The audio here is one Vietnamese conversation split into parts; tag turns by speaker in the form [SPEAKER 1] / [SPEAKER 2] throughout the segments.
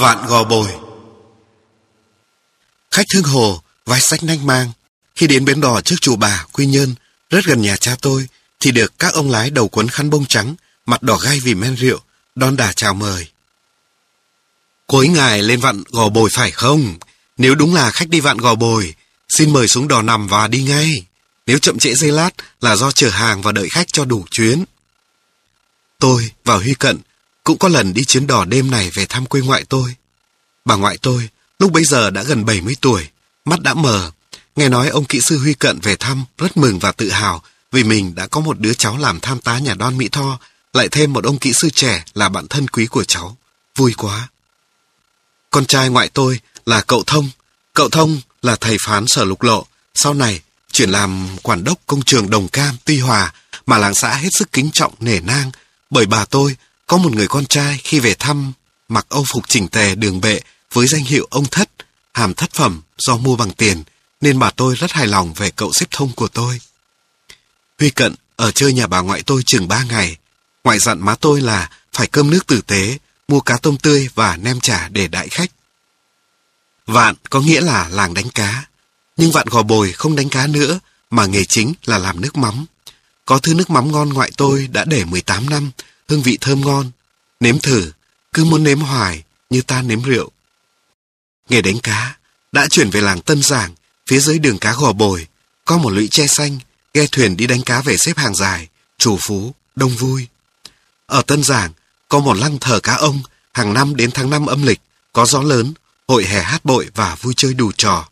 [SPEAKER 1] Vạn gò bồi Khách thương hồ, vai sách nanh mang. Khi đến bến đò trước chùa bà, Quy Nhơn, rất gần nhà cha tôi, thì được các ông lái đầu quấn khăn bông trắng, mặt đỏ gai vì men rượu, đón đà chào mời. cuối ngài lên vạn gò bồi phải không? Nếu đúng là khách đi vạn gò bồi, xin mời xuống đò nằm và đi ngay. Nếu chậm trễ giây lát là do chở hàng và đợi khách cho đủ chuyến. Tôi và Huy Cận cũng có lần đi chuyến đò đêm này về thăm quê ngoại tôi. Bà ngoại tôi lúc bấy giờ đã gần 70 tuổi, mắt đã mờ. Nghe nói ông kỹ sư Huy Cận về thăm rất mừng và tự hào vì mình đã có một đứa cháu làm tham tá nhà đoan Mỹ Tho, lại thêm một ông kỹ sư trẻ là bạn thân quý của cháu. Vui quá. Con trai ngoại tôi là cậu Thông. Cậu Thông là thầy phán sở lục lộ. Sau này, chuyển làm quản đốc công trường Đồng Cam, Tuy Hòa, mà làng xã hết sức kính trọng, nể nang. Bởi bà tôi có một người con trai khi về thăm mặc âu phục chỉnh tề đường bệ với danh hiệu ông thất, hàm thất phẩm do mua bằng tiền, nên bà tôi rất hài lòng về cậu xếp thông của tôi. Huy Cận ở chơi nhà bà ngoại tôi chừng ba ngày. Ngoại dặn má tôi là phải cơm nước tử tế, mua cá tôm tươi và nem chả để đại khách. Vạn có nghĩa là làng đánh cá. Nhưng vạn gò bồi không đánh cá nữa, mà nghề chính là làm nước mắm. Có thứ nước mắm ngon ngoại tôi đã để 18 năm, hương vị thơm ngon. Nếm thử, cứ muốn nếm hoài, như ta nếm rượu. Nghề đánh cá đã chuyển về làng Tân Giảng, phía dưới đường cá gò bồi, có một lũy tre xanh, ghe thuyền đi đánh cá về xếp hàng dài, chủ phú, đông vui. Ở Tân Giảng, có một lăng thờ cá ông, hàng năm đến tháng 5 âm lịch, có gió lớn, hội hè hát bội và vui chơi đủ trò.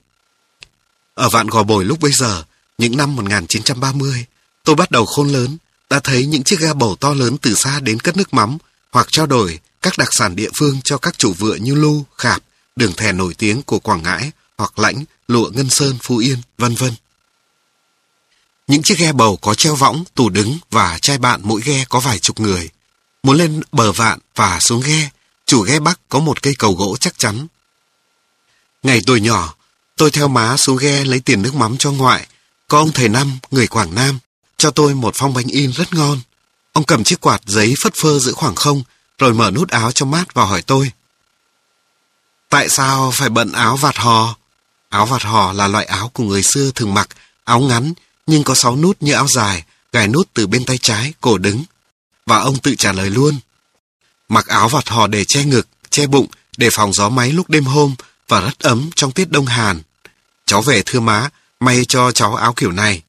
[SPEAKER 1] Ở Vạn Gò Bồi lúc bấy giờ, những năm 1930, tôi bắt đầu khôn lớn, đã thấy những chiếc ga bầu to lớn từ xa đến cất nước mắm hoặc trao đổi các đặc sản địa phương cho các chủ vựa như lu, khạp, đường thè nổi tiếng của Quảng Ngãi hoặc lãnh, lụa Ngân Sơn, Phú Yên, vân vân. Những chiếc ghe bầu có treo võng, tủ đứng và trai bạn mỗi ghe có vài chục người. Muốn lên bờ vạn và xuống ghe, chủ ghe Bắc có một cây cầu gỗ chắc chắn. Ngày tuổi nhỏ, tôi theo má xuống ghe lấy tiền nước mắm cho ngoại. Có ông thầy Năm, người Quảng Nam, cho tôi một phong bánh in rất ngon. Ông cầm chiếc quạt giấy phất phơ giữa khoảng không, rồi mở nút áo cho mát và hỏi tôi. Tại sao phải bận áo vạt hò? Áo vạt hò là loại áo của người xưa thường mặc, áo ngắn, nhưng có sáu nút như áo dài, gài nút từ bên tay trái, cổ đứng. Và ông tự trả lời luôn. Mặc áo vạt hò để che ngực, che bụng, để phòng gió máy lúc đêm hôm và rất ấm trong tiết đông hàn. Cháu về thưa má, may cho cháu áo kiểu này.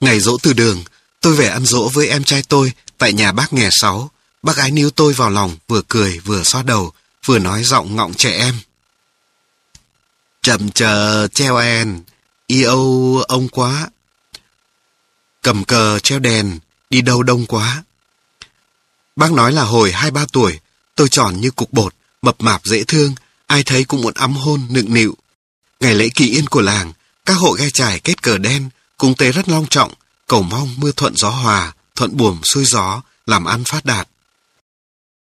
[SPEAKER 1] Ngày dỗ từ đường, tôi về ăn dỗ với em trai tôi tại nhà bác nghè sáu. Bác gái níu tôi vào lòng, vừa cười vừa xoa đầu, vừa nói giọng ngọng trẻ em. Chậm chờ treo en, yêu ông quá. Cầm cờ treo đèn, đi đâu đông quá. Bác nói là hồi hai ba tuổi, tôi tròn như cục bột, mập mạp dễ thương, ai thấy cũng muốn ấm hôn, nựng nịu. Ngày lễ kỳ yên của làng, các hộ ghe trải kết cờ đen, cung tế rất long trọng, cầu mong mưa thuận gió hòa, thuận buồm xuôi gió, làm ăn phát đạt.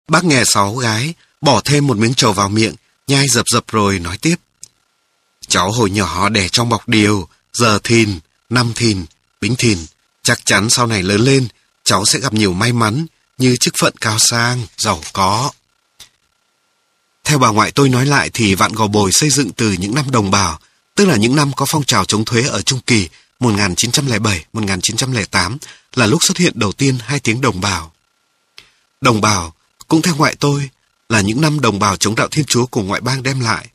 [SPEAKER 1] Bác nghe sáu gái, bỏ thêm một miếng trầu vào miệng, nhai dập dập rồi nói tiếp. Cháu hồi nhỏ đẻ trong bọc điều, giờ thìn, năm thìn, bính thìn. Chắc chắn sau này lớn lên, cháu sẽ gặp nhiều may mắn, như chức phận cao sang, giàu có. Theo bà ngoại tôi nói lại thì Vạn Gò Bồi xây dựng từ những năm đồng bào, tức là những năm có phong trào chống thuế ở Trung Kỳ 1907-1908 là lúc xuất hiện đầu tiên hai tiếng đồng bào. Đồng bào, cũng theo ngoại tôi, là những năm đồng bào chống đạo Thiên Chúa của ngoại bang đem lại.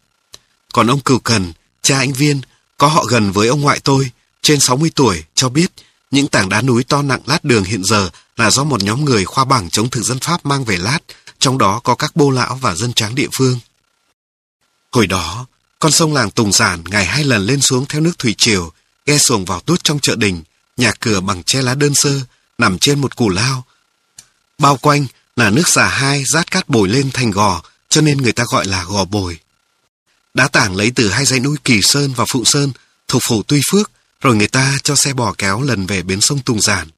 [SPEAKER 1] Còn ông Cửu Cần, cha anh Viên, có họ gần với ông ngoại tôi, trên 60 tuổi, cho biết những tảng đá núi to nặng lát đường hiện giờ là do một nhóm người khoa bảng chống thực dân Pháp mang về lát, trong đó có các bô lão và dân tráng địa phương. Hồi đó, con sông làng Tùng Giản ngày hai lần lên xuống theo nước thủy triều, ghe xuồng vào tút trong chợ đình, nhà cửa bằng che lá đơn sơ, nằm trên một củ lao. Bao quanh là nước xà hai rát cát bồi lên thành gò, cho nên người ta gọi là gò bồi. Đá tảng lấy từ hai dãy núi Kỳ Sơn và Phụ Sơn, thuộc phủ Tuy Phước, rồi người ta cho xe bò kéo lần về bến sông Tùng Giản.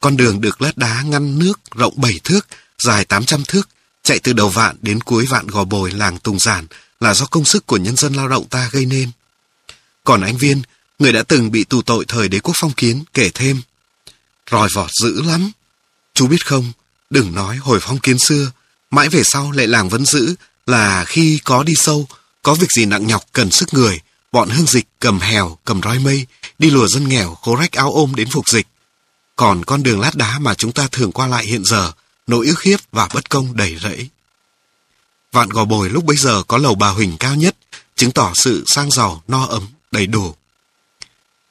[SPEAKER 1] Con đường được lát đá ngăn nước rộng 7 thước, dài 800 thước, chạy từ đầu vạn đến cuối vạn gò bồi làng Tùng Giản là do công sức của nhân dân lao động ta gây nên. Còn anh Viên, người đã từng bị tù tội thời đế quốc phong kiến, kể thêm. Ròi vọt dữ lắm. Chú biết không, đừng nói hồi phong kiến xưa, mãi về sau lại làng vẫn giữ, là khi có đi sâu, có việc gì nặng nhọc cần sức người, bọn hương dịch cầm hèo, cầm roi mây, đi lùa dân nghèo khố rách áo ôm đến phục dịch. Còn con đường lát đá mà chúng ta thường qua lại hiện giờ, nỗi ức hiếp và bất công đầy rẫy. Vạn Gò Bồi lúc bấy giờ có lầu bà Huỳnh cao nhất, chứng tỏ sự sang giàu, no ấm, đầy đủ.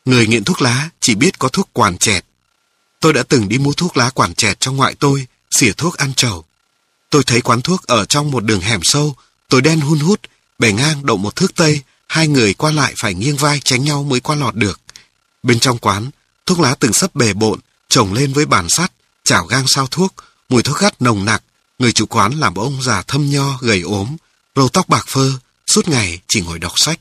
[SPEAKER 1] Người nghiện thuốc lá chỉ biết có thuốc quản chẹt. Tôi đã từng đi mua thuốc lá quản chẹt cho ngoại tôi, xỉa thuốc ăn trầu. Tôi thấy quán thuốc ở trong một đường hẻm sâu, tối đen hun hút, bề ngang đậu một thước tây, hai người qua lại phải nghiêng vai tránh nhau mới qua lọt được. Bên trong quán, thuốc lá từng sấp bề bộn, chồng lên với bàn sắt, chảo gang sao thuốc, mùi thuốc gắt nồng nặc. Người chủ quán làm ông già thâm nho, gầy ốm, râu tóc bạc phơ, suốt ngày chỉ ngồi đọc sách.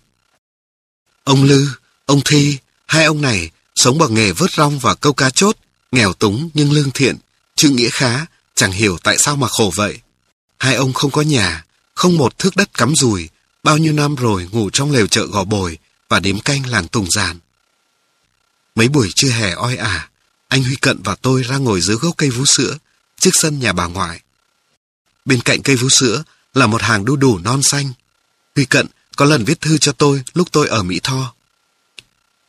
[SPEAKER 1] Ông Lư, ông Thi, hai ông này sống bằng nghề vớt rong và câu cá chốt, nghèo túng nhưng lương thiện, chữ nghĩa khá, chẳng hiểu tại sao mà khổ vậy. Hai ông không có nhà, không một thước đất cắm rùi, bao nhiêu năm rồi ngủ trong lều chợ gò bồi và đếm canh làng Tùng Giàn. Mấy buổi trưa hè oi ả, anh Huy Cận và tôi ra ngồi dưới gốc cây vú sữa, trước sân nhà bà ngoại. Bên cạnh cây vú sữa là một hàng đu đủ non xanh. Huy Cận có lần viết thư cho tôi lúc tôi ở Mỹ Tho.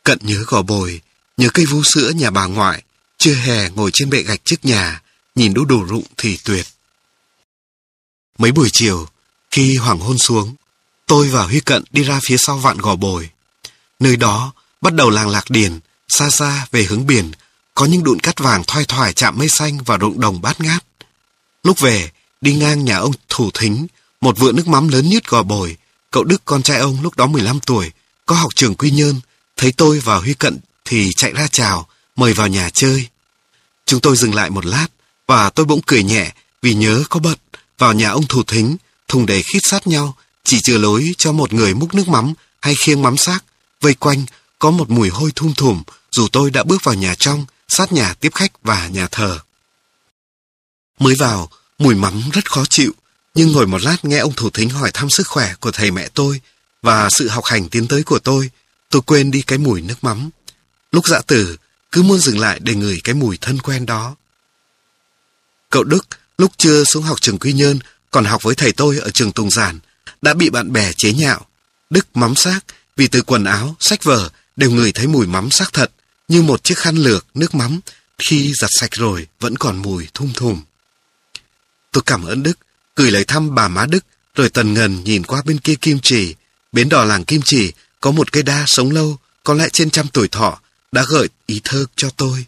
[SPEAKER 1] Cận nhớ gò bồi, nhớ cây vú sữa nhà bà ngoại, trưa hè ngồi trên bệ gạch trước nhà, nhìn đu đủ rụng thì tuyệt. Mấy buổi chiều, khi hoàng hôn xuống, tôi và Huy Cận đi ra phía sau vạn gò bồi. Nơi đó bắt đầu làng lạc điền, xa xa về hướng biển, có những đụn cát vàng thoai thoải chạm mây xanh và ruộng đồng bát ngát. Lúc về, đi ngang nhà ông Thủ Thính, một vựa nước mắm lớn nhất gò bồi, cậu Đức con trai ông lúc đó 15 tuổi, có học trường Quy Nhơn, thấy tôi và Huy Cận thì chạy ra chào, mời vào nhà chơi. Chúng tôi dừng lại một lát, và tôi bỗng cười nhẹ vì nhớ có bật vào nhà ông Thủ Thính, thùng đầy khít sát nhau, chỉ chừa lối cho một người múc nước mắm hay khiêng mắm xác. Vây quanh có một mùi hôi thum thủm dù tôi đã bước vào nhà trong, sát nhà tiếp khách và nhà thờ. Mới vào, mùi mắm rất khó chịu, nhưng ngồi một lát nghe ông Thủ Thính hỏi thăm sức khỏe của thầy mẹ tôi và sự học hành tiến tới của tôi, tôi quên đi cái mùi nước mắm. Lúc dạ tử, cứ muốn dừng lại để ngửi cái mùi thân quen đó. Cậu Đức, lúc chưa xuống học trường Quy Nhơn, còn học với thầy tôi ở trường Tùng Giản, đã bị bạn bè chế nhạo. Đức mắm xác vì từ quần áo, sách vở đều ngửi thấy mùi mắm xác thật, như một chiếc khăn lược, nước mắm, khi giặt sạch rồi vẫn còn mùi thum thùm. Tôi cảm ơn Đức, gửi lời thăm bà má Đức, rồi tần ngần nhìn qua bên kia Kim Chỉ. Bến đò làng Kim Chỉ có một cây đa sống lâu, có lẽ trên trăm tuổi thọ, đã gợi ý thơ cho tôi.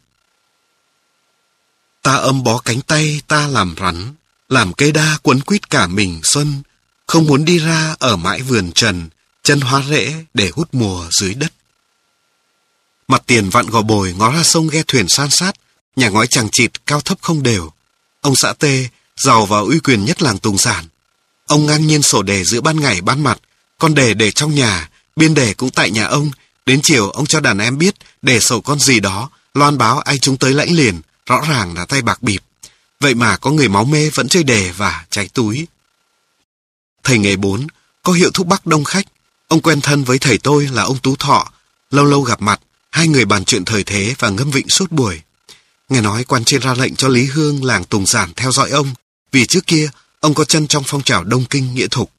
[SPEAKER 1] Ta âm bó cánh tay ta làm rắn, làm cây đa quấn quýt cả mình xuân, không muốn đi ra ở mãi vườn trần, chân hóa rễ để hút mùa dưới đất. Mặt tiền vặn gò bồi ngó ra sông ghe thuyền san sát, nhà ngói chằng chịt cao thấp không đều. Ông xã Tê, giàu và uy quyền nhất làng Tùng Sản. Ông ngang nhiên sổ đề giữa ban ngày ban mặt, con đề để trong nhà, biên đề cũng tại nhà ông. Đến chiều ông cho đàn em biết để sổ con gì đó, loan báo ai chúng tới lãnh liền, rõ ràng là tay bạc bịp. Vậy mà có người máu mê vẫn chơi đề và cháy túi. Thầy nghề 4, có hiệu thuốc bắc đông khách. Ông quen thân với thầy tôi là ông Tú Thọ. Lâu lâu gặp mặt, hai người bàn chuyện thời thế và ngâm vịnh suốt buổi. Nghe nói quan trên ra lệnh cho Lý Hương làng Tùng Giản theo dõi ông, vì trước kia ông có chân trong phong trào đông kinh nghĩa thục.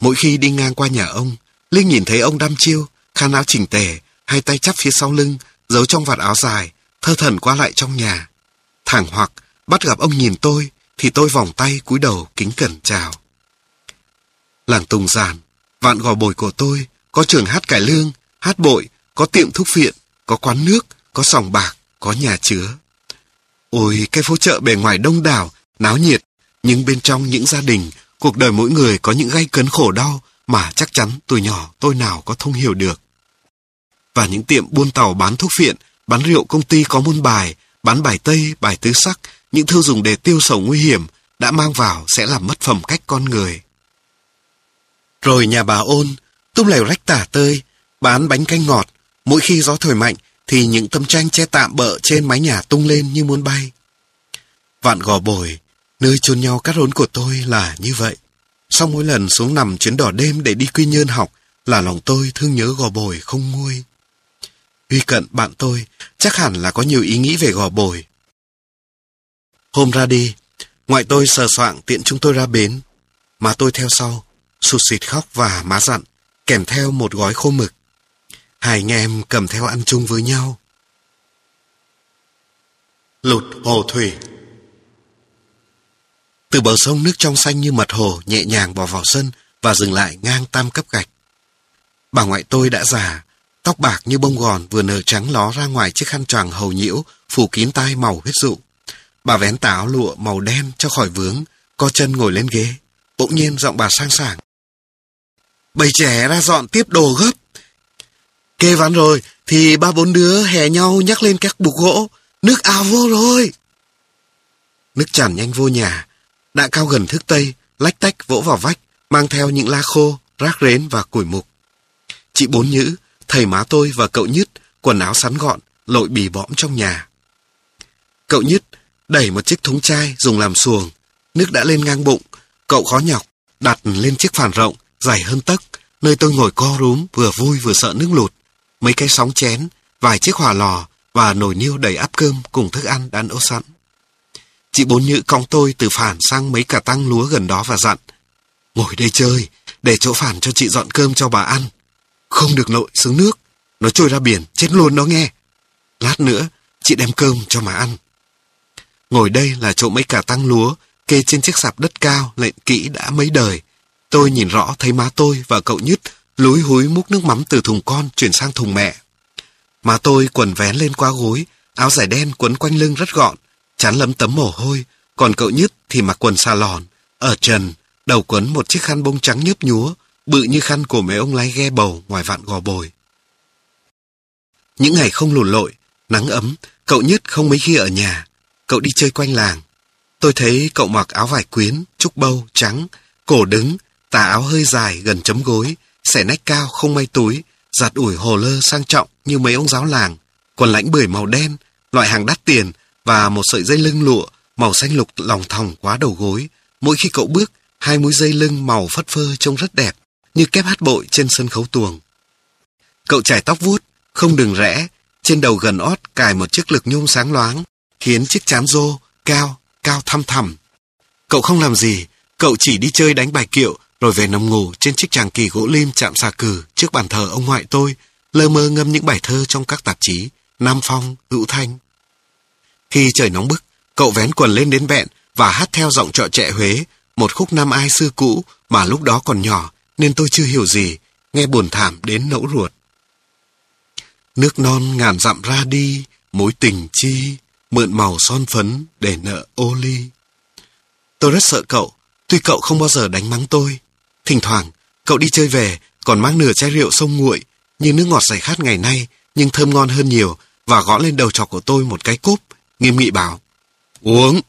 [SPEAKER 1] Mỗi khi đi ngang qua nhà ông, Linh nhìn thấy ông đăm chiêu, khăn áo chỉnh tề, hai tay chắp phía sau lưng, giấu trong vạt áo dài, thơ thần qua lại trong nhà. Thẳng hoặc bắt gặp ông nhìn tôi, thì tôi vòng tay cúi đầu kính cẩn chào. Làng Tùng Giản, vạn gò bồi của tôi, có trường hát cải lương, hát bội, có tiệm thuốc phiện, có quán nước, có sòng bạc, có nhà chứa. Ôi, cái phố chợ bề ngoài đông đảo, náo nhiệt, nhưng bên trong những gia đình, cuộc đời mỗi người có những gai cấn khổ đau mà chắc chắn tuổi nhỏ tôi nào có thông hiểu được. Và những tiệm buôn tàu bán thuốc phiện, bán rượu công ty có môn bài, bán bài tây, bài tứ sắc, những thư dùng để tiêu sầu nguy hiểm đã mang vào sẽ làm mất phẩm cách con người. Rồi nhà bà ôn, tung lèo rách tả tơi, bán bánh canh ngọt, mỗi khi gió thổi mạnh thì những tấm tranh che tạm bợ trên mái nhà tung lên như muốn bay. Vạn gò bồi, nơi chôn nhau cát rốn của tôi là như vậy. Sau mỗi lần xuống nằm chuyến đỏ đêm để đi quy nhơn học là lòng tôi thương nhớ gò bồi không nguôi. Huy cận bạn tôi chắc hẳn là có nhiều ý nghĩ về gò bồi. Hôm ra đi, ngoại tôi sờ soạng tiện chúng tôi ra bến. Má tôi theo sau, sụt xịt khóc và má dặn, kèm theo một gói khô mực. Hai anh em cầm theo ăn chung với nhau. Lụt hồ thủy từ bờ sông nước trong xanh như mật hồ nhẹ nhàng bỏ vào sân và dừng lại ngang tam cấp gạch. Bà ngoại tôi đã già, tóc bạc như bông gòn vừa nở trắng ló ra ngoài chiếc khăn choàng hầu nhiễu phủ kín tai màu huyết dụ. Bà vén táo lụa màu đen cho khỏi vướng, co chân ngồi lên ghế. Bỗng nhiên giọng bà sang sảng. Bầy trẻ ra dọn tiếp đồ gấp. Kê ván rồi, thì ba bốn đứa hè nhau nhắc lên các bục gỗ. Nước ao vô rồi. Nước tràn nhanh vô nhà. Đã cao gần thức tây, lách tách vỗ vào vách, mang theo những la khô, rác rến và củi mục. Chị bốn nhữ, thầy má tôi và cậu nhứt, quần áo sắn gọn, lội bì bõm trong nhà. Cậu nhứt đẩy một chiếc thúng chai dùng làm xuồng. Nước đã lên ngang bụng. Cậu khó nhọc, đặt lên chiếc phản rộng, dài hơn tấc, nơi tôi ngồi co rúm, vừa vui vừa sợ nước lụt. Mấy cái sóng chén, vài chiếc hỏa lò và nồi niêu đầy áp cơm cùng thức ăn đã nấu sẵn. Chị bốn nhự cong tôi từ phản sang mấy cả tăng lúa gần đó và dặn. Ngồi đây chơi, để chỗ phản cho chị dọn cơm cho bà ăn. Không được lội xuống nước, nó trôi ra biển, chết luôn đó nghe. Lát nữa, chị đem cơm cho mà ăn. Ngồi đây là chỗ mấy cả tăng lúa, kê trên chiếc sạp đất cao, lệnh kỹ đã mấy đời. Tôi nhìn rõ thấy má tôi và cậu nhứt lúi húi múc nước mắm từ thùng con chuyển sang thùng mẹ. Má tôi quần vén lên qua gối, áo giải đen quấn quanh lưng rất gọn, chán lấm tấm mồ hôi, còn cậu nhứt thì mặc quần xà lòn, ở trần, đầu quấn một chiếc khăn bông trắng nhấp nhúa, bự như khăn của mấy ông lái ghe bầu ngoài vạn gò bồi. Những ngày không lùn lội, nắng ấm, cậu nhứt không mấy khi ở nhà, cậu đi chơi quanh làng. Tôi thấy cậu mặc áo vải quyến, trúc bâu, trắng, cổ đứng, tà áo hơi dài gần chấm gối, xẻ nách cao không may túi, giặt ủi hồ lơ sang trọng như mấy ông giáo làng, quần lãnh bưởi màu đen, loại hàng đắt tiền và một sợi dây lưng lụa màu xanh lục lòng thòng quá đầu gối. Mỗi khi cậu bước, hai mũi dây lưng màu phất phơ trông rất đẹp, như kép hát bội trên sân khấu tuồng. Cậu chải tóc vuốt, không đường rẽ, trên đầu gần ót cài một chiếc lực nhôm sáng loáng, khiến chiếc chán rô cao, cao thăm thẳm. Cậu không làm gì, cậu chỉ đi chơi đánh bài kiệu rồi về nằm ngủ trên chiếc tràng kỳ gỗ lim chạm xà cừ trước bàn thờ ông ngoại tôi, lơ mơ ngâm những bài thơ trong các tạp chí, Nam Phong, Hữu Thanh. Khi trời nóng bức, cậu vén quần lên đến vẹn và hát theo giọng trọ trẻ Huế, một khúc nam ai xưa cũ mà lúc đó còn nhỏ nên tôi chưa hiểu gì, nghe buồn thảm đến nẫu ruột. Nước non ngàn dặm ra đi, mối tình chi, mượn màu son phấn để nợ ô ly. Tôi rất sợ cậu, tuy cậu không bao giờ đánh mắng tôi. Thỉnh thoảng, cậu đi chơi về, còn mang nửa chai rượu sông nguội, như nước ngọt giải khát ngày nay, nhưng thơm ngon hơn nhiều, và gõ lên đầu trọc của tôi một cái cúp, nghiêm nghị bảo. Uống!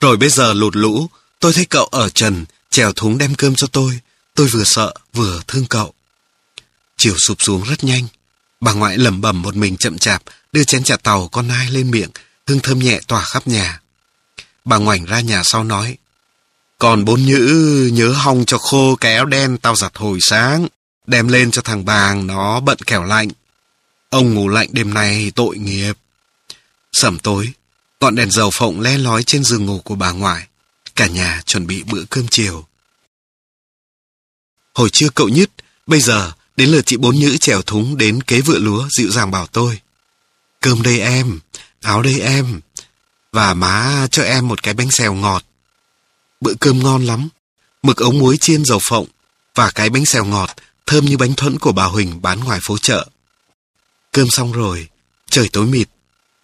[SPEAKER 1] Rồi bây giờ lụt lũ, tôi thấy cậu ở trần, trèo thúng đem cơm cho tôi. Tôi vừa sợ, vừa thương cậu. Chiều sụp xuống rất nhanh. Bà ngoại lẩm bẩm một mình chậm chạp, đưa chén trà tàu con nai lên miệng, hương thơm nhẹ tỏa khắp nhà. Bà ngoảnh ra nhà sau nói, còn bốn nhữ nhớ hong cho khô cái áo đen tao giặt hồi sáng, đem lên cho thằng bàng nó bận kẻo lạnh. Ông ngủ lạnh đêm nay tội nghiệp. Sẩm tối, ngọn đèn dầu phộng le lói trên giường ngủ của bà ngoại. Cả nhà chuẩn bị bữa cơm chiều. Hồi trưa cậu nhất, bây giờ đến lượt chị bốn nhữ chèo thúng đến kế vựa lúa dịu dàng bảo tôi. Cơm đây em, áo đây em, và má cho em một cái bánh xèo ngọt. Bữa cơm ngon lắm, mực ống muối chiên dầu phộng và cái bánh xèo ngọt thơm như bánh thuẫn của bà Huỳnh bán ngoài phố chợ. Cơm xong rồi, trời tối mịt.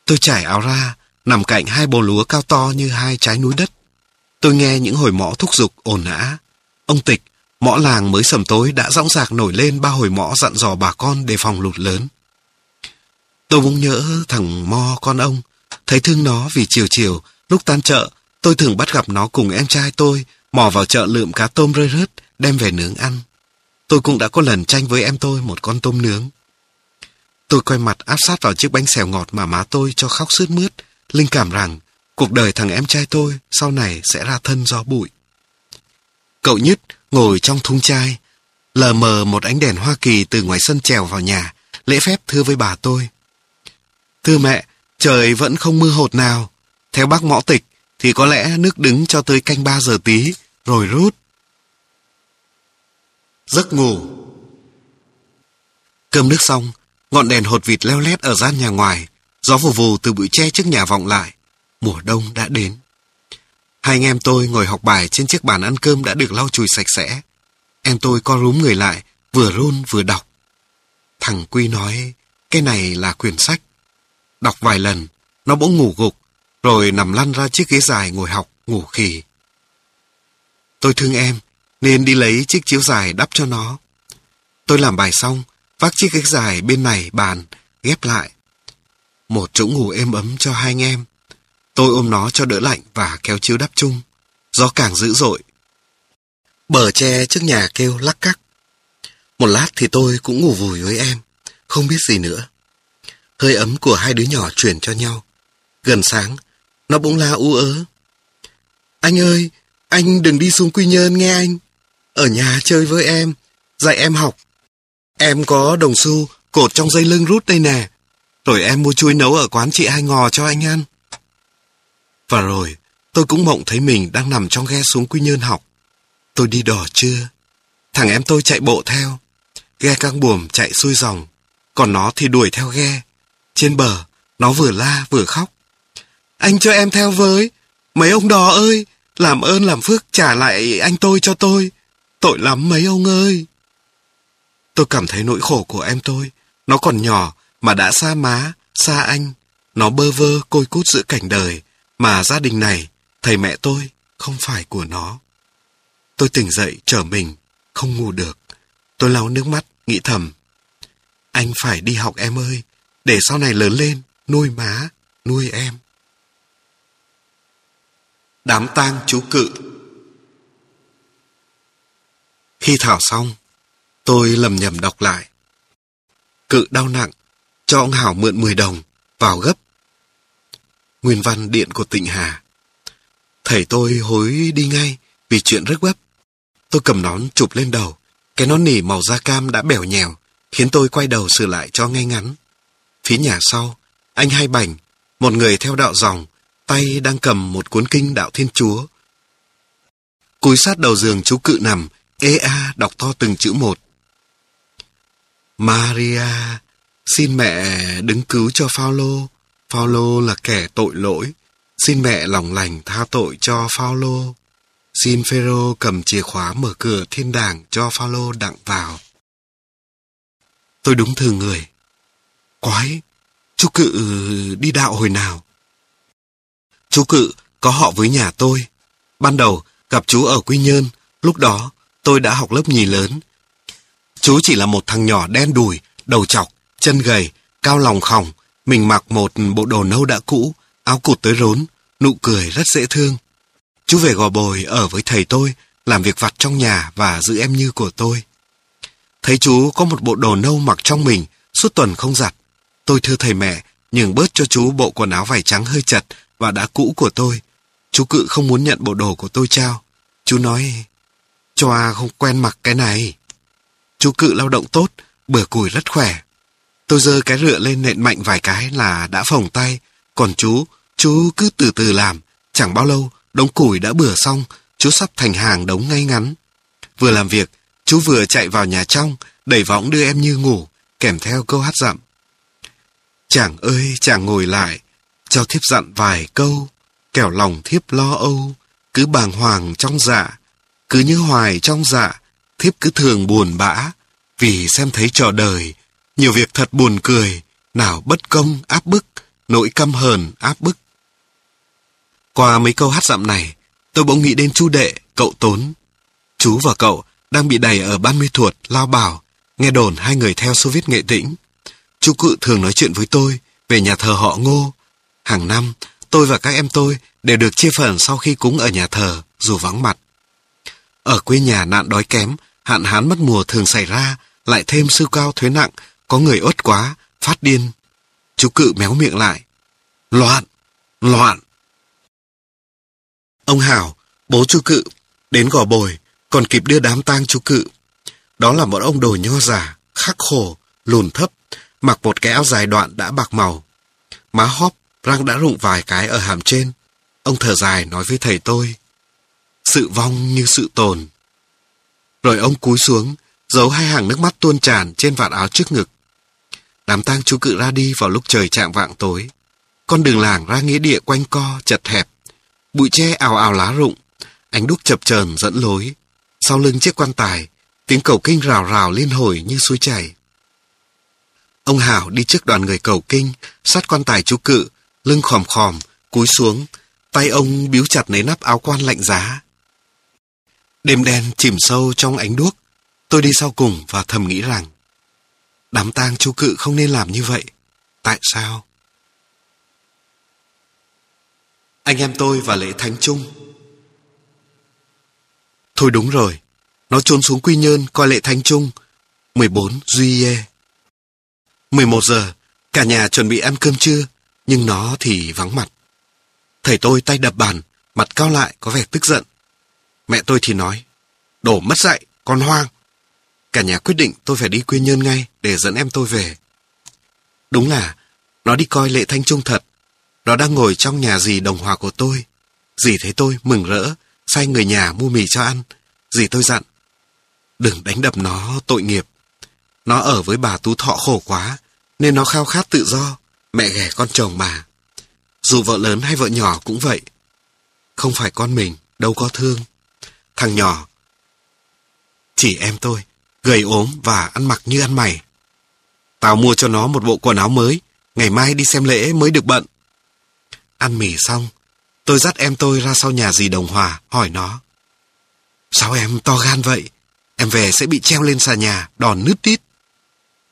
[SPEAKER 1] Tôi trải áo ra, nằm cạnh hai bồ lúa cao to như hai trái núi đất. Tôi nghe những hồi mõ thúc giục ồn ã. Ông Tịch, mõ làng mới sầm tối đã dõng dạc nổi lên ba hồi mõ dặn dò bà con đề phòng lụt lớn. Tôi bỗng nhớ thằng Mo con ông, thấy thương nó vì chiều chiều, lúc tan chợ, tôi thường bắt gặp nó cùng em trai tôi mò vào chợ lượm cá tôm rơi rớt, đem về nướng ăn. Tôi cũng đã có lần tranh với em tôi một con tôm nướng. Tôi quay mặt áp sát vào chiếc bánh xèo ngọt mà má tôi cho khóc sướt mướt, linh cảm rằng cuộc đời thằng em trai tôi sau này sẽ ra thân do bụi. Cậu nhất ngồi trong thung chai, lờ mờ một ánh đèn Hoa Kỳ từ ngoài sân trèo vào nhà, lễ phép thưa với bà tôi. Thưa mẹ, trời vẫn không mưa hột nào. Theo bác mõ tịch, thì có lẽ nước đứng cho tới canh ba giờ tí, rồi rút. Giấc ngủ Cơm nước xong, ngọn đèn hột vịt leo lét ở gian nhà ngoài, gió vù vù từ bụi tre trước nhà vọng lại. Mùa đông đã đến. Hai anh em tôi ngồi học bài trên chiếc bàn ăn cơm đã được lau chùi sạch sẽ. Em tôi co rúm người lại, vừa run vừa đọc. Thằng Quy nói, cái này là quyển sách. Đọc vài lần, nó bỗng ngủ gục, rồi nằm lăn ra chiếc ghế dài ngồi học, ngủ khỉ. Tôi thương em, nên đi lấy chiếc chiếu dài đắp cho nó. Tôi làm bài xong, vác chiếc ghế dài bên này bàn, ghép lại. Một chỗ ngủ êm ấm cho hai anh em. Tôi ôm nó cho đỡ lạnh và kéo chiếu đắp chung. Gió càng dữ dội. Bờ tre trước nhà kêu lắc cắc. Một lát thì tôi cũng ngủ vùi với em, không biết gì nữa. Hơi ấm của hai đứa nhỏ chuyển cho nhau. Gần sáng, nó bỗng la u ớ. Anh ơi, anh đừng đi xuống Quy Nhơn nghe anh. Ở nhà chơi với em, dạy em học. Em có đồng xu cột trong dây lưng rút đây nè. Rồi em mua chuối nấu ở quán chị Hai Ngò cho anh ăn. Và rồi, tôi cũng mộng thấy mình đang nằm trong ghe xuống Quy Nhơn học. Tôi đi đò chưa? Thằng em tôi chạy bộ theo. Ghe căng buồm chạy xuôi dòng. Còn nó thì đuổi theo ghe. Trên bờ, nó vừa la vừa khóc. Anh cho em theo với. Mấy ông đò ơi, làm ơn làm phước trả lại anh tôi cho tôi. Tội lắm mấy ông ơi. Tôi cảm thấy nỗi khổ của em tôi. Nó còn nhỏ mà đã xa má, xa anh. Nó bơ vơ côi cút giữa cảnh đời. Mà gia đình này, thầy mẹ tôi, không phải của nó. Tôi tỉnh dậy trở mình, không ngủ được. Tôi lau nước mắt, nghĩ thầm. Anh phải đi học em ơi, để sau này lớn lên, nuôi má, nuôi em. Đám tang chú cự Khi thảo xong, tôi lầm nhầm đọc lại. Cự đau nặng, cho ông Hảo mượn 10 đồng, vào gấp. Nguyên văn điện của Tịnh Hà. Thầy tôi hối đi ngay vì chuyện rất gấp. Tôi cầm nón chụp lên đầu. Cái nón nỉ màu da cam đã bẻo nhèo, khiến tôi quay đầu sửa lại cho ngay ngắn. Phía nhà sau, anh Hai Bảnh, một người theo đạo dòng, tay đang cầm một cuốn kinh đạo Thiên Chúa. Cúi sát đầu giường chú cự nằm, ê a đọc to từng chữ một. Maria, xin mẹ đứng cứu cho Phaolô. Phaolô là kẻ tội lỗi. Xin mẹ lòng lành tha tội cho Phaolô. Xin Phêrô cầm chìa khóa mở cửa thiên đàng cho Phaolô đặng vào. Tôi đúng thường người. Quái, chú cự đi đạo hồi nào? Chú cự có họ với nhà tôi. Ban đầu gặp chú ở Quy Nhơn, lúc đó tôi đã học lớp nhì lớn. Chú chỉ là một thằng nhỏ đen đùi, đầu chọc, chân gầy, cao lòng khòng. Mình mặc một bộ đồ nâu đã cũ, áo cụt tới rốn, nụ cười rất dễ thương. Chú về gò bồi ở với thầy tôi, làm việc vặt trong nhà và giữ em như của tôi. Thấy chú có một bộ đồ nâu mặc trong mình, suốt tuần không giặt. Tôi thưa thầy mẹ, nhường bớt cho chú bộ quần áo vải trắng hơi chật và đã cũ của tôi. Chú cự không muốn nhận bộ đồ của tôi trao. Chú nói, choa không quen mặc cái này. Chú cự lao động tốt, bừa củi rất khỏe. Tôi giơ cái rựa lên nện mạnh vài cái là đã phồng tay. Còn chú, chú cứ từ từ làm. Chẳng bao lâu, đống củi đã bừa xong, chú sắp thành hàng đống ngay ngắn. Vừa làm việc, chú vừa chạy vào nhà trong, đẩy võng đưa em như ngủ, kèm theo câu hát dặm. Chàng ơi, chàng ngồi lại, cho thiếp dặn vài câu, kẻo lòng thiếp lo âu, cứ bàng hoàng trong dạ, cứ như hoài trong dạ, thiếp cứ thường buồn bã, vì xem thấy trò đời, nhiều việc thật buồn cười, nào bất công áp bức, nỗi căm hờn áp bức. Qua mấy câu hát dặm này, tôi bỗng nghĩ đến chú đệ, cậu Tốn. Chú và cậu đang bị đày ở ban mê thuột, lao bảo, nghe đồn hai người theo Xô Viết nghệ tĩnh. Chú cự thường nói chuyện với tôi về nhà thờ họ ngô. Hàng năm, tôi và các em tôi đều được chia phần sau khi cúng ở nhà thờ, dù vắng mặt. Ở quê nhà nạn đói kém, hạn hán mất mùa thường xảy ra, lại thêm sư cao thuế nặng, có người ớt quá, phát điên. Chú cự méo miệng lại. Loạn! Loạn! Ông Hảo, bố chú cự, đến gò bồi, còn kịp đưa đám tang chú cự. Đó là một ông đồ nho giả, khắc khổ, lùn thấp, mặc một cái áo dài đoạn đã bạc màu. Má hóp, răng đã rụng vài cái ở hàm trên. Ông thở dài nói với thầy tôi sự vong như sự tồn. Rồi ông cúi xuống, giấu hai hàng nước mắt tuôn tràn trên vạt áo trước ngực. Đám tang chú cự ra đi vào lúc trời chạm vạng tối. Con đường làng ra nghĩa địa quanh co, chật hẹp. Bụi tre ào ào lá rụng, ánh đúc chập chờn dẫn lối. Sau lưng chiếc quan tài, tiếng cầu kinh rào rào liên hồi như suối chảy. Ông Hảo đi trước đoàn người cầu kinh, sát quan tài chú cự, lưng khòm khòm, cúi xuống, tay ông biếu chặt lấy nắp áo quan lạnh giá. Đêm đen chìm sâu trong ánh đuốc, tôi đi sau cùng và thầm nghĩ rằng đám tang chú cự không nên làm như vậy. Tại sao? Anh em tôi và lễ thánh chung. Thôi đúng rồi, nó trốn xuống Quy Nhơn coi lễ thánh chung. 14 Duy Yê. 11 giờ, cả nhà chuẩn bị ăn cơm trưa, nhưng nó thì vắng mặt. Thầy tôi tay đập bàn, mặt cao lại có vẻ tức giận. Mẹ tôi thì nói, đổ mất dạy, con hoang. Cả nhà quyết định tôi phải đi Quy Nhơn ngay để dẫn em tôi về. Đúng là, nó đi coi lệ thanh trung thật. Nó đang ngồi trong nhà dì đồng hòa của tôi. Dì thấy tôi mừng rỡ, sai người nhà mua mì cho ăn. Dì tôi dặn, đừng đánh đập nó tội nghiệp. Nó ở với bà Tú Thọ khổ quá, nên nó khao khát tự do, mẹ ghẻ con chồng bà. Dù vợ lớn hay vợ nhỏ cũng vậy. Không phải con mình, đâu có thương. Thằng nhỏ, chỉ em tôi, gầy ốm và ăn mặc như ăn mày. Tao mua cho nó một bộ quần áo mới, ngày mai đi xem lễ mới được bận. Ăn mì xong, tôi dắt em tôi ra sau nhà dì Đồng Hòa, hỏi nó. Sao em to gan vậy? Em về sẽ bị treo lên xà nhà, đòn nứt tít.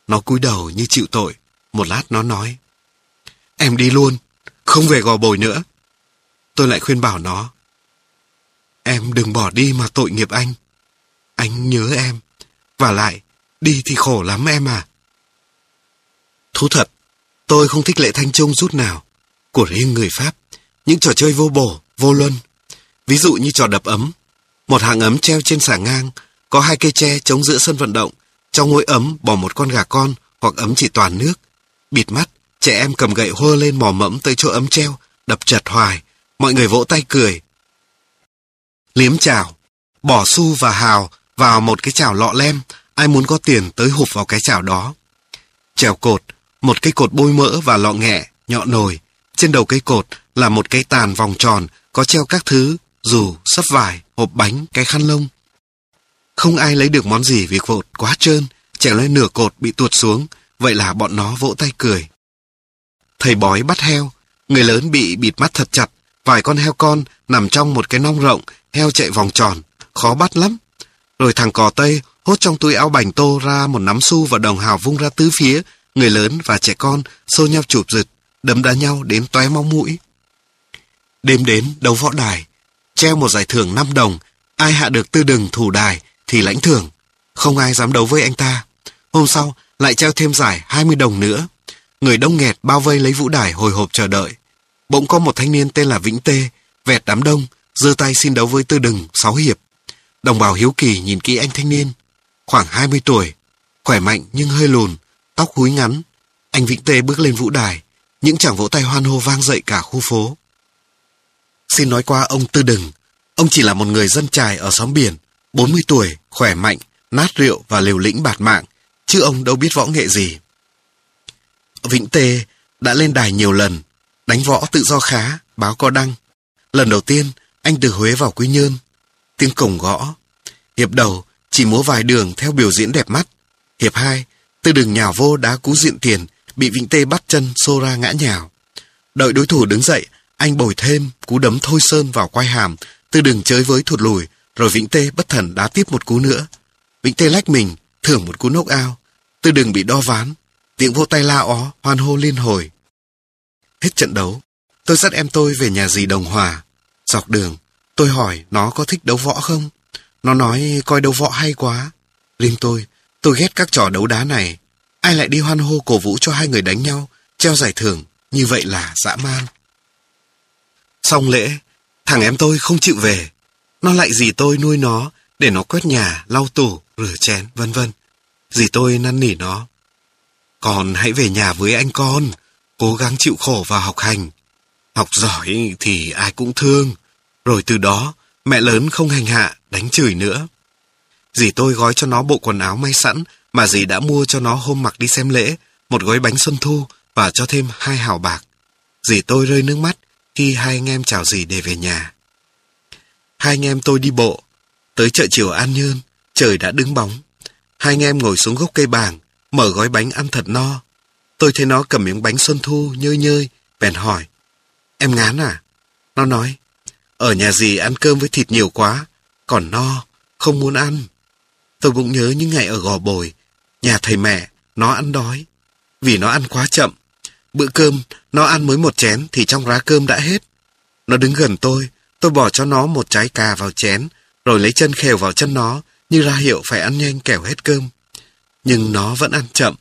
[SPEAKER 1] Nó cúi đầu như chịu tội. Một lát nó nói. Em đi luôn, không về gò bồi nữa. Tôi lại khuyên bảo nó. Em đừng bỏ đi mà tội nghiệp anh. Anh nhớ em. Và lại, đi thì khổ lắm em à. Thú thật, tôi không thích lệ thanh trung rút nào. Của riêng người Pháp, những trò chơi vô bổ, vô luân. Ví dụ như trò đập ấm. Một hàng ấm treo trên xà ngang, có hai cây tre chống giữa sân vận động. Trong mỗi ấm bỏ một con gà con hoặc ấm chỉ toàn nước. Bịt mắt, trẻ em cầm gậy hơ lên mò mẫm tới chỗ ấm treo, đập chật hoài. Mọi người vỗ tay cười. Liếm chảo, bỏ xu và hào vào một cái chảo lọ lem, ai muốn có tiền tới hụp vào cái chảo đó. chèo cột, một cái cột bôi mỡ và lọ nghẹ, nhọ nồi. Trên đầu cây cột là một cái tàn vòng tròn, có treo các thứ, dù, sấp vải, hộp bánh, cái khăn lông. Không ai lấy được món gì vì cột quá trơn, trèo lên nửa cột bị tuột xuống, vậy là bọn nó vỗ tay cười. Thầy bói bắt heo, người lớn bị bịt mắt thật chặt, vài con heo con nằm trong một cái nong rộng, heo chạy vòng tròn, khó bắt lắm. Rồi thằng cò tây hốt trong túi áo bành tô ra một nắm xu và đồng hào vung ra tứ phía, người lớn và trẻ con xô nhau chụp giật, đấm đá nhau đến tóe máu mũi. Đêm đến đấu võ đài, treo một giải thưởng 5 đồng, ai hạ được tư đừng thủ đài thì lãnh thưởng, không ai dám đấu với anh ta. Hôm sau lại treo thêm giải 20 đồng nữa. Người đông nghẹt bao vây lấy vũ đài hồi hộp chờ đợi. Bỗng có một thanh niên tên là Vĩnh Tê, vẹt đám đông, giơ tay xin đấu với tư đừng, 6 hiệp. Đồng bào hiếu kỳ nhìn kỹ anh thanh niên, khoảng 20 tuổi, khỏe mạnh nhưng hơi lùn, tóc húi ngắn. Anh Vĩnh Tê bước lên vũ đài, những chàng vỗ tay hoan hô vang dậy cả khu phố. Xin nói qua ông Tư Đừng, ông chỉ là một người dân trài ở xóm biển, 40 tuổi, khỏe mạnh, nát rượu và liều lĩnh bạt mạng, chứ ông đâu biết võ nghệ gì. Vĩnh Tê đã lên đài nhiều lần, đánh võ tự do khá, báo có đăng. Lần đầu tiên, anh từ Huế vào Quy Nhơn. Tiếng cổng gõ. Hiệp đầu, chỉ múa vài đường theo biểu diễn đẹp mắt. Hiệp hai, từ đường nhào vô đá cú diện tiền, bị Vĩnh Tê bắt chân xô ra ngã nhào. Đợi đối thủ đứng dậy, anh bồi thêm cú đấm thôi sơn vào quai hàm, từ đường chơi với thụt lùi, rồi Vĩnh Tê bất thần đá tiếp một cú nữa. Vĩnh Tê lách mình, thưởng một cú nốc ao. Từ đường bị đo ván, tiếng vô tay la ó, hoan hô liên hồi. Hết trận đấu, tôi dắt em tôi về nhà dì Đồng Hòa. Dọc đường, tôi hỏi nó có thích đấu võ không? Nó nói coi đấu võ hay quá. Riêng tôi, tôi ghét các trò đấu đá này. Ai lại đi hoan hô cổ vũ cho hai người đánh nhau, treo giải thưởng, như vậy là dã man. Xong lễ, thằng em tôi không chịu về. Nó lại dì tôi nuôi nó để nó quét nhà, lau tủ, rửa chén, vân vân. Dì tôi năn nỉ nó. Con hãy về nhà với anh con, cố gắng chịu khổ và học hành. Học giỏi thì ai cũng thương. Rồi từ đó, Mẹ lớn không hành hạ, đánh chửi nữa. Dì tôi gói cho nó bộ quần áo may sẵn mà dì đã mua cho nó hôm mặc đi xem lễ, một gói bánh xuân thu và cho thêm hai hào bạc. Dì tôi rơi nước mắt khi hai anh em chào dì để về nhà. Hai anh em tôi đi bộ, tới chợ chiều An Nhơn, trời đã đứng bóng. Hai anh em ngồi xuống gốc cây bàng, mở gói bánh ăn thật no. Tôi thấy nó cầm miếng bánh xuân thu nhơi nhơi, bèn hỏi. Em ngán à? Nó nói, ở nhà dì ăn cơm với thịt nhiều quá, còn no, không muốn ăn. Tôi cũng nhớ những ngày ở gò bồi, nhà thầy mẹ, nó ăn đói. Vì nó ăn quá chậm. Bữa cơm, nó ăn mới một chén thì trong rá cơm đã hết. Nó đứng gần tôi, tôi bỏ cho nó một trái cà vào chén, rồi lấy chân khều vào chân nó, như ra hiệu phải ăn nhanh kẻo hết cơm. Nhưng nó vẫn ăn chậm.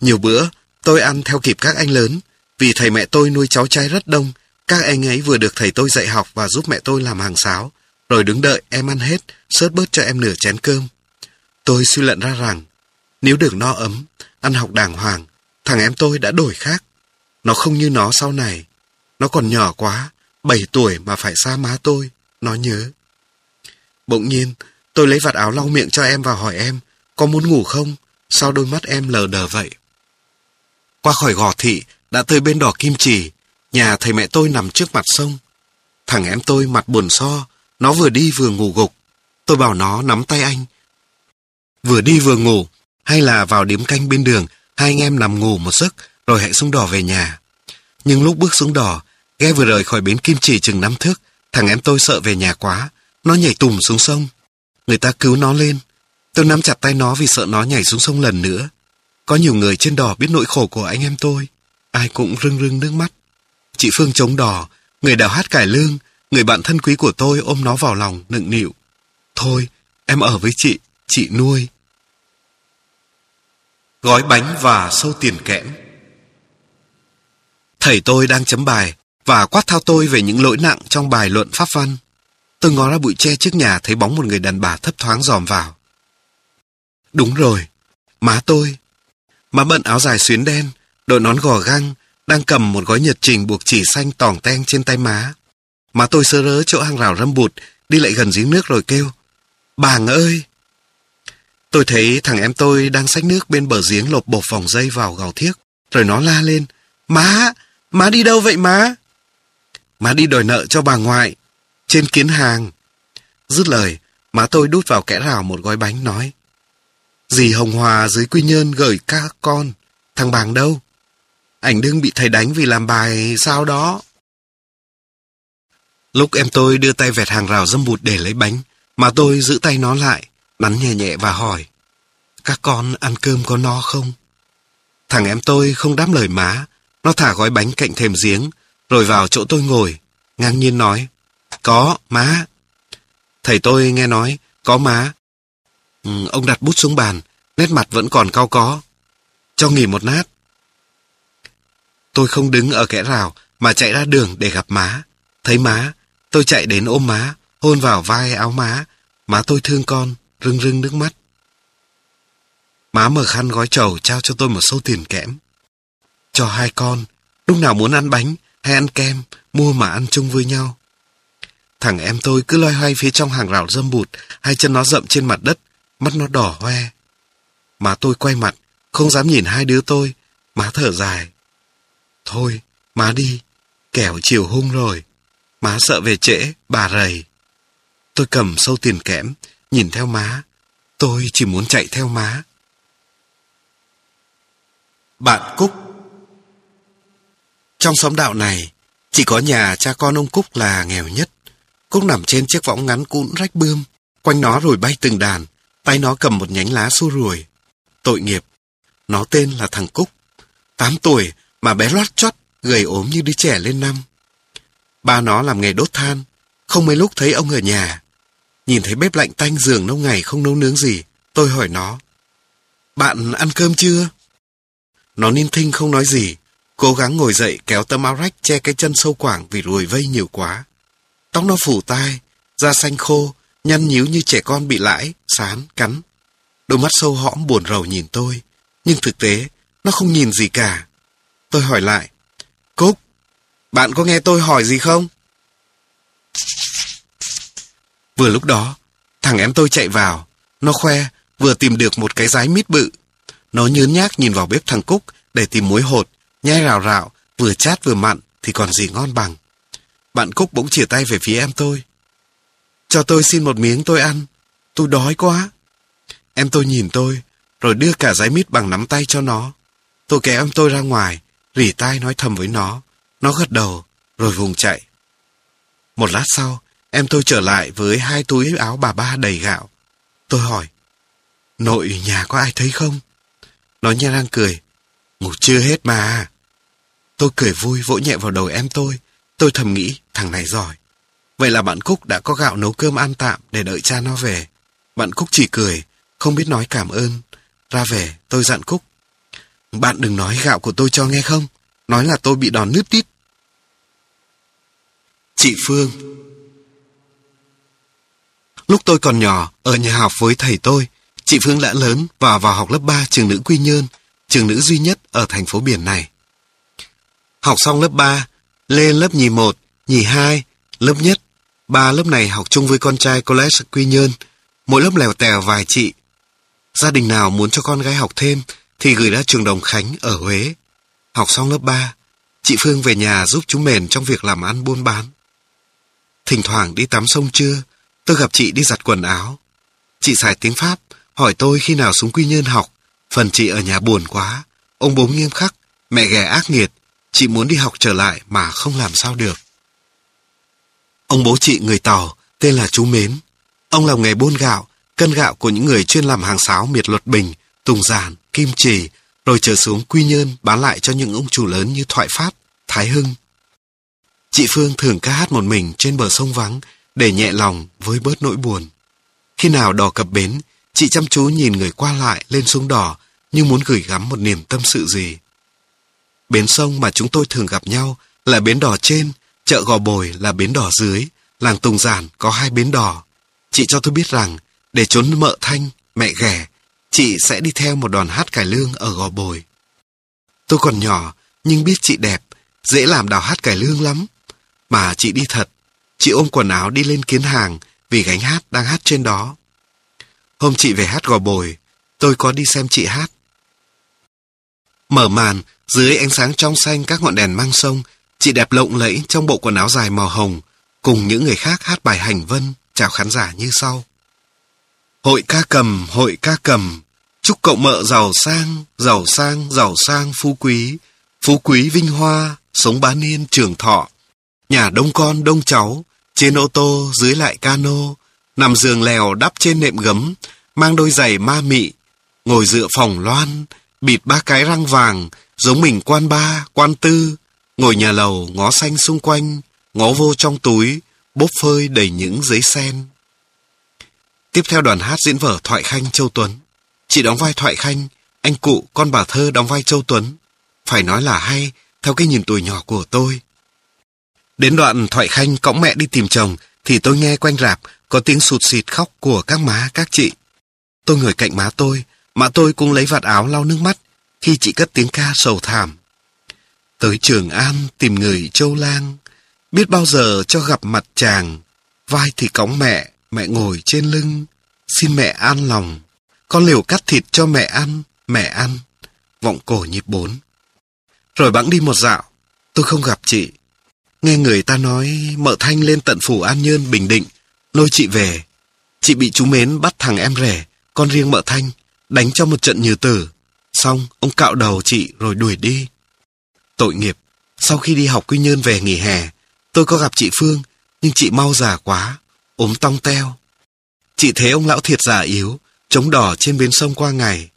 [SPEAKER 1] Nhiều bữa, tôi ăn theo kịp các anh lớn, vì thầy mẹ tôi nuôi cháu trai rất đông, các anh ấy vừa được thầy tôi dạy học và giúp mẹ tôi làm hàng sáo, rồi đứng đợi em ăn hết, sớt bớt cho em nửa chén cơm. Tôi suy luận ra rằng, nếu được no ấm, ăn học đàng hoàng, thằng em tôi đã đổi khác. Nó không như nó sau này. Nó còn nhỏ quá, 7 tuổi mà phải xa má tôi, nó nhớ. Bỗng nhiên, tôi lấy vạt áo lau miệng cho em và hỏi em, có muốn ngủ không? Sao đôi mắt em lờ đờ vậy? Qua khỏi gò thị, đã tới bên đỏ kim trì nhà thầy mẹ tôi nằm trước mặt sông. Thằng em tôi mặt buồn so, nó vừa đi vừa ngủ gục. Tôi bảo nó nắm tay anh. Vừa đi vừa ngủ, hay là vào điếm canh bên đường, hai anh em nằm ngủ một giấc, rồi hãy xuống đỏ về nhà. Nhưng lúc bước xuống đỏ, ghe vừa rời khỏi bến kim chỉ chừng năm thước, thằng em tôi sợ về nhà quá, nó nhảy tùm xuống sông. Người ta cứu nó lên. Tôi nắm chặt tay nó vì sợ nó nhảy xuống sông lần nữa. Có nhiều người trên đò biết nỗi khổ của anh em tôi. Ai cũng rưng rưng nước mắt. Chị Phương chống đỏ người đào hát cải lương, người bạn thân quý của tôi ôm nó vào lòng, nựng nịu. Thôi, em ở với chị, chị nuôi. Gói bánh và sâu tiền kẽm Thầy tôi đang chấm bài và quát thao tôi về những lỗi nặng trong bài luận pháp văn. Tôi ngó ra bụi tre trước nhà thấy bóng một người đàn bà thấp thoáng dòm vào. Đúng rồi, má tôi. Má bận áo dài xuyến đen, đội nón gò găng, đang cầm một gói nhật trình buộc chỉ xanh tỏng ten trên tay má. Má tôi sơ rớ chỗ hàng rào râm bụt, đi lại gần giếng nước rồi kêu. Bàng ơi! Tôi thấy thằng em tôi đang xách nước bên bờ giếng lột bột vòng dây vào gào thiếc, rồi nó la lên. Má! Má đi đâu vậy má? Má đi đòi nợ cho bà ngoại. Trên kiến hàng. Dứt lời, má tôi đút vào kẽ rào một gói bánh nói. Dì Hồng Hòa dưới Quy Nhơn gửi các con. Thằng Bàng đâu? Ảnh đương bị thầy đánh vì làm bài sao đó. Lúc em tôi đưa tay vẹt hàng rào dâm bụt để lấy bánh, mà tôi giữ tay nó lại, nắn nhẹ nhẹ và hỏi. Các con ăn cơm có no không? Thằng em tôi không đáp lời má, nó thả gói bánh cạnh thềm giếng, rồi vào chỗ tôi ngồi, ngang nhiên nói. Có, má. Thầy tôi nghe nói, có má. Ừ, ông đặt bút xuống bàn, nét mặt vẫn còn cao có. Cho nghỉ một nát. Tôi không đứng ở kẽ rào, mà chạy ra đường để gặp má. Thấy má, tôi chạy đến ôm má, hôn vào vai áo má. Má tôi thương con, rưng rưng nước mắt. Má mở khăn gói trầu trao cho tôi một số tiền kẽm. Cho hai con, lúc nào muốn ăn bánh hay ăn kem, mua mà ăn chung với nhau. Thằng em tôi cứ loay hoay phía trong hàng rào dâm bụt, hai chân nó rậm trên mặt đất, mắt nó đỏ hoe. Má tôi quay mặt, không dám nhìn hai đứa tôi, má thở dài. Thôi, má đi, kẻo chiều hung rồi. Má sợ về trễ, bà rầy. Tôi cầm sâu tiền kẽm, nhìn theo má. Tôi chỉ muốn chạy theo má. Bạn Cúc Trong xóm đạo này, chỉ có nhà cha con ông Cúc là nghèo nhất. Cúc nằm trên chiếc võng ngắn cũn rách bươm, quanh nó rồi bay từng đàn, tay nó cầm một nhánh lá xua ruồi. Tội nghiệp, nó tên là thằng Cúc. Tám tuổi mà bé loát chót, gầy ốm như đứa trẻ lên năm. Ba nó làm nghề đốt than, không mấy lúc thấy ông ở nhà. Nhìn thấy bếp lạnh tanh giường lâu ngày không nấu nướng gì, tôi hỏi nó. Bạn ăn cơm chưa? Nó ninh thinh không nói gì, cố gắng ngồi dậy kéo tấm áo rách che cái chân sâu quảng vì ruồi vây nhiều quá. Tóc nó phủ tai, da xanh khô, nhăn nhíu như trẻ con bị lãi, sán, cắn. Đôi mắt sâu hõm buồn rầu nhìn tôi, nhưng thực tế, nó không nhìn gì cả. Tôi hỏi lại, Cúc, bạn có nghe tôi hỏi gì không? Vừa lúc đó, thằng em tôi chạy vào. Nó khoe, vừa tìm được một cái rái mít bự. Nó nhớn nhác nhìn vào bếp thằng Cúc để tìm muối hột, nhai rào rạo, vừa chát vừa mặn thì còn gì ngon bằng. Bạn Cúc bỗng chìa tay về phía em tôi. Cho tôi xin một miếng tôi ăn. Tôi đói quá. Em tôi nhìn tôi, rồi đưa cả giấy mít bằng nắm tay cho nó. Tôi kéo em tôi ra ngoài, rỉ tai nói thầm với nó. Nó gật đầu, rồi vùng chạy. Một lát sau, em tôi trở lại với hai túi áo bà ba đầy gạo. Tôi hỏi, nội nhà có ai thấy không? Nó nha đang cười, ngủ chưa hết mà. Tôi cười vui vỗ nhẹ vào đầu em tôi. Tôi thầm nghĩ thằng này giỏi. Vậy là bạn Cúc đã có gạo nấu cơm ăn tạm để đợi cha nó về. Bạn Cúc chỉ cười, không biết nói cảm ơn. Ra về, tôi dặn Cúc. Bạn đừng nói gạo của tôi cho nghe không? Nói là tôi bị đòn nứt tít. Chị Phương Lúc tôi còn nhỏ, ở nhà học với thầy tôi, chị Phương đã lớn và vào học lớp 3 trường nữ Quy Nhơn, trường nữ duy nhất ở thành phố biển này. Học xong lớp 3, lên lớp nhì 1, nhì 2, lớp nhất. Ba lớp này học chung với con trai college Quy Nhơn, mỗi lớp lèo tèo vài chị. Gia đình nào muốn cho con gái học thêm thì gửi ra trường Đồng Khánh ở Huế. Học xong lớp 3, chị Phương về nhà giúp chú Mền trong việc làm ăn buôn bán. Thỉnh thoảng đi tắm sông trưa, tôi gặp chị đi giặt quần áo. Chị xài tiếng Pháp, hỏi tôi khi nào xuống Quy Nhơn học. Phần chị ở nhà buồn quá, ông bố nghiêm khắc, mẹ ghẻ ác nghiệt, chị muốn đi học trở lại mà không làm sao được. Ông bố chị người Tàu, tên là chú Mến. Ông làm nghề buôn gạo, cân gạo của những người chuyên làm hàng sáo miệt luật bình, tùng giản, kim trì, rồi trở xuống Quy Nhơn bán lại cho những ông chủ lớn như Thoại Phát, Thái Hưng. Chị Phương thường ca hát một mình trên bờ sông vắng để nhẹ lòng với bớt nỗi buồn. Khi nào đò cập bến, chị chăm chú nhìn người qua lại lên xuống đò như muốn gửi gắm một niềm tâm sự gì. Bến sông mà chúng tôi thường gặp nhau là bến đò trên, chợ Gò Bồi là bến đò dưới, làng Tùng Giản có hai bến đò. Chị cho tôi biết rằng, để trốn mợ thanh, mẹ ghẻ, chị sẽ đi theo một đoàn hát cải lương ở Gò Bồi. Tôi còn nhỏ, nhưng biết chị đẹp, dễ làm đào hát cải lương lắm. Mà chị đi thật, chị ôm quần áo đi lên kiến hàng vì gánh hát đang hát trên đó. Hôm chị về hát Gò Bồi, tôi có đi xem chị hát. Mở màn, dưới ánh sáng trong xanh các ngọn đèn mang sông, chị đẹp lộng lẫy trong bộ quần áo dài màu hồng, cùng những người khác hát bài hành vân, chào khán giả như sau. Hội ca cầm, hội ca cầm, chúc cậu mợ giàu sang, giàu sang, giàu sang, phú quý, phú quý vinh hoa, sống bá niên trường thọ. Nhà đông con đông cháu, trên ô tô dưới lại cano, nằm giường lèo đắp trên nệm gấm, mang đôi giày ma mị, ngồi dựa phòng loan, bịt ba cái răng vàng, giống mình quan ba, quan tư, ngồi nhà lầu ngó xanh xung quanh, ngó vô trong túi, bốp phơi đầy những giấy sen. Tiếp theo đoàn hát diễn vở Thoại Khanh Châu Tuấn. Chị đóng vai Thoại Khanh, anh cụ con bà thơ đóng vai Châu Tuấn. Phải nói là hay, theo cái nhìn tuổi nhỏ của tôi. Đến đoạn Thoại Khanh cõng mẹ đi tìm chồng, thì tôi nghe quanh rạp có tiếng sụt xịt khóc của các má, các chị. Tôi ngồi cạnh má tôi, má tôi cũng lấy vạt áo lau nước mắt khi chị cất tiếng ca sầu thảm. Tới Trường An tìm người châu lang, biết bao giờ cho gặp mặt chàng, vai thì cõng mẹ, mẹ ngồi trên lưng, xin mẹ an lòng. Con liều cắt thịt cho mẹ ăn, mẹ ăn. Vọng cổ nhịp bốn. Rồi bẵng đi một dạo, tôi không gặp chị. Nghe người ta nói mợ Thanh lên tận phủ An Nhơn, Bình Định, lôi chị về. Chị bị chú Mến bắt thằng em rể, con riêng mợ Thanh, đánh cho một trận như tử. Xong, ông cạo đầu chị rồi đuổi đi. Tội nghiệp, sau khi đi học Quy Nhơn về nghỉ hè, tôi có gặp chị Phương, nhưng chị mau già quá, ốm tong teo. Chị thấy ông lão thiệt già yếu, chống đỏ trên bến sông qua ngày.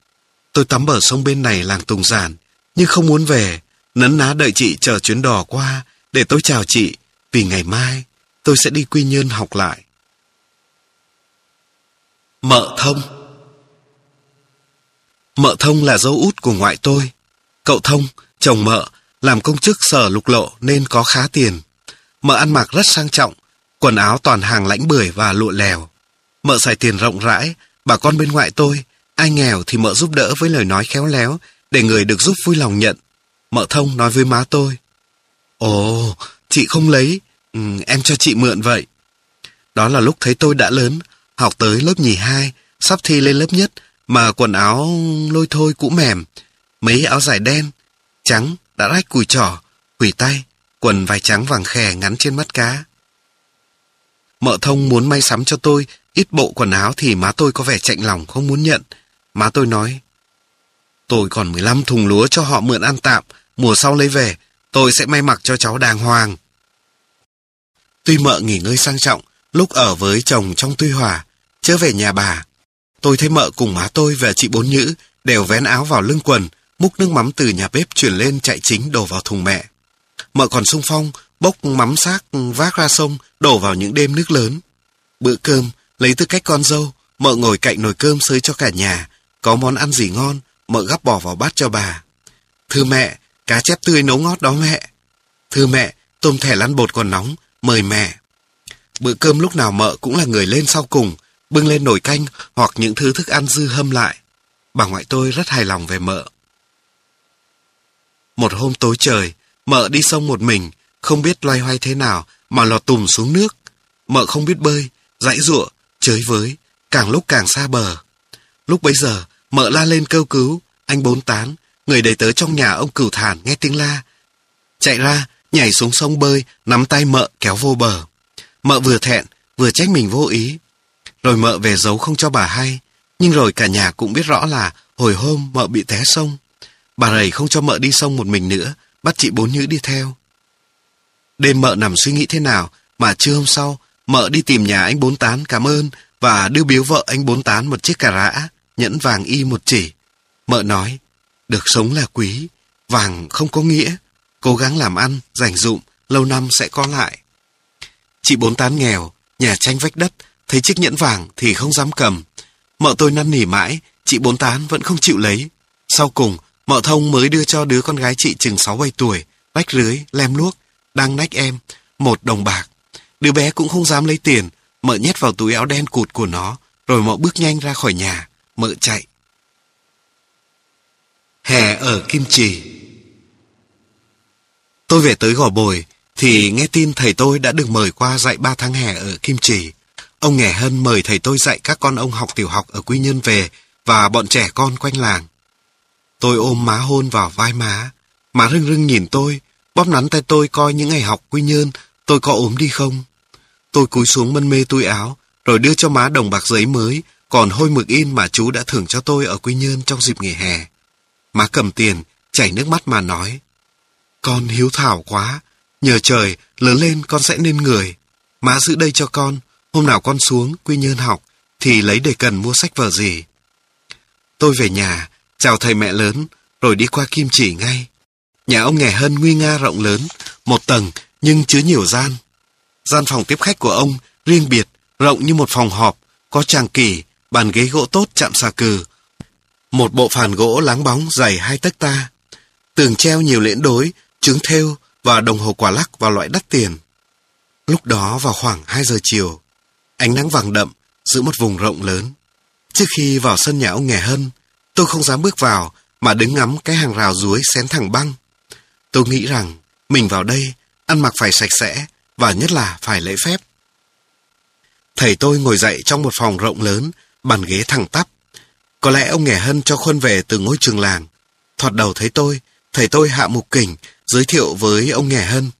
[SPEAKER 1] Tôi tắm bờ sông bên này làng Tùng Giản, nhưng không muốn về, nấn ná đợi chị chờ chuyến đò qua để tôi chào chị, vì ngày mai tôi sẽ đi Quy Nhơn học lại. Mợ Thông Mợ Thông là dâu út của ngoại tôi. Cậu Thông, chồng mợ, làm công chức sở lục lộ nên có khá tiền. Mợ ăn mặc rất sang trọng, quần áo toàn hàng lãnh bưởi và lụa lèo. Mợ xài tiền rộng rãi, bà con bên ngoại tôi, ai nghèo thì mợ giúp đỡ với lời nói khéo léo, để người được giúp vui lòng nhận. Mợ Thông nói với má tôi, Ồ, chị không lấy, ừ, em cho chị mượn vậy. Đó là lúc thấy tôi đã lớn, học tới lớp nhì hai, sắp thi lên lớp nhất, mà quần áo lôi thôi cũ mềm, mấy áo dài đen, trắng, đã rách cùi trỏ, hủy tay, quần vải trắng vàng khè ngắn trên mắt cá. Mợ thông muốn may sắm cho tôi ít bộ quần áo thì má tôi có vẻ chạnh lòng không muốn nhận. Má tôi nói, tôi còn 15 thùng lúa cho họ mượn ăn tạm, mùa sau lấy về, tôi sẽ may mặc cho cháu đàng hoàng. Tuy mợ nghỉ ngơi sang trọng, lúc ở với chồng trong Tuy Hòa, trở về nhà bà, tôi thấy mợ cùng má tôi và chị Bốn Nhữ đều vén áo vào lưng quần, múc nước mắm từ nhà bếp chuyển lên chạy chính đổ vào thùng mẹ. Mợ còn sung phong, bốc mắm xác vác ra sông, đổ vào những đêm nước lớn. Bữa cơm, lấy tư cách con dâu, mợ ngồi cạnh nồi cơm sới cho cả nhà. Có món ăn gì ngon, mợ gắp bỏ vào bát cho bà. Thưa mẹ, cá chép tươi nấu ngót đó mẹ. Thưa mẹ, tôm thẻ lăn bột còn nóng, mời mẹ. Bữa cơm lúc nào mợ cũng là người lên sau cùng, bưng lên nồi canh hoặc những thứ thức ăn dư hâm lại. Bà ngoại tôi rất hài lòng về mợ. Một hôm tối trời, mợ đi sông một mình, không biết loay hoay thế nào mà lọt tùm xuống nước. Mợ không biết bơi, dãy ruộng, chới với, càng lúc càng xa bờ. Lúc bấy giờ, mợ la lên kêu cứu, anh bốn tán, người đầy tớ trong nhà ông cửu thản nghe tiếng la. Chạy ra, nhảy xuống sông bơi, nắm tay mợ kéo vô bờ. Mợ vừa thẹn, vừa trách mình vô ý. Rồi mợ về giấu không cho bà hay, nhưng rồi cả nhà cũng biết rõ là hồi hôm mợ bị té sông. Bà rầy không cho mợ đi sông một mình nữa, bắt chị bốn nhữ đi theo. Đêm mợ nằm suy nghĩ thế nào, mà trưa hôm sau, mợ đi tìm nhà anh bốn tán cảm ơn và đưa biếu vợ anh bốn tán một chiếc cà rã, nhẫn vàng y một chỉ. Mợ nói, được sống là quý, vàng không có nghĩa, cố gắng làm ăn, dành dụng lâu năm sẽ có lại. Chị bốn tán nghèo, nhà tranh vách đất, thấy chiếc nhẫn vàng thì không dám cầm. Mợ tôi năn nỉ mãi, chị bốn tán vẫn không chịu lấy. Sau cùng, mợ thông mới đưa cho đứa con gái chị chừng 6-7 tuổi, bách rưới, lem luốc, đang nách em, một đồng bạc. Đứa bé cũng không dám lấy tiền, mợ nhét vào túi áo đen cụt của nó, rồi mợ bước nhanh ra khỏi nhà, mợ chạy. Hè ở Kim Trì Tôi về tới Gò Bồi, thì nghe tin thầy tôi đã được mời qua dạy 3 tháng hè ở Kim Trì. Ông Nghè Hân mời thầy tôi dạy các con ông học tiểu học ở Quy Nhơn về và bọn trẻ con quanh làng. Tôi ôm má hôn vào vai má. Má rưng rưng nhìn tôi, bóp nắn tay tôi coi những ngày học Quy Nhơn tôi có ốm đi không. Tôi cúi xuống mân mê túi áo, rồi đưa cho má đồng bạc giấy mới, còn hôi mực in mà chú đã thưởng cho tôi ở Quy Nhơn trong dịp nghỉ hè. Má cầm tiền, chảy nước mắt mà nói. Con hiếu thảo quá, nhờ trời, lớn lên con sẽ nên người. Má giữ đây cho con, hôm nào con xuống Quy Nhơn học, thì lấy để cần mua sách vở gì. Tôi về nhà, chào thầy mẹ lớn, rồi đi qua Kim Chỉ ngay. Nhà ông nghè hơn nguy nga rộng lớn, một tầng nhưng chứa nhiều gian. Gian phòng tiếp khách của ông riêng biệt, rộng như một phòng họp, có tràng kỷ, bàn ghế gỗ tốt chạm xà cừ. Một bộ phàn gỗ láng bóng dày hai tấc ta. Tường treo nhiều lễn đối, trứng thêu và đồng hồ quả lắc vào loại đắt tiền. Lúc đó vào khoảng 2 giờ chiều, ánh nắng vàng đậm giữa một vùng rộng lớn. Trước khi vào sân nhà ông nghè hân, tôi không dám bước vào mà đứng ngắm cái hàng rào ruối xén thẳng băng. Tôi nghĩ rằng mình vào đây ăn mặc phải sạch sẽ và nhất là phải lễ phép. Thầy tôi ngồi dậy trong một phòng rộng lớn, bàn ghế thẳng tắp. Có lẽ ông nghè hân cho khuôn về từ ngôi trường làng. Thoạt đầu thấy tôi, thầy tôi hạ mục kỉnh, giới thiệu với ông nghè hân.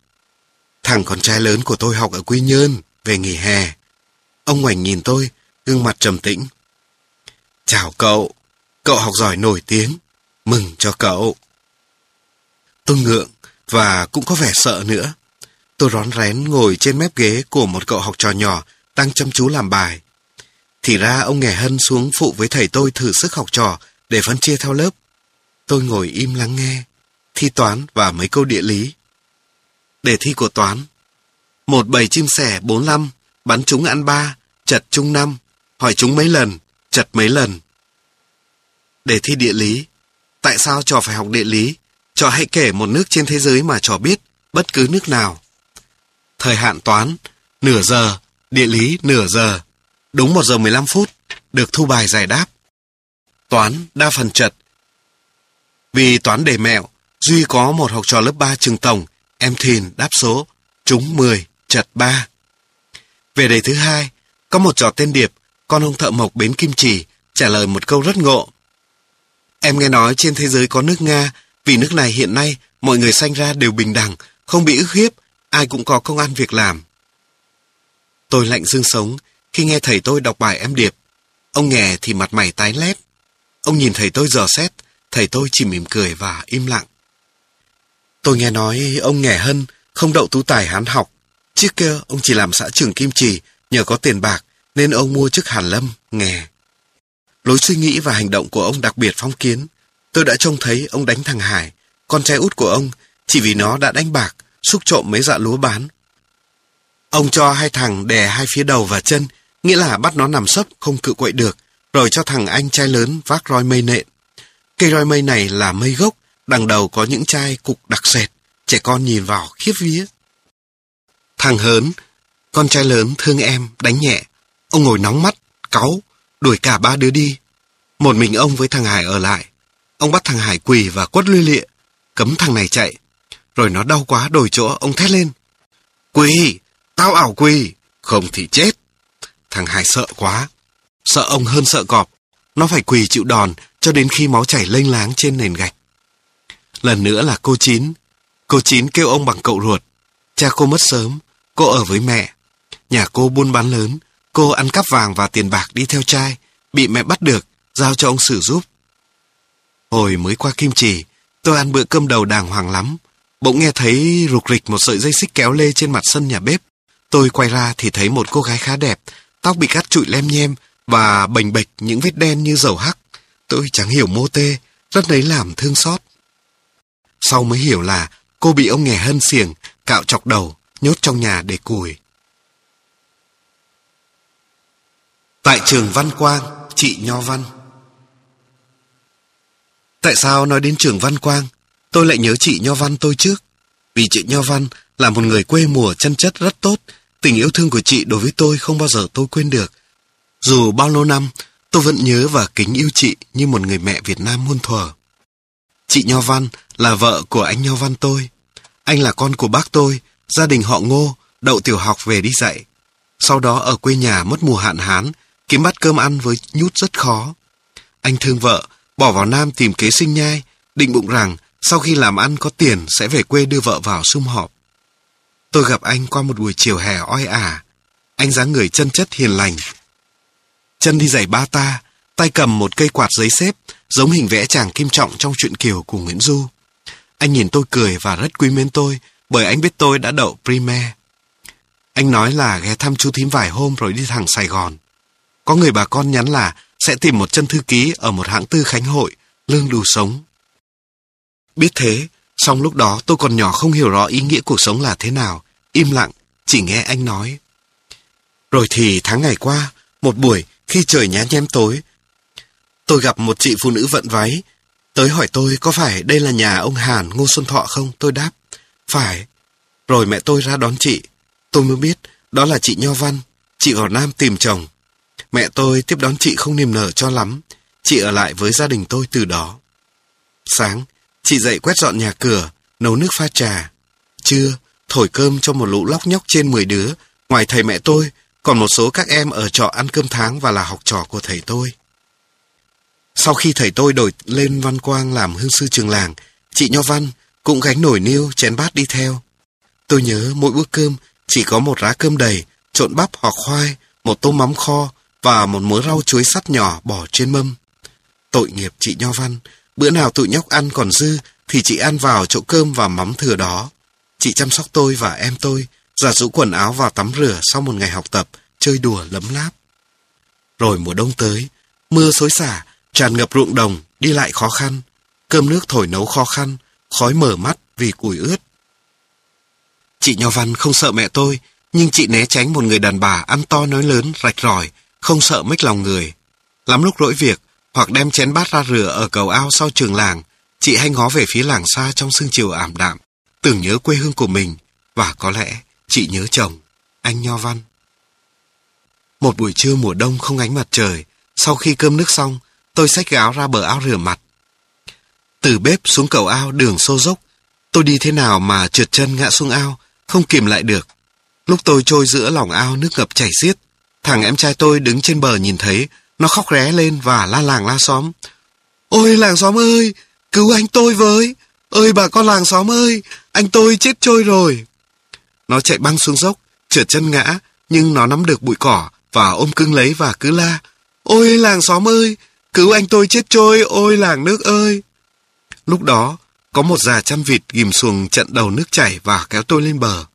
[SPEAKER 1] Thằng con trai lớn của tôi học ở Quy Nhơn, về nghỉ hè. Ông ngoảnh nhìn tôi, gương mặt trầm tĩnh. Chào cậu, cậu học giỏi nổi tiếng, mừng cho cậu. Tôi ngượng và cũng có vẻ sợ nữa. Tôi rón rén ngồi trên mép ghế của một cậu học trò nhỏ đang chăm chú làm bài. Thì ra ông nghè hân xuống phụ với thầy tôi thử sức học trò để phân chia theo lớp. Tôi ngồi im lắng nghe, thi toán và mấy câu địa lý. Đề thi của toán. Một bầy chim sẻ 45, bắn chúng ăn ba, chật chung năm, hỏi chúng mấy lần, chật mấy lần. Đề thi địa lý. Tại sao trò phải học địa lý? Trò hãy kể một nước trên thế giới mà trò biết, bất cứ nước nào. Thời hạn toán, nửa giờ, địa lý nửa giờ. Đúng một giờ 15 phút, được thu bài giải đáp. Toán đa phần trật. Vì toán đề mẹo, Duy có một học trò lớp 3 trường tổng, em Thìn đáp số, trúng 10, trật 3. Về đề thứ hai, có một trò tên Điệp, con ông thợ mộc bến Kim Chỉ, trả lời một câu rất ngộ. Em nghe nói trên thế giới có nước Nga, vì nước này hiện nay mọi người sanh ra đều bình đẳng, không bị ức hiếp, ai cũng có công ăn việc làm. Tôi lạnh dương sống khi nghe thầy tôi đọc bài em Điệp. Ông nghe thì mặt mày tái lét. Ông nhìn thầy tôi dò xét, thầy tôi chỉ mỉm cười và im lặng. Tôi nghe nói ông nghè hân, không đậu tú tài hán học. Trước kia ông chỉ làm xã trưởng Kim Trì, nhờ có tiền bạc, nên ông mua chức Hàn Lâm, nghè. Lối suy nghĩ và hành động của ông đặc biệt phong kiến. Tôi đã trông thấy ông đánh thằng Hải, con trai út của ông, chỉ vì nó đã đánh bạc, xúc trộm mấy dạ lúa bán. Ông cho hai thằng đè hai phía đầu và chân, nghĩa là bắt nó nằm sấp không cự quậy được, rồi cho thằng anh trai lớn vác roi mây nện. Cây roi mây này là mây gốc, đằng đầu có những chai cục đặc sệt, trẻ con nhìn vào khiếp vía. Thằng hớn, con trai lớn thương em, đánh nhẹ. Ông ngồi nóng mắt, cáu, đuổi cả ba đứa đi. Một mình ông với thằng Hải ở lại. Ông bắt thằng Hải quỳ và quất lươi lịa, cấm thằng này chạy. Rồi nó đau quá đổi chỗ, ông thét lên. Quỳ, tao ảo quỳ, không thì chết. Thằng Hải sợ quá, sợ ông hơn sợ cọp. Nó phải quỳ chịu đòn cho đến khi máu chảy lênh láng trên nền gạch. Lần nữa là cô Chín. Cô Chín kêu ông bằng cậu ruột. Cha cô mất sớm, cô ở với mẹ. Nhà cô buôn bán lớn, cô ăn cắp vàng và tiền bạc đi theo trai, bị mẹ bắt được, giao cho ông xử giúp. Hồi mới qua Kim Chỉ, tôi ăn bữa cơm đầu đàng hoàng lắm. Bỗng nghe thấy rục rịch một sợi dây xích kéo lê trên mặt sân nhà bếp. Tôi quay ra thì thấy một cô gái khá đẹp, tóc bị cắt trụi lem nhem và bềnh bệch những vết đen như dầu hắc. Tôi chẳng hiểu mô tê, rất lấy làm thương xót. Sau mới hiểu là cô bị ông nghè hân xiềng, cạo chọc đầu, nhốt trong nhà để củi. Tại trường Văn Quang, chị Nho Văn Tại sao nói đến trường Văn Quang, tôi lại nhớ chị Nho Văn tôi trước? Vì chị Nho Văn là một người quê mùa chân chất rất tốt, tình yêu thương của chị đối với tôi không bao giờ tôi quên được. Dù bao lâu năm, tôi vẫn nhớ và kính yêu chị như một người mẹ Việt Nam muôn thuở. Chị Nho Văn là vợ của anh Nho Văn tôi. Anh là con của bác tôi, gia đình họ ngô, đậu tiểu học về đi dạy. Sau đó ở quê nhà mất mùa hạn hán, kiếm bát cơm ăn với nhút rất khó. Anh thương vợ, bỏ vào Nam tìm kế sinh nhai, định bụng rằng sau khi làm ăn có tiền sẽ về quê đưa vợ vào sum họp. Tôi gặp anh qua một buổi chiều hè oi ả. Anh dáng người chân chất hiền lành. Chân đi giày ba ta, tay cầm một cây quạt giấy xếp, giống hình vẽ chàng Kim Trọng trong truyện Kiều của Nguyễn Du. Anh nhìn tôi cười và rất quý mến tôi, bởi anh biết tôi đã đậu prime Anh nói là ghé thăm chú thím vài hôm rồi đi thẳng Sài Gòn. Có người bà con nhắn là sẽ tìm một chân thư ký ở một hãng tư khánh hội, lương đủ sống. Biết thế, song lúc đó tôi còn nhỏ không hiểu rõ ý nghĩa cuộc sống là thế nào, im lặng, chỉ nghe anh nói. Rồi thì tháng ngày qua, một buổi khi trời nhá nhem tối, tôi gặp một chị phụ nữ vận váy, tới hỏi tôi có phải đây là nhà ông Hàn Ngô Xuân Thọ không? Tôi đáp, phải. Rồi mẹ tôi ra đón chị, tôi mới biết đó là chị Nho Văn, chị vào Nam tìm chồng. Mẹ tôi tiếp đón chị không niềm nở cho lắm, chị ở lại với gia đình tôi từ đó. Sáng, chị dậy quét dọn nhà cửa, nấu nước pha trà. Trưa, thổi cơm cho một lũ lóc nhóc trên 10 đứa, ngoài thầy mẹ tôi, còn một số các em ở trọ ăn cơm tháng và là học trò của thầy tôi. Sau khi thầy tôi đổi lên Văn Quang làm hương sư trường làng, chị Nho Văn cũng gánh nổi niêu, chén bát đi theo. Tôi nhớ mỗi bữa cơm chỉ có một rá cơm đầy, trộn bắp hoặc khoai, một tô mắm kho và một mớ rau chuối sắt nhỏ bỏ trên mâm. Tội nghiệp chị Nho Văn, bữa nào tụi nhóc ăn còn dư thì chị ăn vào chỗ cơm và mắm thừa đó. Chị chăm sóc tôi và em tôi, giặt rũ quần áo và tắm rửa sau một ngày học tập, chơi đùa lấm láp. Rồi mùa đông tới, mưa xối xả, tràn ngập ruộng đồng, đi lại khó khăn, cơm nước thổi nấu khó khăn, khói mở mắt vì củi ướt. Chị Nho Văn không sợ mẹ tôi, nhưng chị né tránh một người đàn bà ăn to nói lớn, rạch ròi, không sợ mếch lòng người. Lắm lúc rỗi việc, hoặc đem chén bát ra rửa ở cầu ao sau trường làng, chị hay ngó về phía làng xa trong sương chiều ảm đạm, tưởng nhớ quê hương của mình, và có lẽ chị nhớ chồng, anh Nho Văn. Một buổi trưa mùa đông không ánh mặt trời, sau khi cơm nước xong, tôi xách áo ra bờ ao rửa mặt. Từ bếp xuống cầu ao đường xô dốc, tôi đi thế nào mà trượt chân ngã xuống ao, không kìm lại được. Lúc tôi trôi giữa lòng ao nước ngập chảy xiết, thằng em trai tôi đứng trên bờ nhìn thấy, nó khóc ré lên và la làng la xóm. Ôi làng xóm ơi, cứu anh tôi với! Ơi bà con làng xóm ơi, anh tôi chết trôi rồi! Nó chạy băng xuống dốc, trượt chân ngã, nhưng nó nắm được bụi cỏ và ôm cưng lấy và cứ la. Ôi làng xóm ơi, cứu anh tôi chết trôi, ôi làng nước ơi! Lúc đó, có một già chăn vịt ghim xuồng trận đầu nước chảy và kéo tôi lên bờ.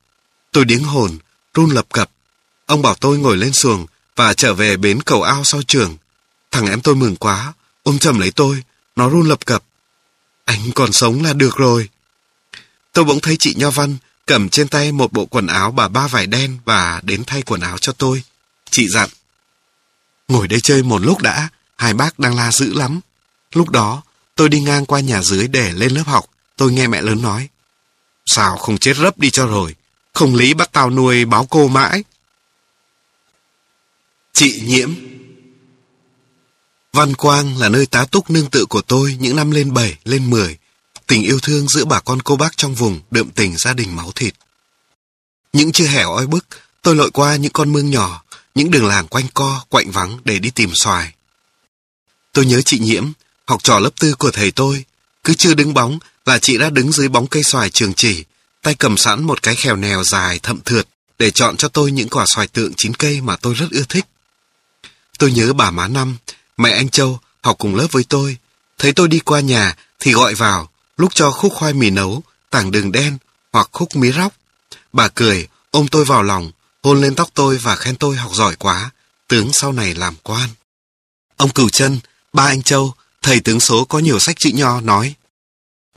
[SPEAKER 1] Tôi điếng hồn, run lập cập. Ông bảo tôi ngồi lên xuồng và trở về bến cầu ao sau trường. Thằng em tôi mừng quá, ôm chầm lấy tôi, nó run lập cập. Anh còn sống là được rồi. Tôi bỗng thấy chị Nho Văn cầm trên tay một bộ quần áo bà ba vải đen và đến thay quần áo cho tôi. Chị dặn. Ngồi đây chơi một lúc đã, hai bác đang la dữ lắm. Lúc đó, tôi đi ngang qua nhà dưới để lên lớp học, tôi nghe mẹ lớn nói. Sao không chết rấp đi cho rồi, không lý bắt tao nuôi báo cô mãi. Chị Nhiễm Văn Quang là nơi tá túc nương tự của tôi những năm lên 7, lên 10. Tình yêu thương giữa bà con cô bác trong vùng đượm tình gia đình máu thịt. Những chưa hẻo oi bức, tôi lội qua những con mương nhỏ, những đường làng quanh co, quạnh vắng để đi tìm xoài. Tôi nhớ chị Nhiễm, học trò lớp tư của thầy tôi. Cứ chưa đứng bóng là chị đã đứng dưới bóng cây xoài trường chỉ, tay cầm sẵn một cái khèo nèo dài thậm thượt để chọn cho tôi những quả xoài tượng chín cây mà tôi rất ưa thích. Tôi nhớ bà má Năm, mẹ anh Châu học cùng lớp với tôi. Thấy tôi đi qua nhà thì gọi vào, lúc cho khúc khoai mì nấu, tảng đường đen hoặc khúc mí róc. Bà cười, ôm tôi vào lòng, hôn lên tóc tôi và khen tôi học giỏi quá, tướng sau này làm quan. Ông Cửu chân ba anh Châu, thầy tướng số có nhiều sách chữ nho nói,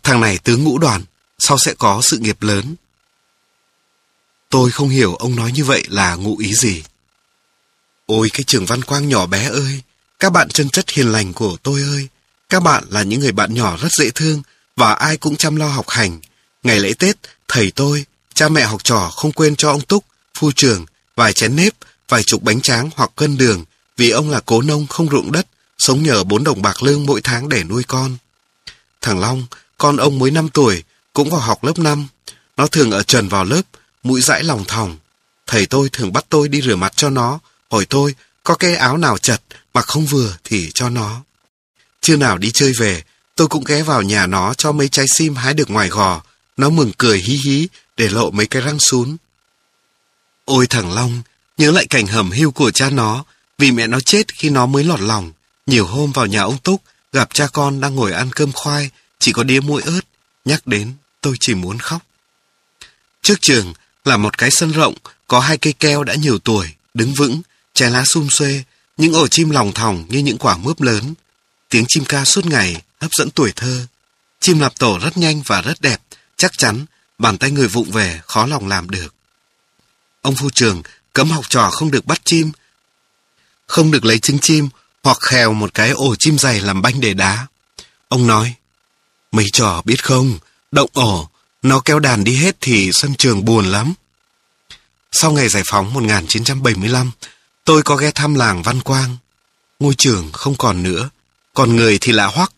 [SPEAKER 1] thằng này tướng ngũ đoàn, sau sẽ có sự nghiệp lớn. Tôi không hiểu ông nói như vậy là ngụ ý gì. Ôi cái trường văn quang nhỏ bé ơi, các bạn chân chất hiền lành của tôi ơi, các bạn là những người bạn nhỏ rất dễ thương và ai cũng chăm lo học hành. Ngày lễ Tết, thầy tôi, cha mẹ học trò không quên cho ông Túc, phu trường, vài chén nếp, vài chục bánh tráng hoặc cân đường vì ông là cố nông không ruộng đất, sống nhờ bốn đồng bạc lương mỗi tháng để nuôi con. Thằng Long, con ông mới 5 tuổi, cũng vào học lớp 5. Nó thường ở trần vào lớp, mũi dãi lòng thòng. Thầy tôi thường bắt tôi đi rửa mặt cho nó, hỏi tôi có cái áo nào chật, mà không vừa thì cho nó. Chưa nào đi chơi về, tôi cũng ghé vào nhà nó cho mấy trái sim hái được ngoài gò. Nó mừng cười hí hí để lộ mấy cái răng sún. Ôi thằng Long, nhớ lại cảnh hầm hưu của cha nó, vì mẹ nó chết khi nó mới lọt lòng. Nhiều hôm vào nhà ông Túc, gặp cha con đang ngồi ăn cơm khoai, chỉ có đĩa muối ớt. Nhắc đến, tôi chỉ muốn khóc. Trước trường là một cái sân rộng, có hai cây keo đã nhiều tuổi, đứng vững, trái lá sum xuê, những ổ chim lòng thòng như những quả mướp lớn. Tiếng chim ca suốt ngày, hấp dẫn tuổi thơ. Chim lập tổ rất nhanh và rất đẹp, chắc chắn bàn tay người vụng về khó lòng làm được. Ông phu trường cấm học trò không được bắt chim, không được lấy trứng chim hoặc khèo một cái ổ chim dày làm banh để đá. Ông nói, mấy trò biết không, động ổ, nó kéo đàn đi hết thì sân trường buồn lắm. Sau ngày giải phóng 1975, tôi có ghé thăm làng Văn Quang. Ngôi trường không còn nữa, còn người thì lạ hoắc.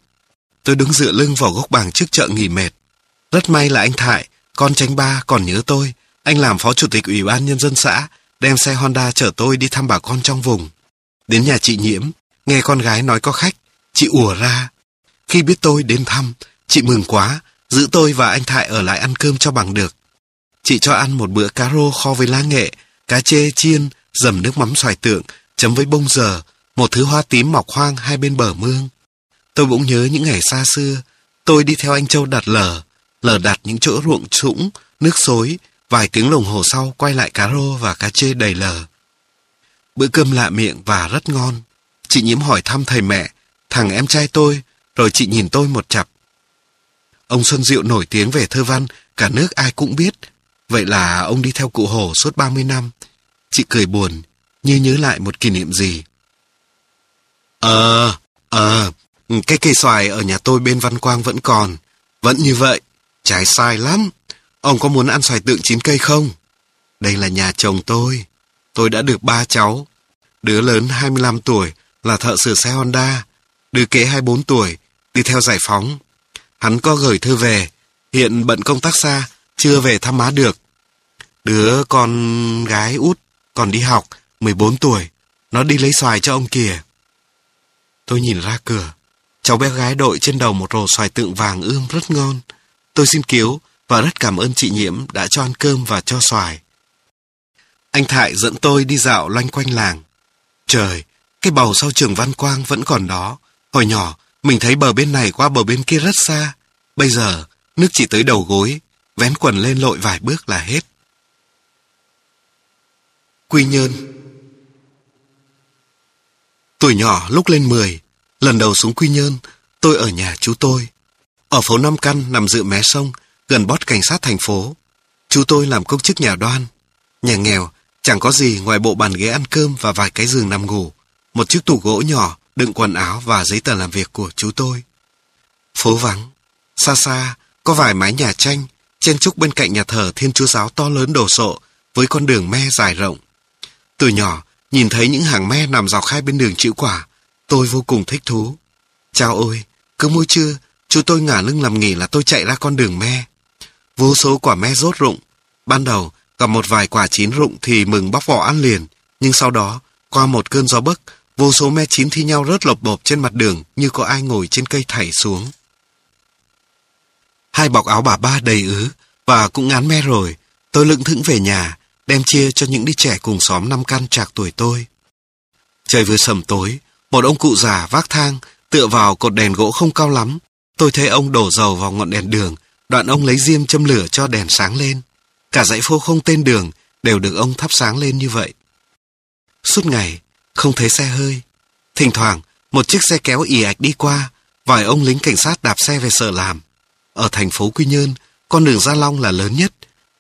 [SPEAKER 1] Tôi đứng dựa lưng vào gốc bàng trước chợ nghỉ mệt. Rất may là anh Thại, con tránh ba còn nhớ tôi. Anh làm phó chủ tịch ủy ban nhân dân xã, đem xe Honda chở tôi đi thăm bà con trong vùng. Đến nhà chị Nhiễm, nghe con gái nói có khách, chị ùa ra. Khi biết tôi đến thăm, chị mừng quá, giữ tôi và anh Thại ở lại ăn cơm cho bằng được. Chị cho ăn một bữa cá rô kho với lá nghệ, cá chê chiên, dầm nước mắm xoài tượng, chấm với bông giờ, một thứ hoa tím mọc hoang hai bên bờ mương. Tôi bỗng nhớ những ngày xa xưa, tôi đi theo anh Châu đặt lờ, lờ đặt những chỗ ruộng trũng, nước xối, vài tiếng đồng hồ sau quay lại cá rô và cá chê đầy lờ. Bữa cơm lạ miệng và rất ngon. Chị nhiễm hỏi thăm thầy mẹ, thằng em trai tôi, rồi chị nhìn tôi một chặp. Ông Xuân Diệu nổi tiếng về thơ văn, cả nước ai cũng biết. Vậy là ông đi theo cụ Hồ suốt 30 năm. Chị cười buồn, như nhớ lại một kỷ niệm gì. Ờ, ờ, cái cây xoài ở nhà tôi bên Văn Quang vẫn còn. Vẫn như vậy, trái sai lắm. Ông có muốn ăn xoài tượng chín cây không? Đây là nhà chồng tôi. Tôi đã được ba cháu. Đứa lớn 25 tuổi là thợ sửa xe Honda. Đứa kế 24 tuổi đi theo giải phóng. Hắn có gửi thư về. Hiện bận công tác xa, chưa về thăm má được. Đứa con gái út còn đi học, 14 tuổi. Nó đi lấy xoài cho ông kìa. Tôi nhìn ra cửa. Cháu bé gái đội trên đầu một rổ xoài tượng vàng ươm rất ngon. Tôi xin cứu và rất cảm ơn chị Nhiễm đã cho ăn cơm và cho xoài. Anh Thại dẫn tôi đi dạo loanh quanh làng. Trời, cái bầu sau trường Văn Quang vẫn còn đó. Hồi nhỏ, mình thấy bờ bên này qua bờ bên kia rất xa. Bây giờ, nước chỉ tới đầu gối, vén quần lên lội vài bước là hết. Quy Nhơn Tuổi nhỏ lúc lên 10, lần đầu xuống Quy Nhơn, tôi ở nhà chú tôi. Ở phố Nam Căn nằm dự mé sông, gần bót cảnh sát thành phố. Chú tôi làm công chức nhà đoan. Nhà nghèo, chẳng có gì ngoài bộ bàn ghế ăn cơm và vài cái giường nằm ngủ. Một chiếc tủ gỗ nhỏ đựng quần áo và giấy tờ làm việc của chú tôi. Phố vắng, xa xa, có vài mái nhà tranh, chen trúc bên cạnh nhà thờ Thiên Chúa Giáo to lớn đồ sộ với con đường me dài rộng. Từ nhỏ, nhìn thấy những hàng me nằm dọc hai bên đường chữ quả, tôi vô cùng thích thú. Chào ôi, cứ mỗi trưa, chú tôi ngả lưng làm nghỉ là tôi chạy ra con đường me. Vô số quả me rốt rụng. Ban đầu, gặp một vài quả chín rụng thì mừng bóc vỏ ăn liền. Nhưng sau đó, qua một cơn gió bấc, vô số me chín thi nhau rớt lộp bộp trên mặt đường như có ai ngồi trên cây thảy xuống. Hai bọc áo bà ba đầy ứ và cũng ngán me rồi. Tôi lững thững về nhà, đem chia cho những đứa trẻ cùng xóm năm căn trạc tuổi tôi. Trời vừa sầm tối, một ông cụ già vác thang tựa vào cột đèn gỗ không cao lắm. Tôi thấy ông đổ dầu vào ngọn đèn đường, đoạn ông lấy diêm châm lửa cho đèn sáng lên. Cả dãy phố không tên đường đều được ông thắp sáng lên như vậy. Suốt ngày, không thấy xe hơi. Thỉnh thoảng, một chiếc xe kéo ì ạch đi qua, vài ông lính cảnh sát đạp xe về sở làm. Ở thành phố Quy Nhơn, con đường Gia Long là lớn nhất.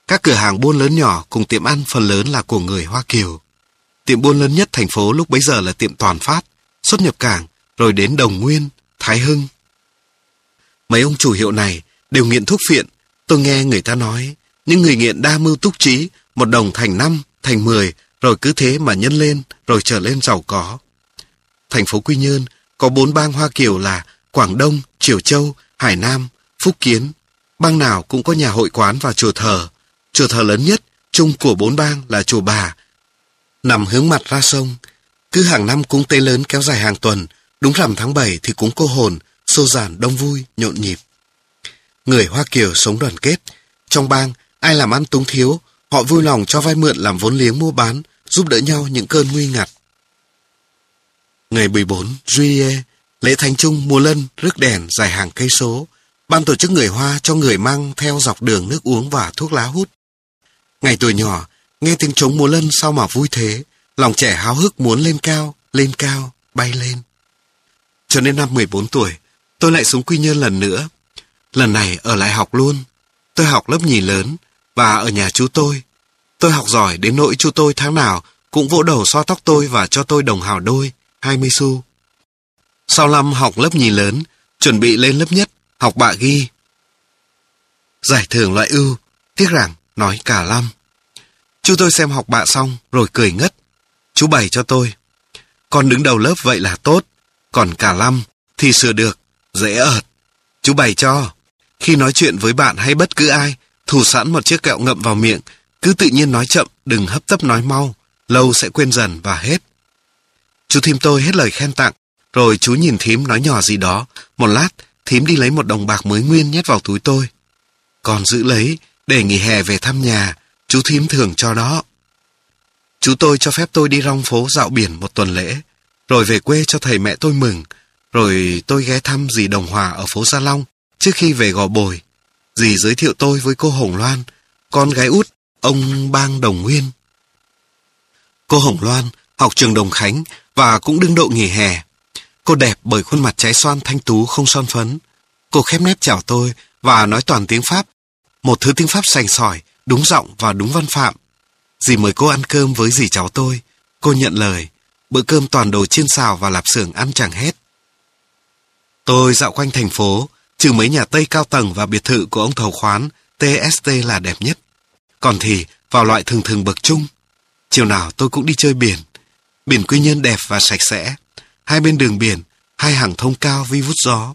[SPEAKER 1] Các cửa hàng buôn lớn nhỏ cùng tiệm ăn phần lớn là của người Hoa Kiều. Tiệm buôn lớn nhất thành phố lúc bấy giờ là tiệm Toàn Phát, xuất nhập cảng, rồi đến Đồng Nguyên, Thái Hưng. Mấy ông chủ hiệu này đều nghiện thuốc phiện. Tôi nghe người ta nói, những người nghiện đa mưu túc trí, một đồng thành năm, thành mười, rồi cứ thế mà nhân lên, rồi trở lên giàu có. Thành phố Quy Nhơn có bốn bang Hoa Kiều là Quảng Đông, Triều Châu, Hải Nam, Phúc Kiến. Bang nào cũng có nhà hội quán và chùa thờ. Chùa thờ lớn nhất, chung của bốn bang là chùa Bà. Nằm hướng mặt ra sông. Cứ hàng năm cúng tế lớn kéo dài hàng tuần. Đúng rằm tháng 7 thì cúng cô hồn, xô giản đông vui, nhộn nhịp. Người Hoa Kiều sống đoàn kết. Trong bang, ai làm ăn túng thiếu, họ vui lòng cho vay mượn làm vốn liếng mua bán, giúp đỡ nhau những cơn nguy ngặt. Ngày 14, Juillet, lễ thánh trung mùa lân, rước đèn dài hàng cây số. Ban tổ chức người Hoa cho người mang theo dọc đường nước uống và thuốc lá hút. Ngày tuổi nhỏ, nghe tiếng trống mùa lân sao mà vui thế, lòng trẻ háo hức muốn lên cao, lên cao, bay lên. Cho nên năm 14 tuổi, tôi lại xuống Quy Nhơn lần nữa. Lần này ở lại học luôn. Tôi học lớp nhì lớn và ở nhà chú tôi. Tôi học giỏi đến nỗi chú tôi tháng nào cũng vỗ đầu xoa tóc tôi và cho tôi đồng hào đôi, 20 xu. Sau năm học lớp nhì lớn, chuẩn bị lên lớp nhất, học bạ ghi. Giải thưởng loại ưu, tiếc rằng nói cả lăm. Chú tôi xem học bạ xong rồi cười ngất. Chú bày cho tôi. Con đứng đầu lớp vậy là tốt, còn cả lăm thì sửa được, dễ ợt. Chú bày cho. Khi nói chuyện với bạn hay bất cứ ai, thủ sẵn một chiếc kẹo ngậm vào miệng, cứ tự nhiên nói chậm, đừng hấp tấp nói mau, lâu sẽ quên dần và hết. Chú thím tôi hết lời khen tặng, rồi chú nhìn thím nói nhỏ gì đó, một lát thím đi lấy một đồng bạc mới nguyên nhét vào túi tôi. Còn giữ lấy, để nghỉ hè về thăm nhà, chú thím thường cho đó. Chú tôi cho phép tôi đi rong phố dạo biển một tuần lễ, rồi về quê cho thầy mẹ tôi mừng, rồi tôi ghé thăm dì Đồng Hòa ở phố Gia Long trước khi về Gò Bồi. Dì giới thiệu tôi với cô Hồng Loan, con gái út, ông Bang Đồng Nguyên. Cô Hồng Loan học trường Đồng Khánh và cũng đương độ nghỉ hè. Cô đẹp bởi khuôn mặt trái xoan thanh tú không son phấn. Cô khép nép chào tôi và nói toàn tiếng Pháp. Một thứ tiếng Pháp sành sỏi, đúng giọng và đúng văn phạm. Dì mời cô ăn cơm với dì cháu tôi. Cô nhận lời. Bữa cơm toàn đồ chiên xào và lạp xưởng ăn chẳng hết. Tôi dạo quanh thành phố, trừ mấy nhà Tây cao tầng và biệt thự của ông thầu khoán, TST là đẹp nhất. Còn thì vào loại thường thường bậc trung. Chiều nào tôi cũng đi chơi biển. Biển Quy Nhơn đẹp và sạch sẽ. Hai bên đường biển, hai hàng thông cao vi vút gió.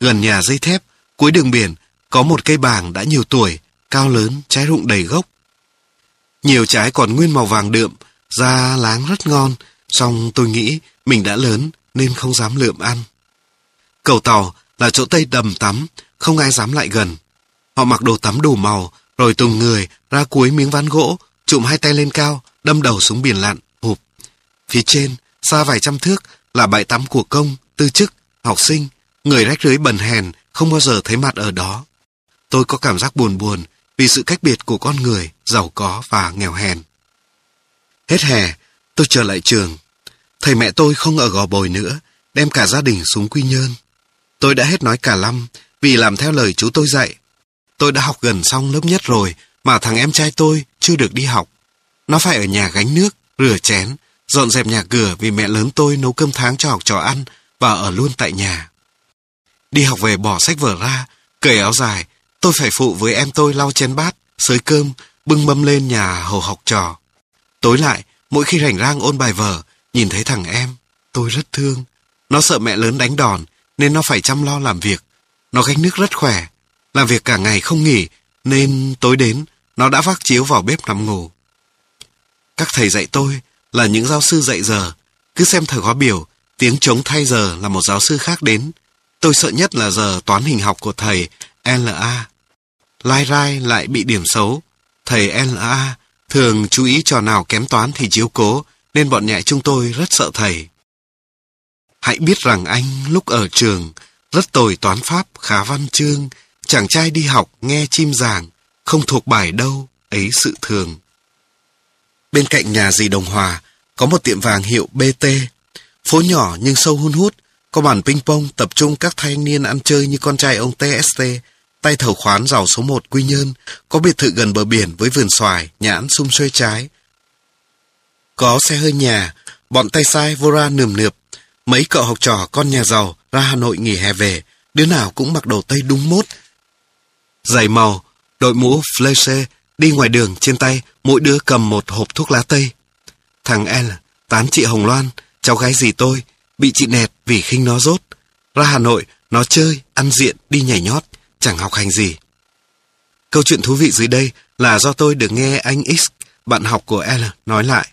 [SPEAKER 1] Gần nhà dây thép, cuối đường biển, có một cây bàng đã nhiều tuổi, cao lớn, trái rụng đầy gốc. Nhiều trái còn nguyên màu vàng đượm, da láng rất ngon, song tôi nghĩ mình đã lớn nên không dám lượm ăn. Cầu tàu là chỗ Tây đầm tắm, không ai dám lại gần. Họ mặc đồ tắm đủ màu, rồi tùng người ra cuối miếng ván gỗ, chụm hai tay lên cao, đâm đầu xuống biển lặn, hụp. Phía trên, xa vài trăm thước là bãi tắm của công, tư chức, học sinh, người rách rưới bần hèn, không bao giờ thấy mặt ở đó. Tôi có cảm giác buồn buồn vì sự cách biệt của con người, giàu có và nghèo hèn. Hết hè, tôi trở lại trường. Thầy mẹ tôi không ở gò bồi nữa, đem cả gia đình xuống Quy Nhơn. Tôi đã hết nói cả năm vì làm theo lời chú tôi dạy. Tôi đã học gần xong lớp nhất rồi mà thằng em trai tôi chưa được đi học. Nó phải ở nhà gánh nước, rửa chén, dọn dẹp nhà cửa vì mẹ lớn tôi nấu cơm tháng cho học trò ăn và ở luôn tại nhà. Đi học về bỏ sách vở ra, cởi áo dài, tôi phải phụ với em tôi lau chén bát, sới cơm, bưng mâm lên nhà hầu học trò. Tối lại, mỗi khi rảnh rang ôn bài vở, nhìn thấy thằng em, tôi rất thương. Nó sợ mẹ lớn đánh đòn, nên nó phải chăm lo làm việc. Nó gánh nước rất khỏe, làm việc cả ngày không nghỉ, nên tối đến, nó đã vác chiếu vào bếp nằm ngủ. Các thầy dạy tôi là những giáo sư dạy giờ. Cứ xem thời khóa biểu, tiếng trống thay giờ là một giáo sư khác đến. Tôi sợ nhất là giờ toán hình học của thầy LA. Lai rai lại bị điểm xấu. Thầy l a thường chú ý trò nào kém toán thì chiếu cố, nên bọn nhại chúng tôi rất sợ thầy. Hãy biết rằng anh lúc ở trường rất tồi toán pháp khá văn chương, chàng trai đi học nghe chim giảng, không thuộc bài đâu, ấy sự thường. Bên cạnh nhà dì Đồng Hòa có một tiệm vàng hiệu BT. Phố nhỏ nhưng sâu hun hút, có bàn ping pong tập trung các thanh niên ăn chơi như con trai ông TST, tay thầu khoán giàu số 1 Quy Nhơn, có biệt thự gần bờ biển với vườn xoài, nhãn sum xuê trái. Có xe hơi nhà, bọn tay sai vô ra nườm nượp, mấy cậu học trò con nhà giàu ra Hà Nội nghỉ hè về, đứa nào cũng mặc đồ tây đúng mốt. Giày màu, đội mũ fleche, đi ngoài đường trên tay, mỗi đứa cầm một hộp thuốc lá tây. Thằng L, tán chị Hồng Loan, cháu gái gì tôi, bị chị nẹt vì khinh nó rốt. Ra Hà Nội, nó chơi, ăn diện, đi nhảy nhót, chẳng học hành gì. Câu chuyện thú vị dưới đây là do tôi được nghe anh X, bạn học của L, nói lại.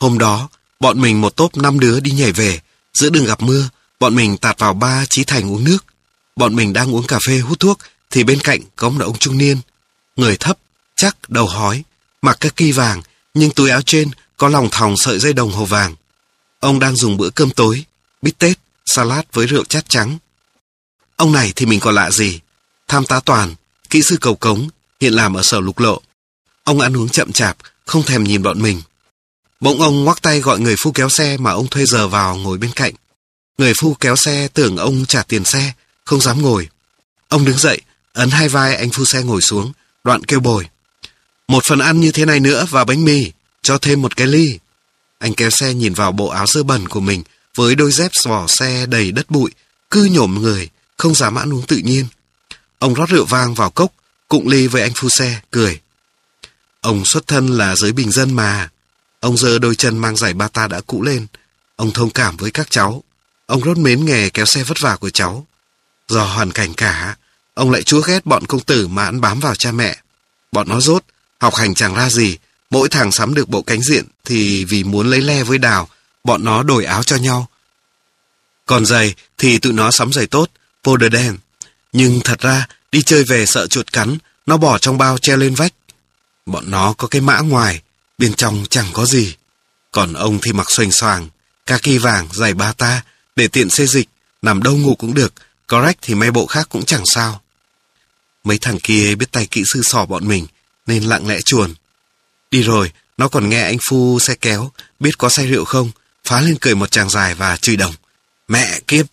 [SPEAKER 1] Hôm đó, bọn mình một tốp năm đứa đi nhảy về, giữa đường gặp mưa, bọn mình tạt vào ba Trí Thành uống nước. Bọn mình đang uống cà phê hút thuốc, thì bên cạnh có một ông trung niên. Người thấp, chắc, đầu hói, mặc các kỳ vàng, nhưng túi áo trên có lòng thòng sợi dây đồng hồ vàng. Ông đang dùng bữa cơm tối, bít tết, salad với rượu chát trắng. Ông này thì mình còn lạ gì? Tham tá toàn, kỹ sư cầu cống, hiện làm ở sở lục lộ. Ông ăn uống chậm chạp, không thèm nhìn bọn mình. Bỗng ông ngoắc tay gọi người phu kéo xe mà ông thuê giờ vào ngồi bên cạnh. Người phu kéo xe tưởng ông trả tiền xe, không dám ngồi. Ông đứng dậy, ấn hai vai anh phu xe ngồi xuống, đoạn kêu bồi. Một phần ăn như thế này nữa và bánh mì, cho thêm một cái ly. Anh kéo xe nhìn vào bộ áo sơ bẩn của mình với đôi dép vỏ xe đầy đất bụi, cứ nhổm người, không dám ăn uống tự nhiên. Ông rót rượu vang vào cốc, cụng ly với anh phu xe, cười. Ông xuất thân là giới bình dân mà. Ông giơ đôi chân mang giày ba ta đã cũ lên. Ông thông cảm với các cháu. Ông rất mến nghề kéo xe vất vả của cháu. Do hoàn cảnh cả, ông lại chúa ghét bọn công tử mà ăn bám vào cha mẹ. Bọn nó rốt, học hành chẳng ra gì. Mỗi thằng sắm được bộ cánh diện thì vì muốn lấy le với đào, bọn nó đổi áo cho nhau. Còn giày thì tụi nó sắm giày tốt, vô đen. Nhưng thật ra, đi chơi về sợ chuột cắn, nó bỏ trong bao treo lên vách. Bọn nó có cái mã ngoài, bên trong chẳng có gì. Còn ông thì mặc xoành xoàng, kaki vàng, giày ba ta, để tiện xê dịch, nằm đâu ngủ cũng được, có rách thì may bộ khác cũng chẳng sao. Mấy thằng kia biết tay kỹ sư sò bọn mình, nên lặng lẽ chuồn. Đi rồi, nó còn nghe anh Phu xe kéo, biết có say rượu không, phá lên cười một chàng dài và chửi đồng. Mẹ kiếp!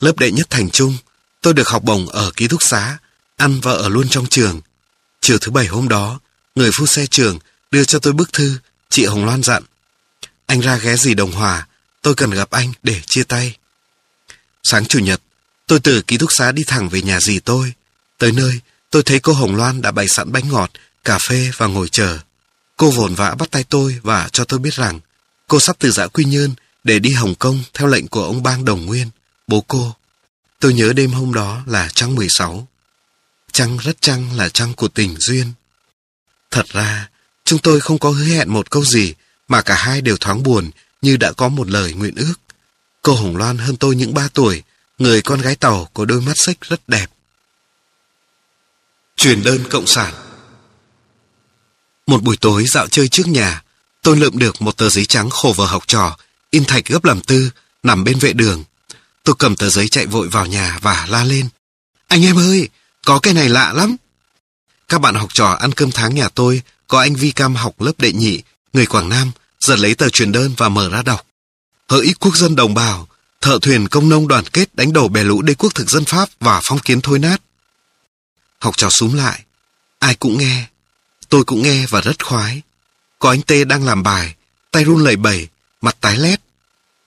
[SPEAKER 1] Lớp đệ nhất thành trung, tôi được học bổng ở ký túc xá, ăn và ở luôn trong trường. Chiều thứ bảy hôm đó, người phu xe trường đưa cho tôi bức thư, chị Hồng Loan dặn. Anh ra ghé gì đồng hòa, tôi cần gặp anh để chia tay. Sáng chủ nhật, tôi từ ký túc xá đi thẳng về nhà dì tôi. Tới nơi, tôi thấy cô Hồng Loan đã bày sẵn bánh ngọt, cà phê và ngồi chờ. Cô vồn vã bắt tay tôi và cho tôi biết rằng cô sắp từ giã Quy Nhơn để đi Hồng Kông theo lệnh của ông Bang Đồng Nguyên, bố cô. Tôi nhớ đêm hôm đó là trăng 16. Trăng rất trăng là trăng của tình duyên. Thật ra, Chúng tôi không có hứa hẹn một câu gì, mà cả hai đều thoáng buồn như đã có một lời nguyện ước. Cô Hồng Loan hơn tôi những ba tuổi, người con gái tàu có đôi mắt xích rất đẹp. Truyền đơn Cộng sản Một buổi tối dạo chơi trước nhà, tôi lượm được một tờ giấy trắng khổ vở học trò, in thạch gấp làm tư, nằm bên vệ đường. Tôi cầm tờ giấy chạy vội vào nhà và la lên. Anh em ơi, có cái này lạ lắm. Các bạn học trò ăn cơm tháng nhà tôi, có anh Vi Cam học lớp đệ nhị, người Quảng Nam, giật lấy tờ truyền đơn và mở ra đọc. Hỡi quốc dân đồng bào, thợ thuyền công nông đoàn kết đánh đổ bè lũ đế quốc thực dân Pháp và phong kiến thôi nát. Học trò súng lại. Ai cũng nghe. Tôi cũng nghe và rất khoái. Có anh Tê đang làm bài, tay run lẩy bẩy, mặt tái lét.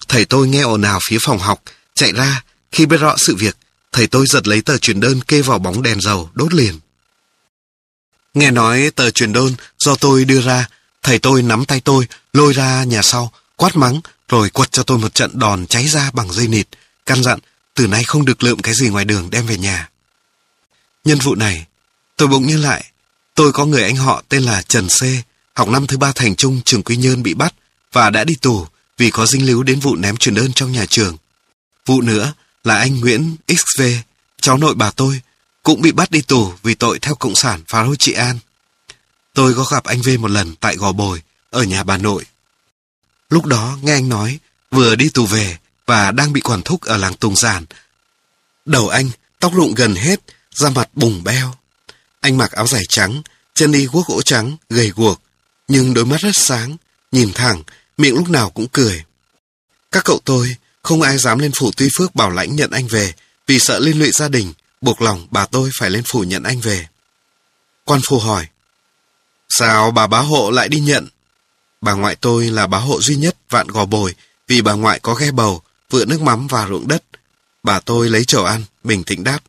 [SPEAKER 1] Thầy tôi nghe ồn ào phía phòng học, chạy ra. Khi biết rõ sự việc, thầy tôi giật lấy tờ truyền đơn kê vào bóng đèn dầu, đốt liền. Nghe nói tờ truyền đơn do tôi đưa ra, thầy tôi nắm tay tôi, lôi ra nhà sau, quát mắng, rồi quật cho tôi một trận đòn cháy ra bằng dây nịt, căn dặn từ nay không được lượm cái gì ngoài đường đem về nhà. Nhân vụ này, tôi bỗng nhớ lại, tôi có người anh họ tên là Trần C, học năm thứ ba thành trung trường Quy Nhơn bị bắt và đã đi tù vì có dinh líu đến vụ ném truyền đơn trong nhà trường. Vụ nữa là anh Nguyễn XV, cháu nội bà tôi, cũng bị bắt đi tù vì tội theo Cộng sản phá hôi trị an. Tôi có gặp anh V một lần tại Gò Bồi, ở nhà bà nội. Lúc đó nghe anh nói, vừa đi tù về và đang bị quản thúc ở làng Tùng Giản. Đầu anh, tóc rụng gần hết, da mặt bùng beo. Anh mặc áo dài trắng, chân đi guốc gỗ trắng, gầy guộc, nhưng đôi mắt rất sáng, nhìn thẳng, miệng lúc nào cũng cười. Các cậu tôi, không ai dám lên phủ Tuy Phước bảo lãnh nhận anh về, vì sợ liên lụy gia đình, buộc lòng bà tôi phải lên phủ nhận anh về. Quan phủ hỏi, sao bà bá hộ lại đi nhận? Bà ngoại tôi là bá hộ duy nhất vạn gò bồi, vì bà ngoại có ghe bầu, vựa nước mắm và ruộng đất. Bà tôi lấy chầu ăn, bình tĩnh đáp.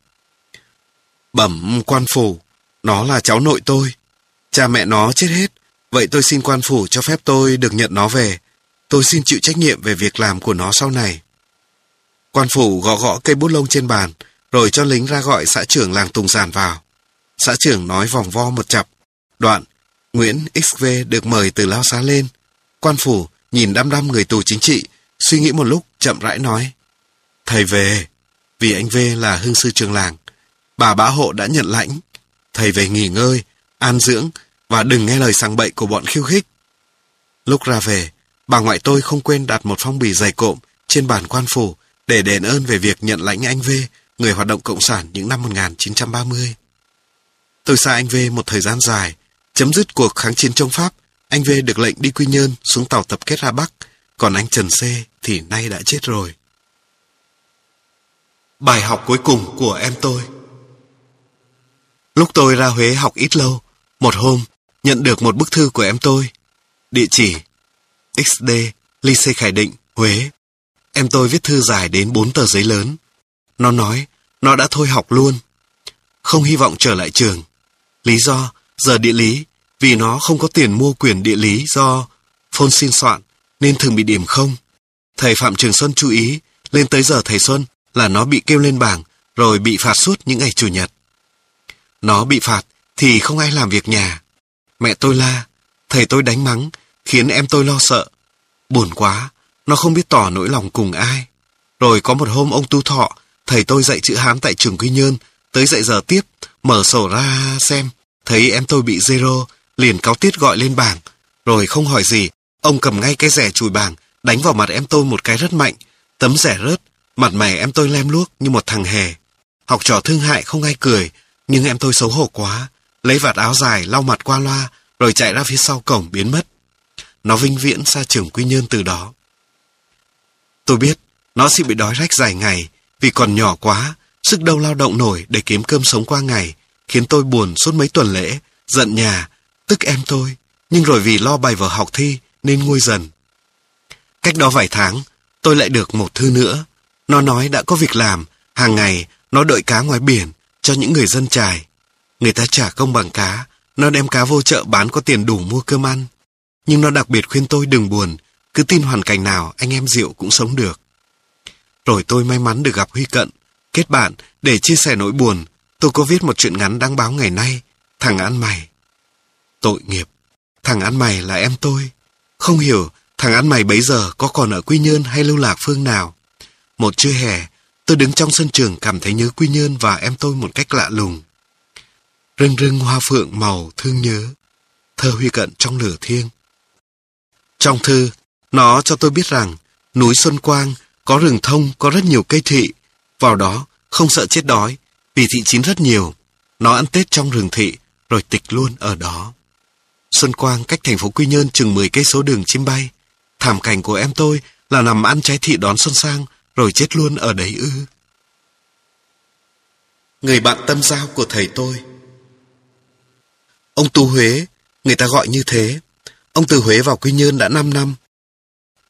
[SPEAKER 1] Bẩm quan phủ, nó là cháu nội tôi. Cha mẹ nó chết hết, vậy tôi xin quan phủ cho phép tôi được nhận nó về. Tôi xin chịu trách nhiệm về việc làm của nó sau này. Quan phủ gõ gõ cây bút lông trên bàn, rồi cho lính ra gọi xã trưởng làng Tùng Giàn vào. Xã trưởng nói vòng vo một chập. Đoạn, Nguyễn XV được mời từ lao xá lên. Quan phủ nhìn đăm đăm người tù chính trị, suy nghĩ một lúc chậm rãi nói. Thầy về, vì anh V là hương sư trường làng. Bà bá hộ đã nhận lãnh. Thầy về nghỉ ngơi, an dưỡng và đừng nghe lời sang bậy của bọn khiêu khích. Lúc ra về, bà ngoại tôi không quên đặt một phong bì dày cộm trên bàn quan phủ để đền ơn về việc nhận lãnh anh V, người hoạt động cộng sản những năm 1930. Tôi xa anh V một thời gian dài, chấm dứt cuộc kháng chiến chống Pháp, anh V được lệnh đi Quy Nhơn xuống tàu tập kết ra Bắc, còn anh Trần C thì nay đã chết rồi. Bài học cuối cùng của em tôi Lúc tôi ra Huế học ít lâu, một hôm, nhận được một bức thư của em tôi. Địa chỉ XD, Lycée Khải Định, Huế. Em tôi viết thư dài đến bốn tờ giấy lớn. Nó nói, nó đã thôi học luôn. Không hy vọng trở lại trường. Lý do, giờ địa lý, vì nó không có tiền mua quyền địa lý do phôn xin soạn, nên thường bị điểm không. Thầy Phạm Trường Xuân chú ý, lên tới giờ thầy Xuân là nó bị kêu lên bảng, rồi bị phạt suốt những ngày Chủ nhật. Nó bị phạt thì không ai làm việc nhà. Mẹ tôi la, thầy tôi đánh mắng, khiến em tôi lo sợ. Buồn quá, nó không biết tỏ nỗi lòng cùng ai. Rồi có một hôm ông Tu Thọ, thầy tôi dạy chữ Hán tại trường Quy Nhơn, tới dạy giờ tiếp, mở sổ ra xem, thấy em tôi bị zero, liền cáo tiết gọi lên bảng. Rồi không hỏi gì, ông cầm ngay cái rẻ chùi bảng, đánh vào mặt em tôi một cái rất mạnh, tấm rẻ rớt, mặt mày em tôi lem luốc như một thằng hề. Học trò thương hại không ai cười, nhưng em tôi xấu hổ quá, lấy vạt áo dài lau mặt qua loa, rồi chạy ra phía sau cổng biến mất. Nó vinh viễn xa trường Quy Nhơn từ đó. Tôi biết, nó sẽ bị đói rách dài ngày, vì còn nhỏ quá, sức đâu lao động nổi để kiếm cơm sống qua ngày, khiến tôi buồn suốt mấy tuần lễ, giận nhà, tức em tôi, nhưng rồi vì lo bài vở học thi nên nguôi dần. Cách đó vài tháng, tôi lại được một thư nữa. Nó nói đã có việc làm, hàng ngày nó đợi cá ngoài biển cho những người dân trài. Người ta trả công bằng cá, nó đem cá vô chợ bán có tiền đủ mua cơm ăn. Nhưng nó đặc biệt khuyên tôi đừng buồn, cứ tin hoàn cảnh nào anh em Diệu cũng sống được. Rồi tôi may mắn được gặp Huy Cận, kết bạn để chia sẻ nỗi buồn. Tôi có viết một chuyện ngắn đăng báo ngày nay, thằng ăn mày. Tội nghiệp. thằng ăn mày là em tôi. Không hiểu thằng ăn mày bấy giờ có còn ở Quy Nhơn hay lưu lạc phương nào. Một trưa hè, tôi đứng trong sân trường cảm thấy nhớ Quy Nhơn và em tôi một cách lạ lùng. Rưng rưng hoa phượng màu thương nhớ, thơ huy cận trong lửa thiêng. Trong thư, nó cho tôi biết rằng núi Xuân Quang có rừng thông, có rất nhiều cây thị. Vào đó, không sợ chết đói, vì thị chín rất nhiều. Nó ăn Tết trong rừng thị, rồi tịch luôn ở đó. Xuân Quang cách thành phố Quy Nhơn chừng 10 cây số đường chim bay. Thảm cảnh của em tôi là nằm ăn trái thị đón xuân sang, rồi chết luôn ở đấy ư. Người bạn tâm giao của thầy tôi Ông Tu Huế, người ta gọi như thế. Ông từ Huế vào Quy Nhơn đã 5 năm.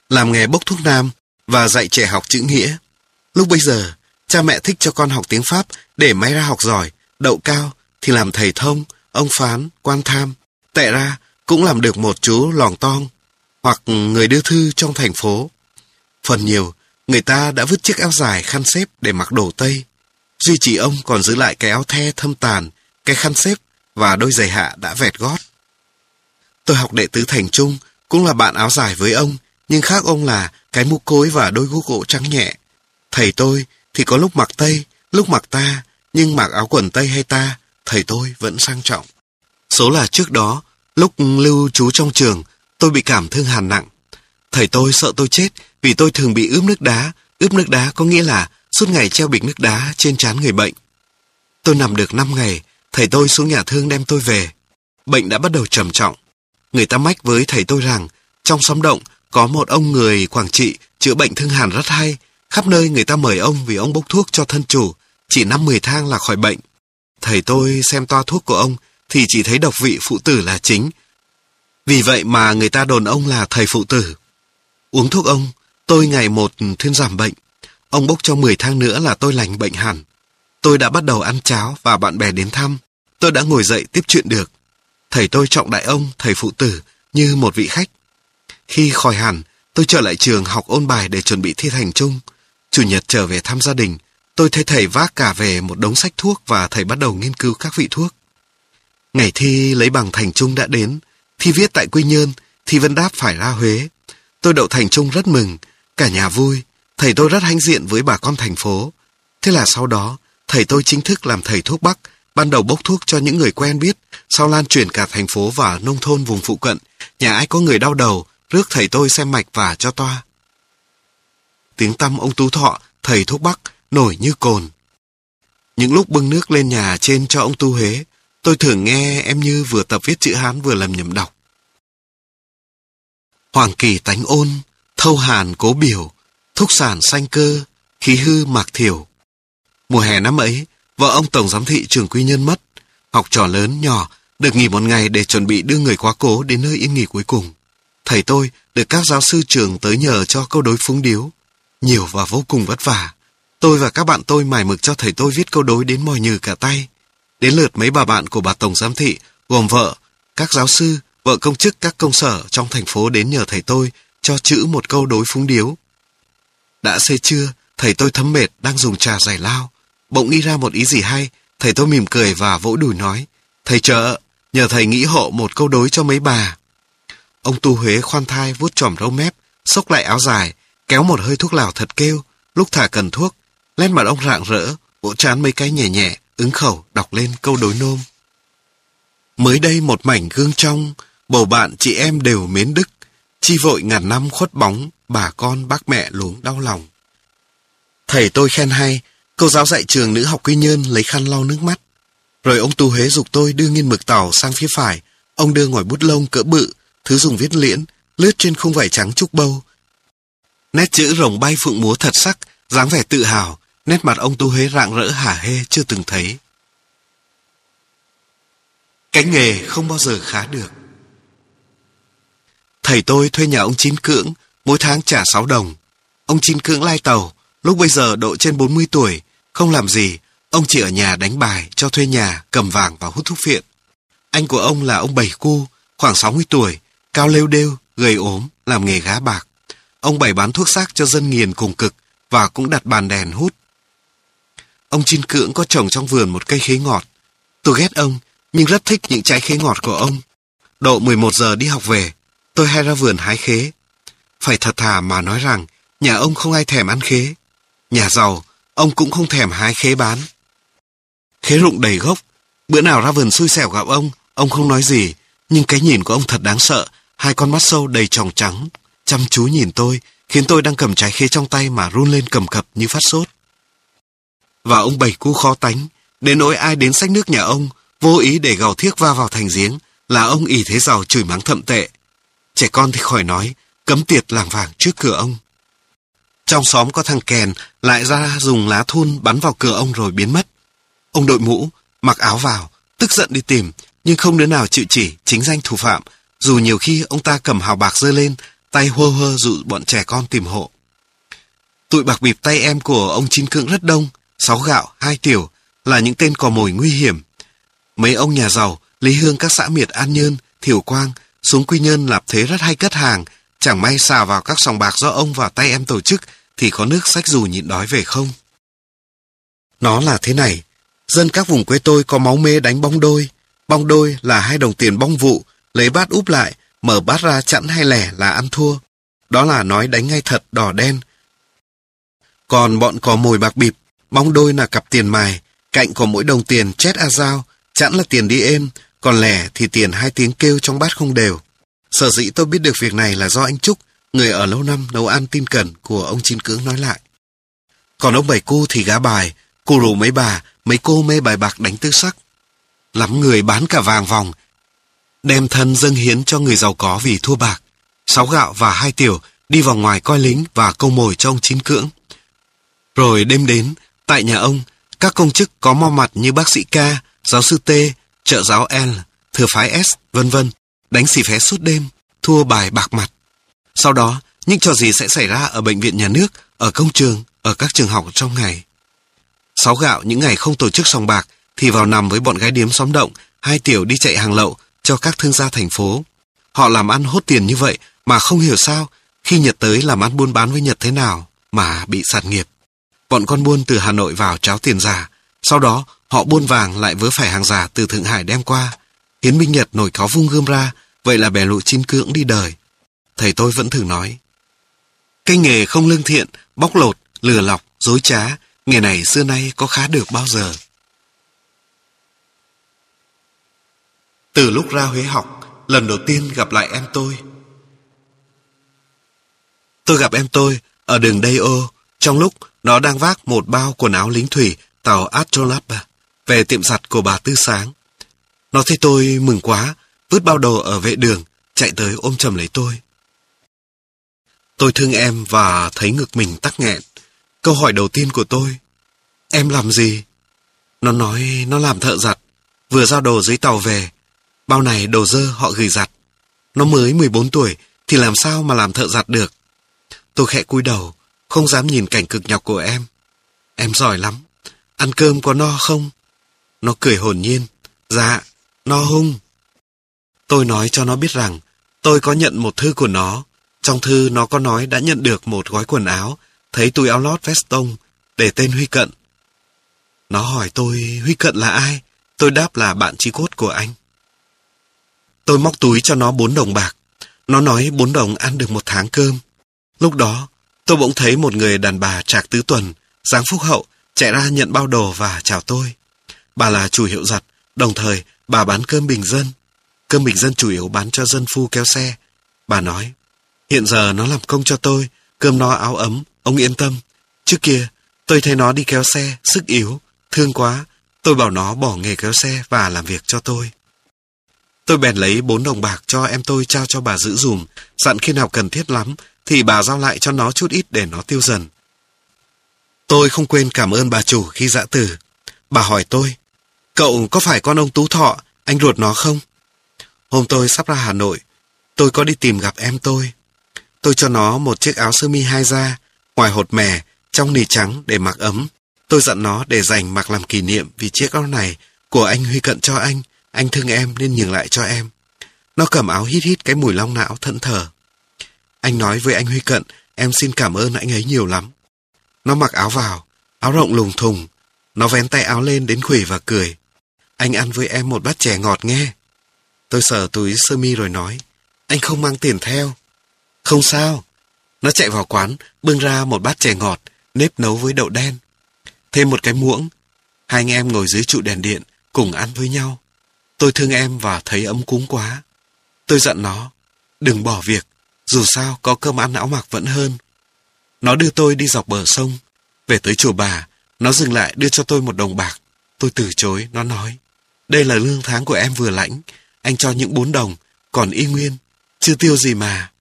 [SPEAKER 1] Làm nghề bốc thuốc nam và dạy trẻ học chữ nghĩa. Lúc bây giờ, cha mẹ thích cho con học tiếng Pháp để may ra học giỏi, đậu cao thì làm thầy thông, ông phán, quan tham. Tệ ra cũng làm được một chú lòn tong hoặc người đưa thư trong thành phố. Phần nhiều, người ta đã vứt chiếc áo dài khăn xếp để mặc đồ Tây. Duy chỉ ông còn giữ lại cái áo the thâm tàn, cái khăn xếp và đôi giày hạ đã vẹt gót. Tôi học đệ tứ Thành Trung, cũng là bạn áo dài với ông, nhưng khác ông là cái mũ cối và đôi guốc gỗ trắng nhẹ. Thầy tôi thì có lúc mặc Tây, lúc mặc ta, nhưng mặc áo quần Tây hay ta, thầy tôi vẫn sang trọng. Số là trước đó, lúc lưu trú trong trường, tôi bị cảm thương hàn nặng. Thầy tôi sợ tôi chết vì tôi thường bị ướp nước đá. Ướp nước đá có nghĩa là suốt ngày treo bịch nước đá trên trán người bệnh. Tôi nằm được 5 ngày, thầy tôi xuống nhà thương đem tôi về. Bệnh đã bắt đầu trầm trọng. Người ta mách với thầy tôi rằng, trong xóm động có một ông người Quảng Trị chữa bệnh thương hàn rất hay. Khắp nơi người ta mời ông vì ông bốc thuốc cho thân chủ, chỉ năm 10 thang là khỏi bệnh. Thầy tôi xem toa thuốc của ông thì chỉ thấy độc vị phụ tử là chính. Vì vậy mà người ta đồn ông là thầy phụ tử. Uống thuốc ông, tôi ngày một thuyên giảm bệnh. Ông bốc cho 10 thang nữa là tôi lành bệnh hẳn. Tôi đã bắt đầu ăn cháo và bạn bè đến thăm. Tôi đã ngồi dậy tiếp chuyện được. Thầy tôi trọng đại ông, thầy phụ tử, như một vị khách. Khi khỏi hẳn, tôi trở lại trường học ôn bài để chuẩn bị thi thành chung. Chủ nhật trở về thăm gia đình, tôi thấy thầy vác cả về một đống sách thuốc và thầy bắt đầu nghiên cứu các vị thuốc. Ngày thi lấy bằng thành trung đã đến, thi viết tại Quy Nhơn, thi vấn đáp phải ra Huế. Tôi đậu thành trung rất mừng, cả nhà vui, thầy tôi rất hãnh diện với bà con thành phố. Thế là sau đó, thầy tôi chính thức làm thầy thuốc Bắc, ban đầu bốc thuốc cho những người quen biết, sau lan truyền cả thành phố và nông thôn vùng phụ cận. Nhà ai có người đau đầu, rước thầy tôi xem mạch và cho toa. Tiếng tâm ông Tú Thọ, thầy thuốc Bắc, nổi như cồn. Những lúc bưng nước lên nhà trên cho ông Tu Huế, tôi thường nghe em Như vừa tập viết chữ Hán vừa lầm nhầm đọc. Hoàng kỳ tánh ôn, thâu hàn cố biểu, thúc sản sanh cơ, khí hư mạc thiểu. Mùa hè năm ấy, vợ ông Tổng Giám thị trường Quy Nhân mất. Học trò lớn, nhỏ, được nghỉ một ngày để chuẩn bị đưa người quá cố đến nơi yên nghỉ cuối cùng. Thầy tôi được các giáo sư trường tới nhờ cho câu đối phúng điếu. Nhiều và vô cùng vất vả. Tôi và các bạn tôi mải mực cho thầy tôi viết câu đối đến mỏi nhừ cả tay. Đến lượt mấy bà bạn của bà Tổng Giám thị, gồm vợ, các giáo sư, vợ công chức các công sở trong thành phố đến nhờ thầy tôi cho chữ một câu đối phúng điếu. Đã xế trưa, thầy tôi thấm mệt đang dùng trà giải lao. Bỗng nghĩ ra một ý gì hay, thầy tôi mỉm cười và vỗ đùi nói, thầy trợ, nhờ thầy nghĩ hộ một câu đối cho mấy bà. Ông Tu Huế khoan thai vuốt tròm râu mép, xốc lại áo dài, kéo một hơi thuốc lào thật kêu, lúc thả cần thuốc, lên mặt ông rạng rỡ, vỗ chán mấy cái nhẹ nhẹ, ứng khẩu đọc lên câu đối nôm. Mới đây một mảnh gương trong, bầu bạn chị em đều mến đức, chi vội ngàn năm khuất bóng, bà con bác mẹ luống đau lòng. Thầy tôi khen hay, cô giáo dạy trường nữ học quy nhơn lấy khăn lau nước mắt. Rồi ông Tu Huế dục tôi đưa nghiên mực tàu sang phía phải, ông đưa ngòi bút lông cỡ bự, thứ dùng viết liễn, lướt trên khung vải trắng trúc bâu. Nét chữ rồng bay phượng múa thật sắc, dáng vẻ tự hào, nét mặt ông Tu Huế rạng rỡ hả hê chưa từng thấy. Cái nghề không bao giờ khá được. Thầy tôi thuê nhà ông Chín Cưỡng, mỗi tháng trả 6 đồng. Ông Chín Cưỡng lai tàu, lúc bây giờ độ trên 40 tuổi, không làm gì, ông chỉ ở nhà đánh bài, cho thuê nhà, cầm vàng và hút thuốc phiện. Anh của ông là ông Bảy Cu, khoảng 60 tuổi, cao lêu đêu, gầy ốm, làm nghề gá bạc. Ông Bảy bán thuốc xác cho dân nghiền cùng cực và cũng đặt bàn đèn hút. Ông Chín Cưỡng có trồng trong vườn một cây khế ngọt. Tôi ghét ông, nhưng rất thích những trái khế ngọt của ông. độ 11 giờ đi học về, tôi hay ra vườn hái khế. Phải thật thà mà nói rằng, nhà ông không ai thèm ăn khế. Nhà giàu, ông cũng không thèm hái khế bán. Khế rụng đầy gốc, bữa nào ra vườn xui xẻo gặp ông, ông không nói gì, nhưng cái nhìn của ông thật đáng sợ, hai con mắt sâu đầy tròng trắng, chăm chú nhìn tôi, khiến tôi đang cầm trái khế trong tay mà run lên cầm cập như phát sốt. Và ông bảy cú khó tánh, đến nỗi ai đến sách nước nhà ông, vô ý để gào thiếc va vào thành giếng, là ông ỷ thế giàu chửi mắng thậm tệ. Trẻ con thì khỏi nói, cấm tiệt làng vàng trước cửa ông. Trong xóm có thằng kèn lại ra dùng lá thun bắn vào cửa ông rồi biến mất. Ông đội mũ, mặc áo vào, tức giận đi tìm, nhưng không đứa nào chịu chỉ chính danh thủ phạm, dù nhiều khi ông ta cầm hào bạc giơ lên, tay hơ hơ dụ bọn trẻ con tìm hộ. Tụi bạc bịp tay em của ông Chín Cưỡng rất đông, sáu gạo, hai tiểu, là những tên cò mồi nguy hiểm. Mấy ông nhà giàu, Lý Hương các xã miệt An Nhơn, Thiểu Quang, xuống Quy Nhơn lạp thế rất hay cất hàng, chẳng may xà vào các sòng bạc do ông và tay em tổ chức thì có nước sách dù nhịn đói về không. Nó là thế này, dân các vùng quê tôi có máu mê đánh bóng đôi. Bóng đôi là hai đồng tiền bong vụ, lấy bát úp lại, mở bát ra chẵn hay lẻ là ăn thua. Đó là nói đánh ngay thật đỏ đen. Còn bọn có mồi bạc bịp, bóng đôi là cặp tiền mài, cạnh có mỗi đồng tiền chết a dao, chẵn là tiền đi êm, còn lẻ thì tiền hai tiếng kêu trong bát không đều. Sở dĩ tôi biết được việc này là do anh Trúc, người ở lâu năm nấu ăn tin cẩn của ông Chín Cưỡng nói lại. Còn ông Bảy Cô thì gá bài, cô rủ mấy bà, mấy cô mê bài bạc đánh tư sắc. Lắm người bán cả vàng vòng, đem thân dâng hiến cho người giàu có vì thua bạc. Sáu gạo và hai tiểu đi vào ngoài coi lính và câu mồi cho ông Chín Cưỡng. Rồi đêm đến, tại nhà ông, các công chức có mo mặt như bác sĩ K, giáo sư T, trợ giáo L, thừa phái S, vân vân, đánh xì phé suốt đêm, thua bài bạc mặt. Sau đó, những trò gì sẽ xảy ra ở bệnh viện nhà nước, ở công trường, ở các trường học trong ngày. Sáu gạo những ngày không tổ chức sòng bạc thì vào nằm với bọn gái điếm xóm động, hai tiểu đi chạy hàng lậu cho các thương gia thành phố. Họ làm ăn hốt tiền như vậy mà không hiểu sao khi Nhật tới làm ăn buôn bán với Nhật thế nào mà bị sạt nghiệp. Bọn con buôn từ Hà Nội vào tráo tiền giả, sau đó họ buôn vàng lại vớ phải hàng giả từ Thượng Hải đem qua. Hiến binh Nhật nổi cáo vung gươm ra, vậy là bè lũ chín cưỡng đi đời. Thầy tôi vẫn thường nói, cái nghề không lương thiện, bóc lột, lừa lọc, dối trá, nghề này xưa nay có khá được bao giờ. Từ lúc ra Huế học, lần đầu tiên gặp lại em tôi. Tôi gặp em tôi ở đường Đây Ô, trong lúc nó đang vác một bao quần áo lính thủy tàu Astrolabe về tiệm giặt của bà Tư Sáng. Nó thấy tôi mừng quá, vứt bao đồ ở vệ đường, chạy tới ôm chầm lấy tôi. Tôi thương em và thấy ngực mình tắc nghẹn. Câu hỏi đầu tiên của tôi, em làm gì? Nó nói nó làm thợ giặt, vừa giao đồ dưới tàu về. Bao này đồ dơ họ gửi giặt. Nó mới 14 tuổi thì làm sao mà làm thợ giặt được? Tôi khẽ cúi đầu, không dám nhìn cảnh cực nhọc của em. Em giỏi lắm. Ăn cơm có no không? Nó cười hồn nhiên. Dạ, no hung. Tôi nói cho nó biết rằng tôi có nhận một thư của nó. Trong thư nó có nói đã nhận được một gói quần áo, thấy túi áo lót veston, để tên Huy Cận. Nó hỏi tôi Huy Cận là ai? Tôi đáp là bạn chí cốt của anh. Tôi móc túi cho nó bốn đồng bạc. Nó nói bốn đồng ăn được một tháng cơm. Lúc đó, tôi bỗng thấy một người đàn bà trạc tứ tuần, dáng phúc hậu, chạy ra nhận bao đồ và chào tôi. Bà là chủ hiệu giặt, đồng thời bà bán cơm bình dân. Cơm bình dân chủ yếu bán cho dân phu kéo xe. Bà nói, hiện giờ nó làm công cho tôi, cơm no áo ấm, ông yên tâm. Trước kia, tôi thấy nó đi kéo xe, sức yếu, thương quá. Tôi bảo nó bỏ nghề kéo xe và làm việc cho tôi. Tôi bèn lấy bốn đồng bạc cho em tôi trao cho bà giữ dùm, dặn khi nào cần thiết lắm, thì bà giao lại cho nó chút ít để nó tiêu dần. Tôi không quên cảm ơn bà chủ khi dạ dã từ. Bà hỏi tôi, cậu có phải con ông Tú Thọ, anh ruột nó không? Hôm tôi sắp ra Hà Nội, tôi có đi tìm gặp em tôi. Tôi cho nó một chiếc áo sơ mi hai da, ngoài hột mè, trong nỉ trắng để mặc ấm. Tôi dặn nó để dành mặc làm kỷ niệm vì chiếc áo này của anh Huy Cận cho anh. Anh thương em nên nhường lại cho em. Nó cầm áo hít hít cái mùi long não thẫn thờ. Anh nói với anh Huy Cận, em xin cảm ơn anh ấy nhiều lắm. Nó mặc áo vào, áo rộng lùng thùng. Nó vén tay áo lên đến khủy và cười. Anh ăn với em một bát chè ngọt nghe. Tôi sờ túi sơ mi rồi nói, anh không mang tiền theo. Không sao. Nó chạy vào quán, bưng ra một bát chè ngọt, nếp nấu với đậu đen. Thêm một cái muỗng. Hai anh em ngồi dưới trụ đèn điện, cùng ăn với nhau. Tôi thương em và thấy ấm cúng quá. Tôi dặn nó, đừng bỏ việc, dù sao có cơm ăn áo mặc vẫn hơn. Nó đưa tôi đi dọc bờ sông. Về tới chùa bà, nó dừng lại đưa cho tôi một đồng bạc. Tôi từ chối, nó nói, đây là lương tháng của em vừa lãnh, anh cho những bốn đồng, còn y nguyên, chưa tiêu gì mà.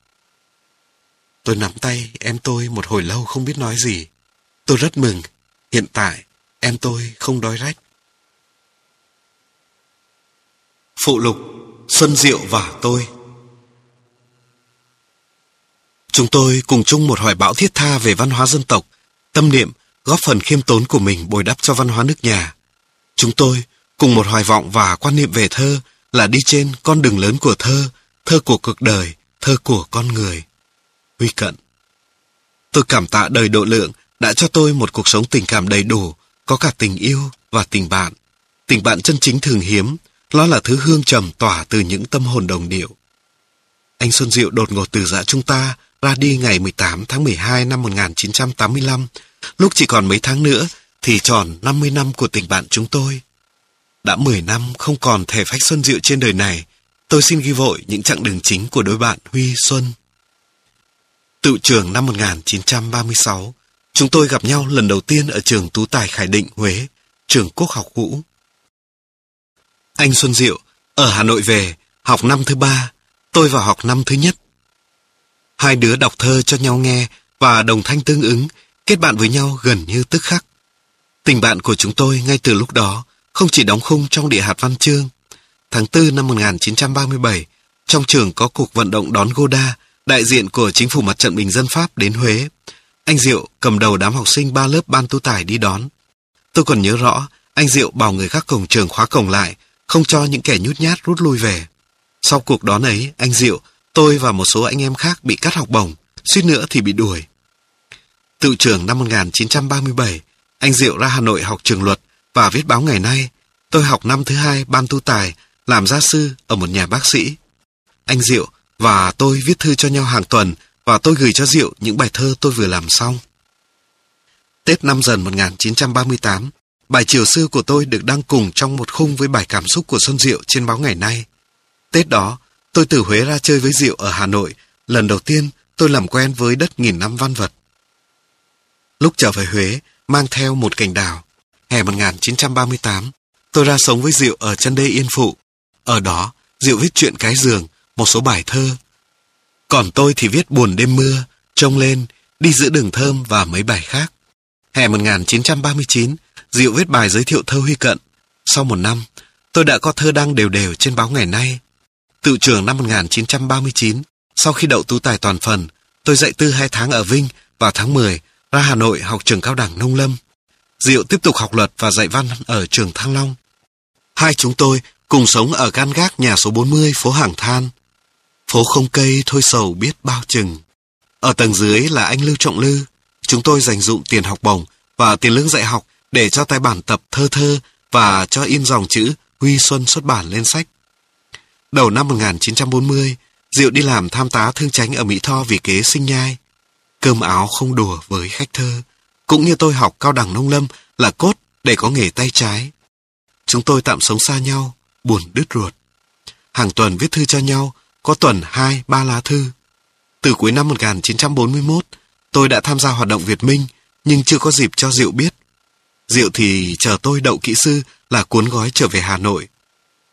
[SPEAKER 1] Tôi nắm tay em tôi một hồi lâu không biết nói gì. Tôi rất mừng, hiện tại em tôi không đói rách. Phụ lục Xuân Diệu và tôi Chúng tôi cùng chung một hoài bão thiết tha về văn hóa dân tộc, tâm niệm, góp phần khiêm tốn của mình bồi đắp cho văn hóa nước nhà. Chúng tôi cùng một hoài vọng và quan niệm về thơ là đi trên con đường lớn của thơ, thơ của cuộc đời, thơ của con người. Huy Cận Tôi cảm tạ đời độ lượng đã cho tôi một cuộc sống tình cảm đầy đủ, có cả tình yêu và tình bạn. Tình bạn chân chính thường hiếm, nó là thứ hương trầm tỏa từ những tâm hồn đồng điệu. Anh Xuân Diệu đột ngột từ giã chúng ta ra đi ngày 18 tháng 12 năm 1985, lúc chỉ còn mấy tháng nữa thì tròn 50 năm của tình bạn chúng tôi. Đã 10 năm không còn thể phách Xuân Diệu trên đời này, tôi xin ghi vội những chặng đường chính của đôi bạn Huy Xuân. Tự trường năm 1936, chúng tôi gặp nhau lần đầu tiên ở trường Tú Tài Khải Định, Huế, trường quốc học cũ. Anh Xuân Diệu, ở Hà Nội về, học năm thứ ba, tôi vào học năm thứ nhất. Hai đứa đọc thơ cho nhau nghe và đồng thanh tương ứng, kết bạn với nhau gần như tức khắc. Tình bạn của chúng tôi ngay từ lúc đó không chỉ đóng khung trong địa hạt văn chương. Tháng 4 năm 1937, trong trường có cuộc vận động đón Goda, đại diện của chính phủ mặt trận Bình dân Pháp đến Huế. Anh Diệu cầm đầu đám học sinh ba lớp ban tu tải đi đón. Tôi còn nhớ rõ, anh Diệu bảo người khác cổng trường khóa cổng lại, không cho những kẻ nhút nhát rút lui về. Sau cuộc đón ấy, anh Diệu, tôi và một số anh em khác bị cắt học bổng, suýt nữa thì bị đuổi. Tự trưởng năm 1937, anh Diệu ra Hà Nội học trường luật và viết báo ngày nay. Tôi học năm thứ hai ban tu tài, làm gia sư ở một nhà bác sĩ. Anh Diệu và tôi viết thư cho nhau hàng tuần và tôi gửi cho Diệu những bài thơ tôi vừa làm xong. Tết năm dần 1938, bài chiều sư của tôi được đăng cùng trong một khung với bài cảm xúc của Xuân Diệu trên báo ngày nay. Tết đó, tôi từ Huế ra chơi với Diệu ở Hà Nội. Lần đầu tiên, tôi làm quen với đất nghìn năm văn vật. Lúc trở về Huế, mang theo một cành đào. Hè 1938, tôi ra sống với Diệu ở chân đê Yên Phụ. Ở đó, Diệu viết chuyện cái giường, một số bài thơ. Còn tôi thì viết buồn đêm mưa, trông lên, đi giữa đường thơm và mấy bài khác. Hè 1939, Diệu viết bài giới thiệu thơ Huy Cận. Sau một năm, tôi đã có thơ đăng đều đều trên báo ngày nay. Tự trường năm 1939, sau khi đậu tú tài toàn phần, tôi dạy tư hai tháng ở Vinh và tháng 10 ra Hà Nội học trường cao đẳng Nông Lâm. Diệu tiếp tục học luật và dạy văn ở trường Thăng Long. Hai chúng tôi cùng sống ở gan gác nhà số 40 phố Hàng Than. Phố không cây thôi sầu biết bao chừng. Ở tầng dưới là anh Lưu Trọng Lư. Chúng tôi dành dụng tiền học bổng và tiền lương dạy học để cho tài bản tập thơ thơ và cho in dòng chữ Huy Xuân xuất bản lên sách. Đầu năm 1940, Diệu đi làm tham tá thương chánh ở Mỹ Tho vì kế sinh nhai. Cơm áo không đùa với khách thơ. Cũng như tôi học cao đẳng nông lâm là cốt để có nghề tay trái. Chúng tôi tạm sống xa nhau, buồn đứt ruột. Hàng tuần viết thư cho nhau, có tuần hai, ba lá thư. Từ cuối năm 1941, tôi đã tham gia hoạt động Việt Minh, nhưng chưa có dịp cho Diệu biết. Diệu thì chờ tôi đậu kỹ sư là cuốn gói trở về Hà Nội.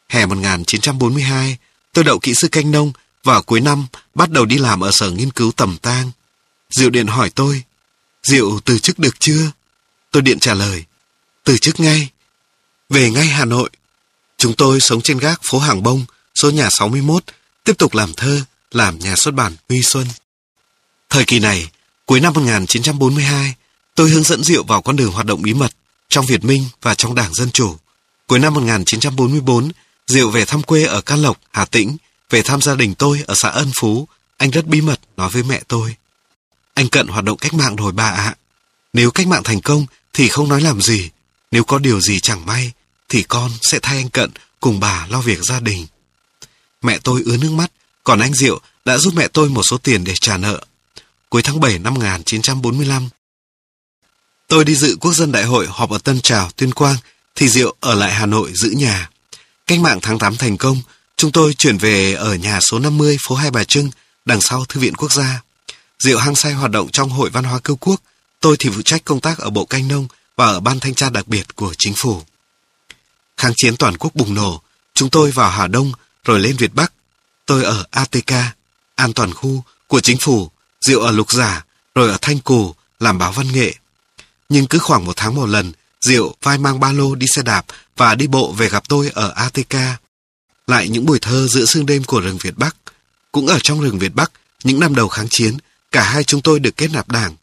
[SPEAKER 1] Hè 1942, tôi đậu kỹ sư canh nông và cuối năm bắt đầu đi làm ở sở nghiên cứu tầm tang. Diệu điện hỏi tôi, Diệu từ chức được chưa? Tôi điện trả lời, từ chức ngay. Về ngay Hà Nội. Chúng tôi sống trên gác phố Hàng Bông, số nhà 61, tiếp tục làm thơ, làm nhà xuất bản Huy Xuân. Thời kỳ này, cuối năm 1942, tôi hướng dẫn Diệu vào con đường hoạt động bí mật trong Việt Minh và trong Đảng Dân Chủ. Cuối năm 1944, Diệu về thăm quê ở Can Lộc, Hà Tĩnh, về thăm gia đình tôi ở xã Ân Phú. Anh rất bí mật nói với mẹ tôi. Anh Cận hoạt động cách mạng rồi bà ạ. Nếu cách mạng thành công thì không nói làm gì. Nếu có điều gì chẳng may thì con sẽ thay anh Cận cùng bà lo việc gia đình. Mẹ tôi ứa nước mắt, còn anh Diệu đã giúp mẹ tôi một số tiền để trả nợ. Cuối tháng 7 năm 1945, tôi đi dự quốc dân đại hội họp ở Tân Trào, Tuyên Quang, thì Diệu ở lại Hà Nội giữ nhà. Cách mạng tháng 8 thành công, chúng tôi chuyển về ở nhà số 50 phố Hai Bà Trưng, đằng sau Thư viện Quốc gia. Diệu hăng say hoạt động trong Hội Văn hóa Cứu Quốc, tôi thì phụ trách công tác ở Bộ Canh Nông và ở Ban Thanh tra đặc biệt của chính phủ. Kháng chiến toàn quốc bùng nổ, chúng tôi vào Hà Đông rồi lên Việt Bắc. Tôi ở ATK, An toàn khu của chính phủ, Diệu ở Lục Giả, rồi ở Thanh Cù làm báo văn nghệ. Nhưng cứ khoảng một tháng một lần, Diệu vai mang ba lô đi xe đạp và đi bộ về gặp tôi ở ATK. Lại những buổi thơ giữa sương đêm của rừng Việt Bắc. Cũng ở trong rừng Việt Bắc, những năm đầu kháng chiến, cả hai chúng tôi được kết nạp đảng.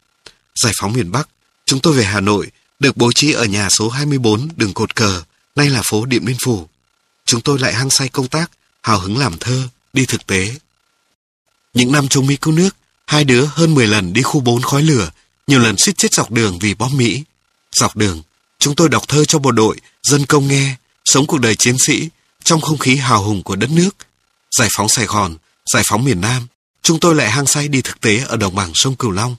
[SPEAKER 1] Giải phóng miền Bắc, chúng tôi về Hà Nội, được bố trí ở nhà số 24 đường cột cờ, nay là phố Điện Biên Phủ. Chúng tôi lại hăng say công tác, hào hứng làm thơ, đi thực tế. Những năm chống Mỹ cứu nước, hai đứa hơn 10 lần đi khu 4 khói lửa, nhiều lần suýt chết dọc đường vì bom Mỹ. Dọc đường, chúng tôi đọc thơ cho bộ đội, dân công nghe, sống cuộc đời chiến sĩ, trong không khí hào hùng của đất nước. Giải phóng Sài Gòn, giải phóng miền Nam, chúng tôi lại hang say đi thực tế ở đồng bằng sông Cửu Long.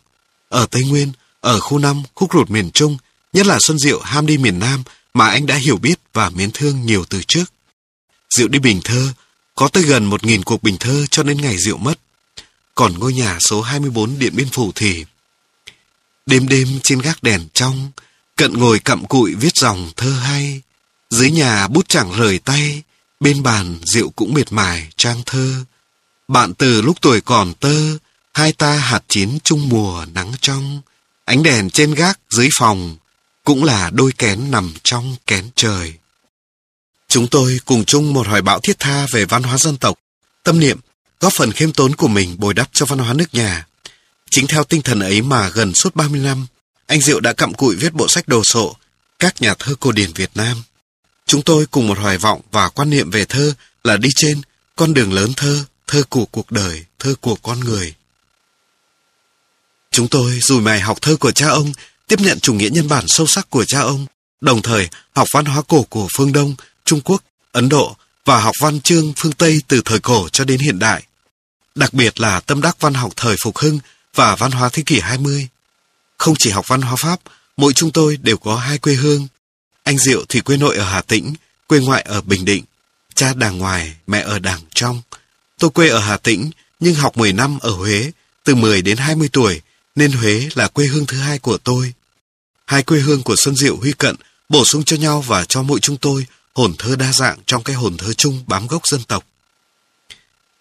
[SPEAKER 1] Ở Tây Nguyên, ở khu 5, khúc ruột miền Trung, nhất là Xuân Diệu ham đi miền Nam mà anh đã hiểu biết và mến thương nhiều từ trước. Diệu đi bình thơ, có tới gần một nghìn cuộc bình thơ cho đến ngày rượu mất. Còn ngôi nhà số 24 Điện Biên Phủ thì... Đêm đêm trên gác đèn trong, cận ngồi cặm cụi viết dòng thơ hay. Dưới nhà bút chẳng rời tay, bên bàn rượu cũng mệt mài trang thơ. Bạn từ lúc tuổi còn tơ, hai ta hạt chín chung mùa nắng trong. Ánh đèn trên gác dưới phòng, cũng là đôi kén nằm trong kén trời. Chúng tôi cùng chung một hoài bão thiết tha về văn hóa dân tộc, tâm niệm, góp phần khiêm tốn của mình bồi đắp cho văn hóa nước nhà. Chính theo tinh thần ấy mà gần suốt 30 năm, anh Diệu đã cặm cụi viết bộ sách đồ sộ, các nhà thơ cổ điển Việt Nam. Chúng tôi cùng một hoài vọng và quan niệm về thơ là đi trên con đường lớn thơ, thơ của cuộc đời, thơ của con người. Chúng tôi dù mài học thơ của cha ông, tiếp nhận chủ nghĩa nhân bản sâu sắc của cha ông, đồng thời học văn hóa cổ của phương Đông, Trung Quốc, Ấn Độ và học văn chương phương Tây từ thời cổ cho đến hiện đại. Đặc biệt là tâm đắc văn học thời phục hưng và văn hóa thế kỷ 20. Không chỉ học văn hóa Pháp, mỗi chúng tôi đều có hai quê hương. Anh Diệu thì quê nội ở Hà Tĩnh, quê ngoại ở Bình Định. Cha đàng ngoài, mẹ ở đàng trong. Tôi quê ở Hà Tĩnh, nhưng học 10 năm ở Huế, từ 10 đến 20 tuổi, nên Huế là quê hương thứ hai của tôi. Hai quê hương của Xuân Diệu Huy Cận bổ sung cho nhau và cho mỗi chúng tôi hồn thơ đa dạng trong cái hồn thơ chung bám gốc dân tộc.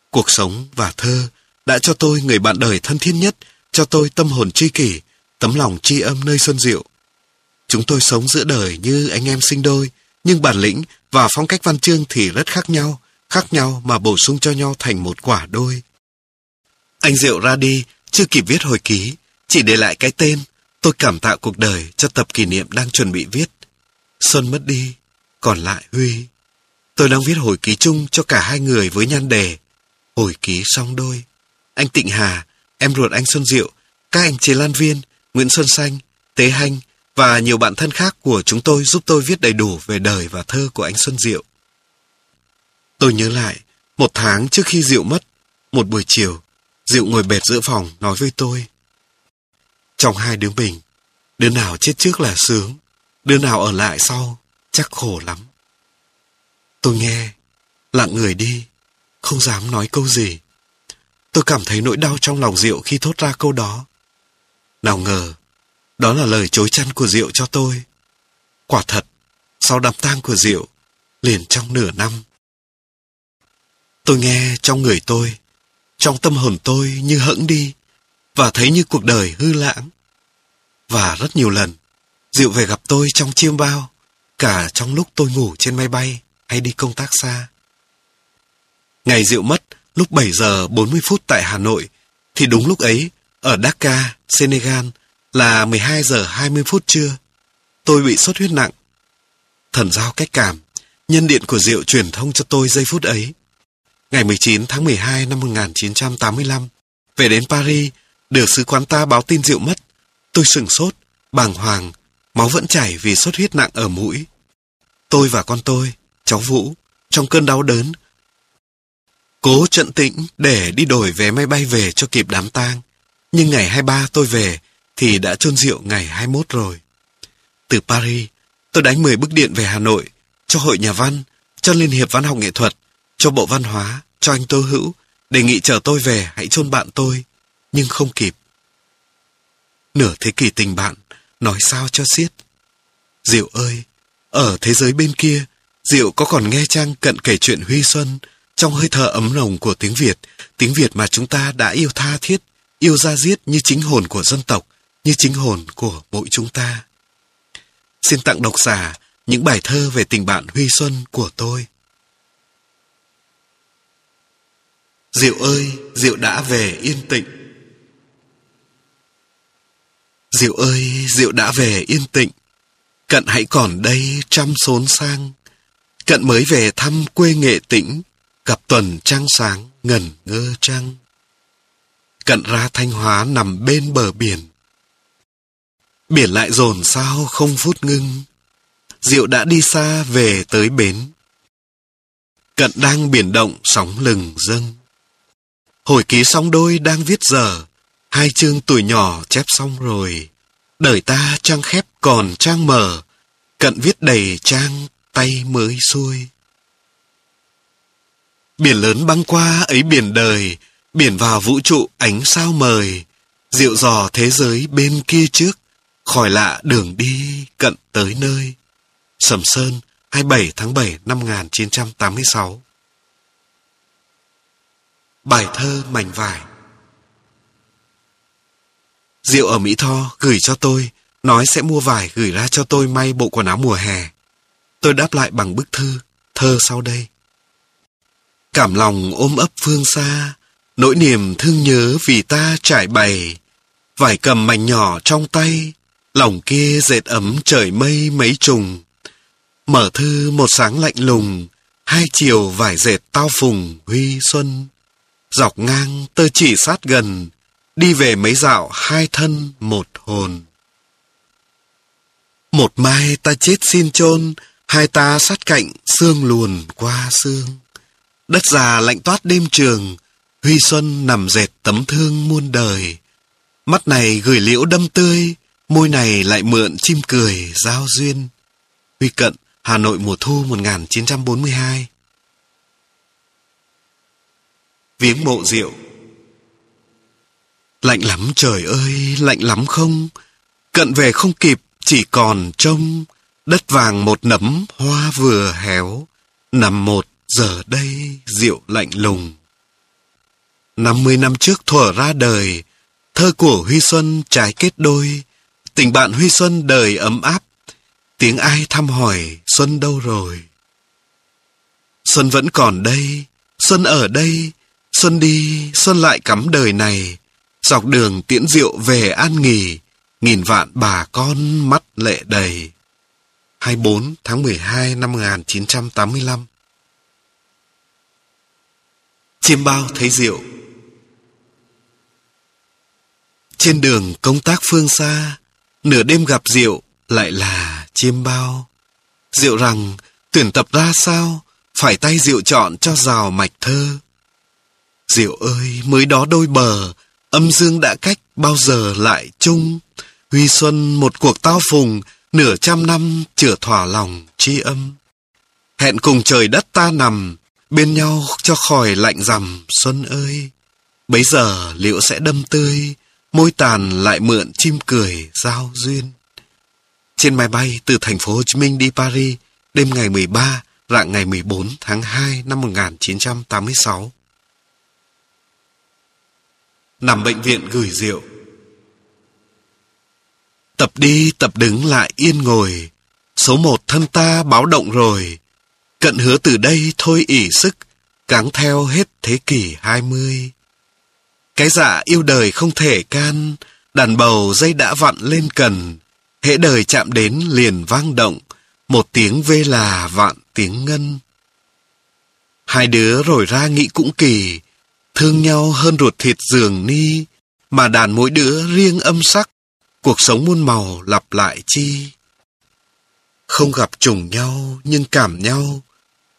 [SPEAKER 1] Cuộc sống và thơ đã cho tôi người bạn đời thân thiết nhất, cho tôi tâm hồn tri kỷ, tấm lòng tri âm nơi Xuân Diệu. Chúng tôi sống giữa đời như anh em sinh đôi, nhưng bản lĩnh và phong cách văn chương thì rất khác nhau, khác nhau mà bổ sung cho nhau thành một quả đôi. Anh Diệu ra đi, chưa kịp viết hồi ký, chỉ để lại cái tên, tôi cảm tạ cuộc đời cho tập kỷ niệm đang chuẩn bị viết. Xuân mất đi, còn lại Huy. Tôi đang viết hồi ký chung cho cả hai người với nhan đề Hồi ký song đôi. Anh Tịnh Hà, em ruột anh Xuân Diệu, các anh chế Lan Viên, Nguyễn Xuân Xanh, Tế Hanh và nhiều bạn thân khác của chúng tôi giúp tôi viết đầy đủ về đời và thơ của anh Xuân Diệu. Tôi nhớ lại, một tháng trước khi Diệu mất, một buổi chiều, Diệu ngồi bệt giữa phòng nói với tôi. Trong hai đứa mình, đứa nào chết trước là sướng, đứa nào ở lại sau chắc khổ lắm. Tôi nghe, lặng người đi, không dám nói câu gì. Tôi cảm thấy nỗi đau trong lòng Diệu khi thốt ra câu đó. Nào ngờ, đó là lời chối chăn của Diệu cho tôi. Quả thật, sau đám tang của Diệu, liền trong nửa năm. Tôi nghe trong người tôi, trong tâm hồn tôi như hững đi, và thấy như cuộc đời hư lãng. Và rất nhiều lần, Diệu về gặp tôi trong chiêm bao, cả trong lúc tôi ngủ trên máy bay hay đi công tác xa. Ngày Diệu mất lúc 7 giờ 40 phút tại Hà Nội, thì đúng lúc ấy, ở Dakar, Senegal, là 12 giờ 20 phút trưa. Tôi bị sốt huyết nặng. Thần giao cách cảm, nhân điện của Diệu truyền thông cho tôi giây phút ấy. Ngày 19 tháng 12 năm 1985, về đến Paris, được sứ quán ta báo tin Diệu mất. Tôi sửng sốt, bàng hoàng, máu vẫn chảy vì sốt huyết nặng ở mũi. Tôi và con tôi, cháu Vũ, trong cơn đau đớn, Cố trận tĩnh để đi đổi vé máy bay về cho kịp đám tang. Nhưng ngày 23 tôi về thì đã chôn rượu ngày 21 rồi. Từ Paris, tôi đánh 10 bức điện về Hà Nội, cho Hội Nhà Văn, cho Liên hiệp Văn học Nghệ thuật, cho Bộ Văn hóa, cho anh Tô Hữu, đề nghị chờ tôi về hãy chôn bạn tôi, nhưng không kịp. Nửa thế kỷ tình bạn, nói sao cho xiết. Diệu ơi, ở thế giới bên kia, Diệu có còn nghe Trang cận kể chuyện Huy Xuân trong hơi thở ấm nồng của tiếng Việt, tiếng Việt mà chúng ta đã yêu tha thiết, yêu ra giết như chính hồn của dân tộc, như chính hồn của mỗi chúng ta. Xin tặng độc giả những bài thơ về tình bạn Huy Xuân của tôi. Diệu ơi, Diệu đã về yên tịnh. Diệu ơi, Diệu đã về yên tịnh. Cận hãy còn đây trăm xốn sang. Cận mới về thăm quê nghệ tĩnh, gặp tuần trăng sáng ngần ngơ trăng. Cận ra Thanh Hóa nằm bên bờ biển. Biển lại dồn sao không phút ngưng. Diệu đã đi xa về tới bến. Cận đang biển động sóng lừng dâng. Hồi ký sóng đôi đang viết giờ, hai chương tuổi nhỏ chép xong rồi. Đời ta trang khép còn trang mở, cận viết đầy trang tay mới xuôi. Biển lớn băng qua ấy biển đời, biển vào vũ trụ ánh sao mời, dịu dò thế giới bên kia trước, khỏi lạ đường đi cận tới nơi. Sầm Sơn, 27 tháng 7 năm 1986 Bài thơ mảnh vải Diệu ở Mỹ Tho gửi cho tôi, nói sẽ mua vải gửi ra cho tôi may bộ quần áo mùa hè. Tôi đáp lại bằng bức thư, thơ sau đây. Cảm lòng ôm ấp phương xa, nỗi niềm thương nhớ vì ta trải bày. Vải cầm mảnh nhỏ trong tay, lòng kia dệt ấm trời mây mấy trùng. Mở thư một sáng lạnh lùng, hai chiều vải dệt tao phùng huy xuân. Dọc ngang tơ chỉ sát gần, đi về mấy dạo hai thân một hồn. Một mai ta chết xin chôn hai ta sát cạnh xương luồn qua xương. Đất già lạnh toát đêm trường, Huy Xuân nằm dệt tấm thương muôn đời. Mắt này gửi liễu đâm tươi, môi này lại mượn chim cười giao duyên. Huy Cận, Hà Nội mùa thu 1942 Viếng mộ rượu Lạnh lắm trời ơi, lạnh lắm không? Cận về không kịp, chỉ còn trông. Đất vàng một nấm hoa vừa héo. Nằm một giờ đây rượu lạnh lùng. Năm mươi năm trước thuở ra đời Thơ của Huy Xuân trái kết đôi. Tình bạn Huy Xuân đời ấm áp. Tiếng ai thăm hỏi Xuân đâu rồi? Xuân vẫn còn đây Xuân ở đây. Xuân đi Xuân lại cắm đời này. Dọc đường tiễn rượu về an nghỉ, Nghìn vạn bà con mắt lệ đầy. 24 tháng 12 năm 1985 Chiêm bao thấy rượu. Trên đường công tác phương xa, Nửa đêm gặp rượu lại là chiêm bao. Rượu rằng, tuyển tập ra sao, Phải tay rượu chọn cho rào mạch thơ. Rượu ơi, mới đó đôi bờ Âm dương đã cách bao giờ lại chung? Huy xuân một cuộc tao phùng Nửa trăm năm chữa thỏa lòng tri âm. Hẹn cùng trời đất ta nằm Bên nhau cho khỏi lạnh rằm xuân ơi. Bấy giờ liệu sẽ đâm tươi Môi tàn lại mượn chim cười giao duyên. Trên máy bay từ thành phố Hồ Chí Minh đi Paris Đêm ngày 13, rạng ngày 14 tháng 2 năm 1986 Nằm bệnh viện gửi rượu. Tập đi, tập đứng lại yên ngồi. Số một thân ta báo động rồi. Cận hứa từ đây thôi ỉ sức, Cáng theo hết thế kỷ hai mươi. Cái dạ yêu đời không thể can, Đàn bầu dây đã vặn lên cần. Hễ đời chạm đến liền vang động, Một tiếng vê là vạn tiếng ngân. Hai đứa rồi ra nghĩ cũng kỳ Thương nhau hơn ruột thịt giường ni Mà đàn mỗi đứa riêng âm sắc Cuộc sống muôn màu lặp lại chi. Không gặp trùng nhau nhưng cảm nhau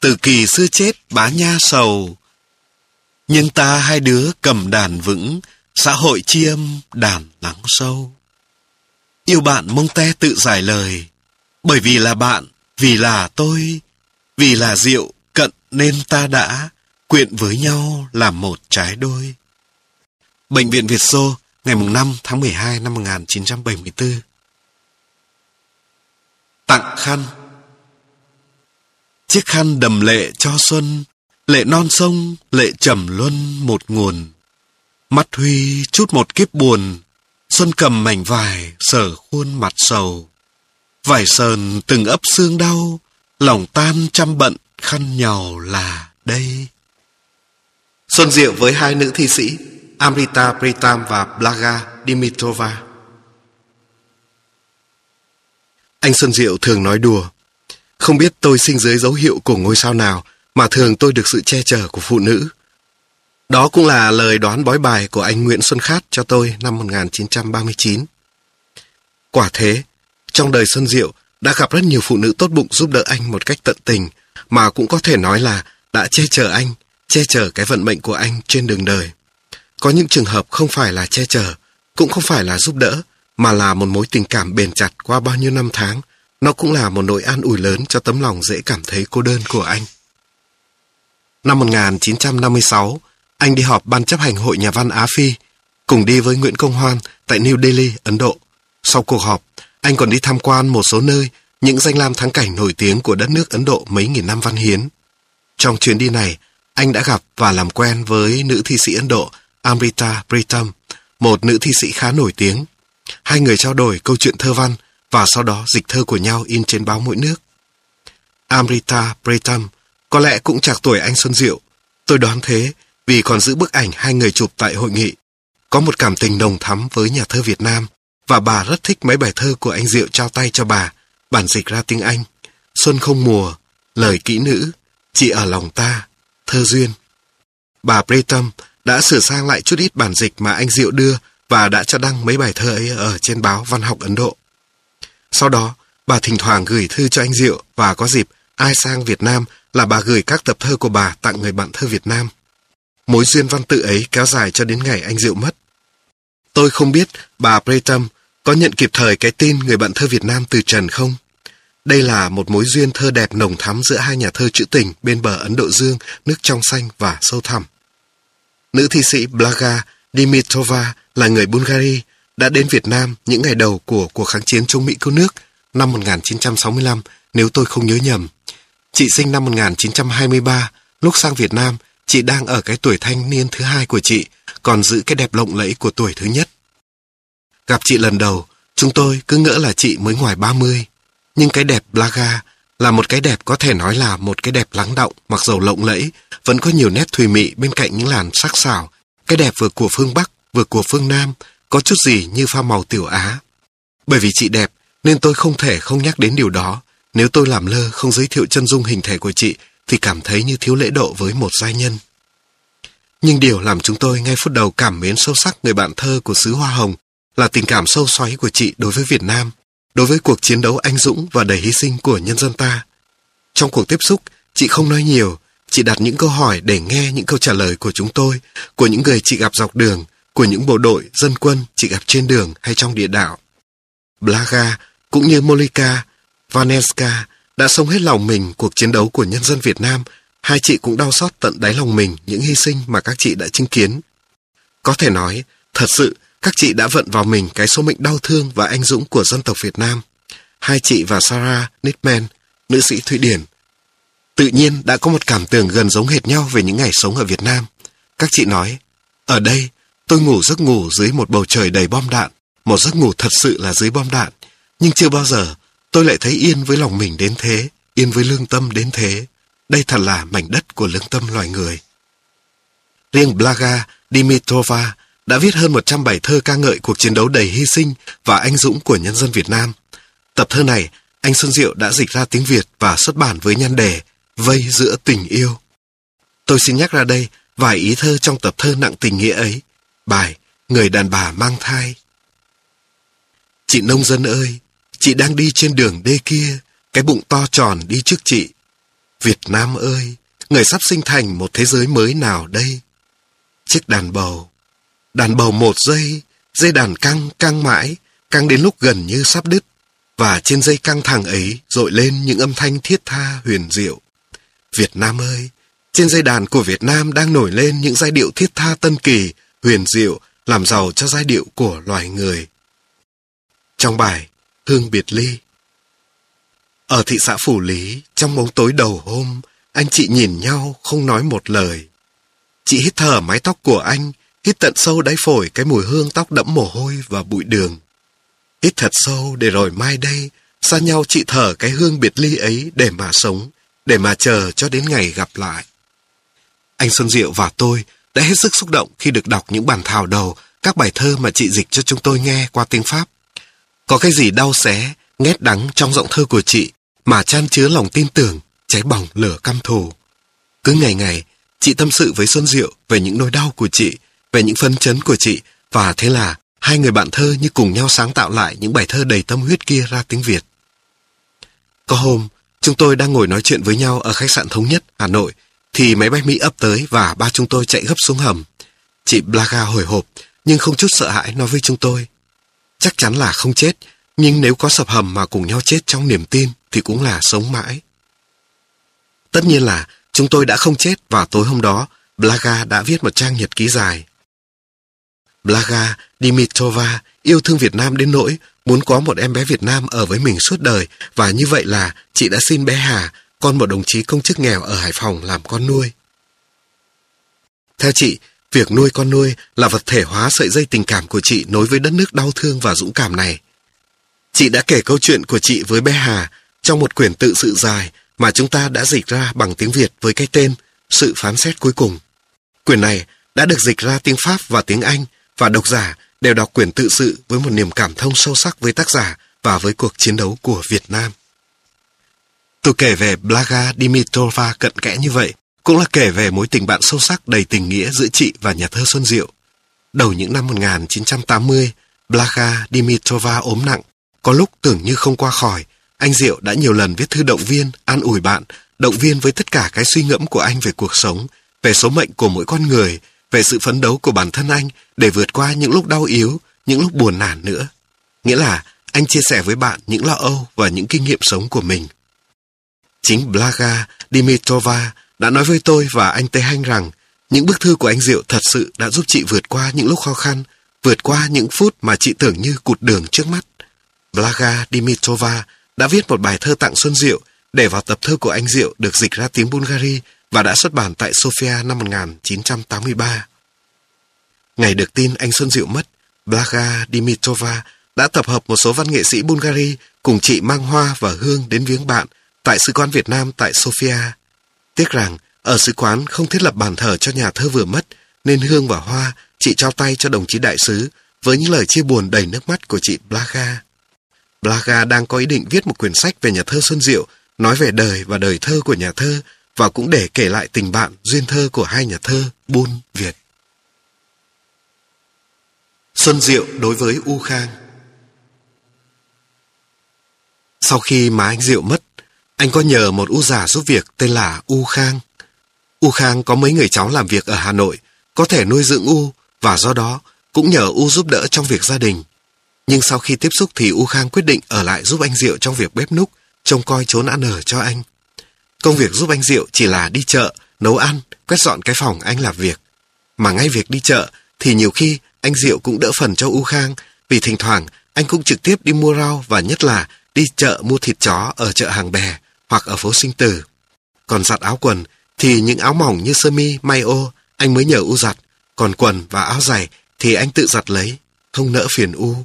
[SPEAKER 1] Từ kỳ xưa chết bá nha sầu. Nhưng ta hai đứa cầm đàn vững, xã hội chi âm đàn lắng sâu. Yêu bạn mông te tự giải lời, bởi vì là bạn, vì là tôi, vì là rượu cận nên ta đã quyện với nhau làm một trái đôi. Bệnh viện Việt Xô, ngày 5 tháng 12 năm 1974 Tặng khăn Chiếc khăn đầm lệ cho xuân, lệ non sông, lệ trầm luân một nguồn. Mắt Huy chút một kiếp buồn, xuân cầm mảnh vải, sở khuôn mặt sầu. Vải sờn từng ấp xương đau, lòng tan trăm bận, khăn nhàu là đây. Xuân Diệu với hai nữ thi sĩ Amrita Pritam và Blaga Dimitrova. Anh Xuân Diệu thường nói đùa. Không biết tôi sinh dưới dấu hiệu của ngôi sao nào mà thường tôi được sự che chở của phụ nữ. Đó cũng là lời đoán bói bài của anh Nguyễn Xuân Khát cho tôi năm 1939. Quả thế, trong đời Xuân Diệu đã gặp rất nhiều phụ nữ tốt bụng giúp đỡ anh một cách tận tình, mà cũng có thể nói là đã che chở anh, che chở cái vận mệnh của anh trên đường đời. Có những trường hợp không phải là che chở, cũng không phải là giúp đỡ, mà là một mối tình cảm bền chặt qua bao nhiêu năm tháng. Nó cũng là một nỗi an ủi lớn cho tấm lòng dễ cảm thấy cô đơn của anh. Năm 1956, anh đi họp ban chấp hành Hội Nhà văn Á Phi, cùng đi với Nguyễn Công Hoan tại New Delhi, Ấn Độ. Sau cuộc họp, anh còn đi tham quan một số nơi, những danh lam thắng cảnh nổi tiếng của đất nước Ấn Độ mấy nghìn năm văn hiến. Trong chuyến đi này, anh đã gặp và làm quen với nữ thi sĩ Ấn Độ Amrita Pritam, một nữ thi sĩ khá nổi tiếng. Hai người trao đổi câu chuyện thơ văn và sau đó dịch thơ của nhau in trên báo mỗi nước. Amrita Pritam có lẽ cũng chạc tuổi anh Xuân Diệu. Tôi đoán thế vì còn giữ bức ảnh hai người chụp tại hội nghị. Có một cảm tình nồng thắm với nhà thơ Việt Nam và bà rất thích mấy bài thơ của anh Diệu trao tay cho bà, bản dịch ra tiếng Anh. Xuân không mùa, lời kỹ nữ, chị ở lòng ta, thơ duyên. Bà Pritam đã sửa sang lại chút ít bản dịch mà anh Diệu đưa và đã cho đăng mấy bài thơ ấy ở trên báo Văn học Ấn Độ. Sau đó, bà thỉnh thoảng gửi thư cho anh Diệu và có dịp ai sang Việt Nam là bà gửi các tập thơ của bà tặng người bạn thơ Việt Nam. Mối duyên văn tự ấy kéo dài cho đến ngày anh Diệu mất. Tôi không biết bà Pretam có nhận kịp thời cái tin người bạn thơ Việt Nam từ Trần không? Đây là một mối duyên thơ đẹp nồng thắm giữa hai nhà thơ trữ tình bên bờ Ấn Độ Dương, nước trong xanh và sâu thẳm. Nữ thi sĩ Blaga Dimitrova là người Bulgaria, đã đến Việt Nam những ngày đầu của cuộc kháng chiến chống Mỹ cứu nước năm 1965, nếu tôi không nhớ nhầm. Chị sinh năm 1923, lúc sang Việt Nam, chị đang ở cái tuổi thanh niên thứ hai của chị, còn giữ cái đẹp lộng lẫy của tuổi thứ nhất. Gặp chị lần đầu, chúng tôi cứ ngỡ là chị mới ngoài 30. Nhưng cái đẹp Blaga là một cái đẹp có thể nói là một cái đẹp lắng động, mặc dầu lộng lẫy, vẫn có nhiều nét thùy mị bên cạnh những làn sắc sảo. Cái đẹp vừa của phương Bắc, vừa của phương Nam, có chút gì như pha màu tiểu Á. Bởi vì chị đẹp, nên tôi không thể không nhắc đến điều đó. Nếu tôi làm lơ không giới thiệu chân dung hình thể của chị, thì cảm thấy như thiếu lễ độ với một giai nhân. Nhưng điều làm chúng tôi ngay phút đầu cảm mến sâu sắc người bạn thơ của xứ Hoa Hồng là tình cảm sâu xoáy của chị đối với Việt Nam, đối với cuộc chiến đấu anh dũng và đầy hy sinh của nhân dân ta. Trong cuộc tiếp xúc, chị không nói nhiều, chị đặt những câu hỏi để nghe những câu trả lời của chúng tôi, của những người chị gặp dọc đường, của những bộ đội, dân quân chị gặp trên đường hay trong địa đạo. Blaga cũng như Molika, Vaneska đã sống hết lòng mình cuộc chiến đấu của nhân dân Việt Nam. Hai chị cũng đau xót tận đáy lòng mình những hy sinh mà các chị đã chứng kiến. Có thể nói, thật sự, các chị đã vận vào mình cái số mệnh đau thương và anh dũng của dân tộc Việt Nam. Hai chị và Sarah Nitman, nữ sĩ Thụy Điển, tự nhiên đã có một cảm tưởng gần giống hệt nhau về những ngày sống ở Việt Nam. Các chị nói, ở đây Tôi ngủ giấc ngủ dưới một bầu trời đầy bom đạn, một giấc ngủ thật sự là dưới bom đạn, nhưng chưa bao giờ tôi lại thấy yên với lòng mình đến thế, yên với lương tâm đến thế. Đây thật là mảnh đất của lương tâm loài người. Riêng Blaga Dimitrova đã viết hơn 100 bài thơ ca ngợi cuộc chiến đấu đầy hy sinh và anh dũng của nhân dân Việt Nam. Tập thơ này, anh Xuân Diệu đã dịch ra tiếng Việt và xuất bản với nhan đề Vây giữa tình yêu. Tôi xin nhắc ra đây vài ý thơ trong tập thơ nặng tình nghĩa ấy Bài Người đàn bà mang thai Chị nông dân ơi, chị đang đi trên đường đê kia, cái bụng to tròn đi trước chị. Việt Nam ơi, người sắp sinh thành một thế giới mới nào đây? chiếc đàn bầu. Đàn bầu một giây, dây đàn căng, căng mãi, căng đến lúc gần như sắp đứt. Và trên dây căng thẳng ấy dội lên những âm thanh thiết tha huyền diệu. Việt Nam ơi, trên dây đàn của Việt Nam đang nổi lên những giai điệu thiết tha tân kỳ, huyền diệu, làm giàu cho giai điệu của loài người. Trong bài Hương Biệt Ly Ở thị xã Phủ Lý, trong bóng tối đầu hôm, anh chị nhìn nhau không nói một lời. Chị hít thở mái tóc của anh, hít tận sâu đáy phổi cái mùi hương tóc đẫm mồ hôi và bụi đường. Hít thật sâu để rồi mai đây, xa nhau chị thở cái hương biệt ly ấy để mà sống, để mà chờ cho đến ngày gặp lại. Anh Xuân Diệu và tôi đã hết sức xúc động khi được đọc những bản thảo đầu, các bài thơ mà chị dịch cho chúng tôi nghe qua tiếng Pháp. Có cái gì đau xé, nghét đắng trong giọng thơ của chị mà chan chứa lòng tin tưởng, cháy bỏng lửa căm thù. Cứ ngày ngày, chị tâm sự với Xuân Diệu về những nỗi đau của chị, về những phân chấn của chị, và thế là hai người bạn thơ như cùng nhau sáng tạo lại những bài thơ đầy tâm huyết kia ra tiếng Việt. Có hôm, chúng tôi đang ngồi nói chuyện với nhau ở khách sạn Thống Nhất, Hà Nội, thì máy bay Mỹ ấp tới và ba chúng tôi chạy gấp xuống hầm. Chị Blaga hồi hộp, nhưng không chút sợ hãi nói với chúng tôi. Chắc chắn là không chết, nhưng nếu có sập hầm mà cùng nhau chết trong niềm tin thì cũng là sống mãi. Tất nhiên là chúng tôi đã không chết và tối hôm đó Blaga đã viết một trang nhật ký dài. Blaga Dimitrova yêu thương Việt Nam đến nỗi muốn có một em bé Việt Nam ở với mình suốt đời và như vậy là chị đã xin bé Hà, con một đồng chí công chức nghèo ở Hải Phòng làm con nuôi. Theo chị, việc nuôi con nuôi là vật thể hóa sợi dây tình cảm của chị nối với đất nước đau thương và dũng cảm này. Chị đã kể câu chuyện của chị với bé Hà trong một quyển tự sự dài mà chúng ta đã dịch ra bằng tiếng Việt với cái tên Sự phán xét cuối cùng. Quyển này đã được dịch ra tiếng Pháp và tiếng Anh và độc giả đều đọc quyển tự sự với một niềm cảm thông sâu sắc với tác giả và với cuộc chiến đấu của Việt Nam. Tôi kể về Blaga Dimitrova cận kẽ như vậy, cũng là kể về mối tình bạn sâu sắc đầy tình nghĩa giữa chị và nhà thơ Xuân Diệu. Đầu những năm 1980, Blaga Dimitrova ốm nặng, có lúc tưởng như không qua khỏi, anh Diệu đã nhiều lần viết thư động viên, an ủi bạn, động viên với tất cả cái suy ngẫm của anh về cuộc sống, về số mệnh của mỗi con người, về sự phấn đấu của bản thân anh để vượt qua những lúc đau yếu, những lúc buồn nản nữa. Nghĩa là anh chia sẻ với bạn những lo âu và những kinh nghiệm sống của mình. Chính Blaga Dimitrova đã nói với tôi và anh Tê Hanh rằng những bức thư của anh Diệu thật sự đã giúp chị vượt qua những lúc khó khăn, vượt qua những phút mà chị tưởng như cụt đường trước mắt. Blaga Dimitrova đã viết một bài thơ tặng Xuân Diệu để vào tập thơ của anh Diệu được dịch ra tiếng Bulgari và đã xuất bản tại Sofia năm 1983. Ngày được tin anh Xuân Diệu mất, Blaga Dimitrova đã tập hợp một số văn nghệ sĩ Bulgari cùng chị mang hoa và hương đến viếng bạn tại Sứ quán Việt Nam tại Sofia. Tiếc rằng, ở sứ quán không thiết lập bàn thờ cho nhà thơ vừa mất, nên hương và hoa chị trao tay cho đồng chí đại sứ với những lời chia buồn đầy nước mắt của chị Blaga. Blaga đang có ý định viết một quyển sách về nhà thơ Xuân Diệu, nói về đời và đời thơ của nhà thơ và cũng để kể lại tình bạn duyên thơ của hai nhà thơ Bôn Việt. Xuân Diệu đối với U Khang Sau khi má anh Diệu mất, anh có nhờ một U già giúp việc tên là U Khang. U Khang có mấy người cháu làm việc ở Hà Nội, có thể nuôi dưỡng U và do đó cũng nhờ U giúp đỡ trong việc gia đình. Nhưng sau khi tiếp xúc thì U Khang quyết định ở lại giúp anh Diệu trong việc bếp núc, trông coi chốn ăn ở cho anh. Công việc giúp anh Diệu chỉ là đi chợ, nấu ăn, quét dọn cái phòng anh làm việc. Mà ngay việc đi chợ thì nhiều khi anh Diệu cũng đỡ phần cho U Khang vì thỉnh thoảng anh cũng trực tiếp đi mua rau và nhất là đi chợ mua thịt chó ở chợ hàng bè hoặc ở phố sinh tử. Còn giặt áo quần thì những áo mỏng như sơ mi, may ô anh mới nhờ U giặt, còn quần và áo giày thì anh tự giặt lấy, không nỡ phiền U.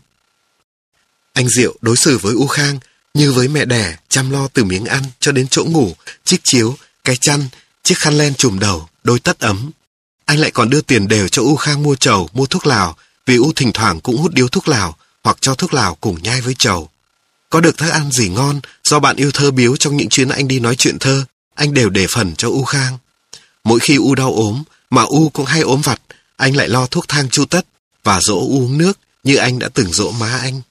[SPEAKER 1] Anh Diệu đối xử với U Khang như với mẹ đẻ chăm lo từ miếng ăn cho đến chỗ ngủ, chiếc chiếu, cái chăn, chiếc khăn len trùm đầu, đôi tất ấm. Anh lại còn đưa tiền đều cho U Khang mua trầu, mua thuốc lào, vì U thỉnh thoảng cũng hút điếu thuốc lào hoặc cho thuốc lào cùng nhai với trầu. Có được thức ăn gì ngon do bạn yêu thơ biếu trong những chuyến anh đi nói chuyện thơ, anh đều để phần cho U Khang. Mỗi khi U đau ốm, mà U cũng hay ốm vặt, anh lại lo thuốc thang chu tất và dỗ U uống nước như anh đã từng dỗ má anh.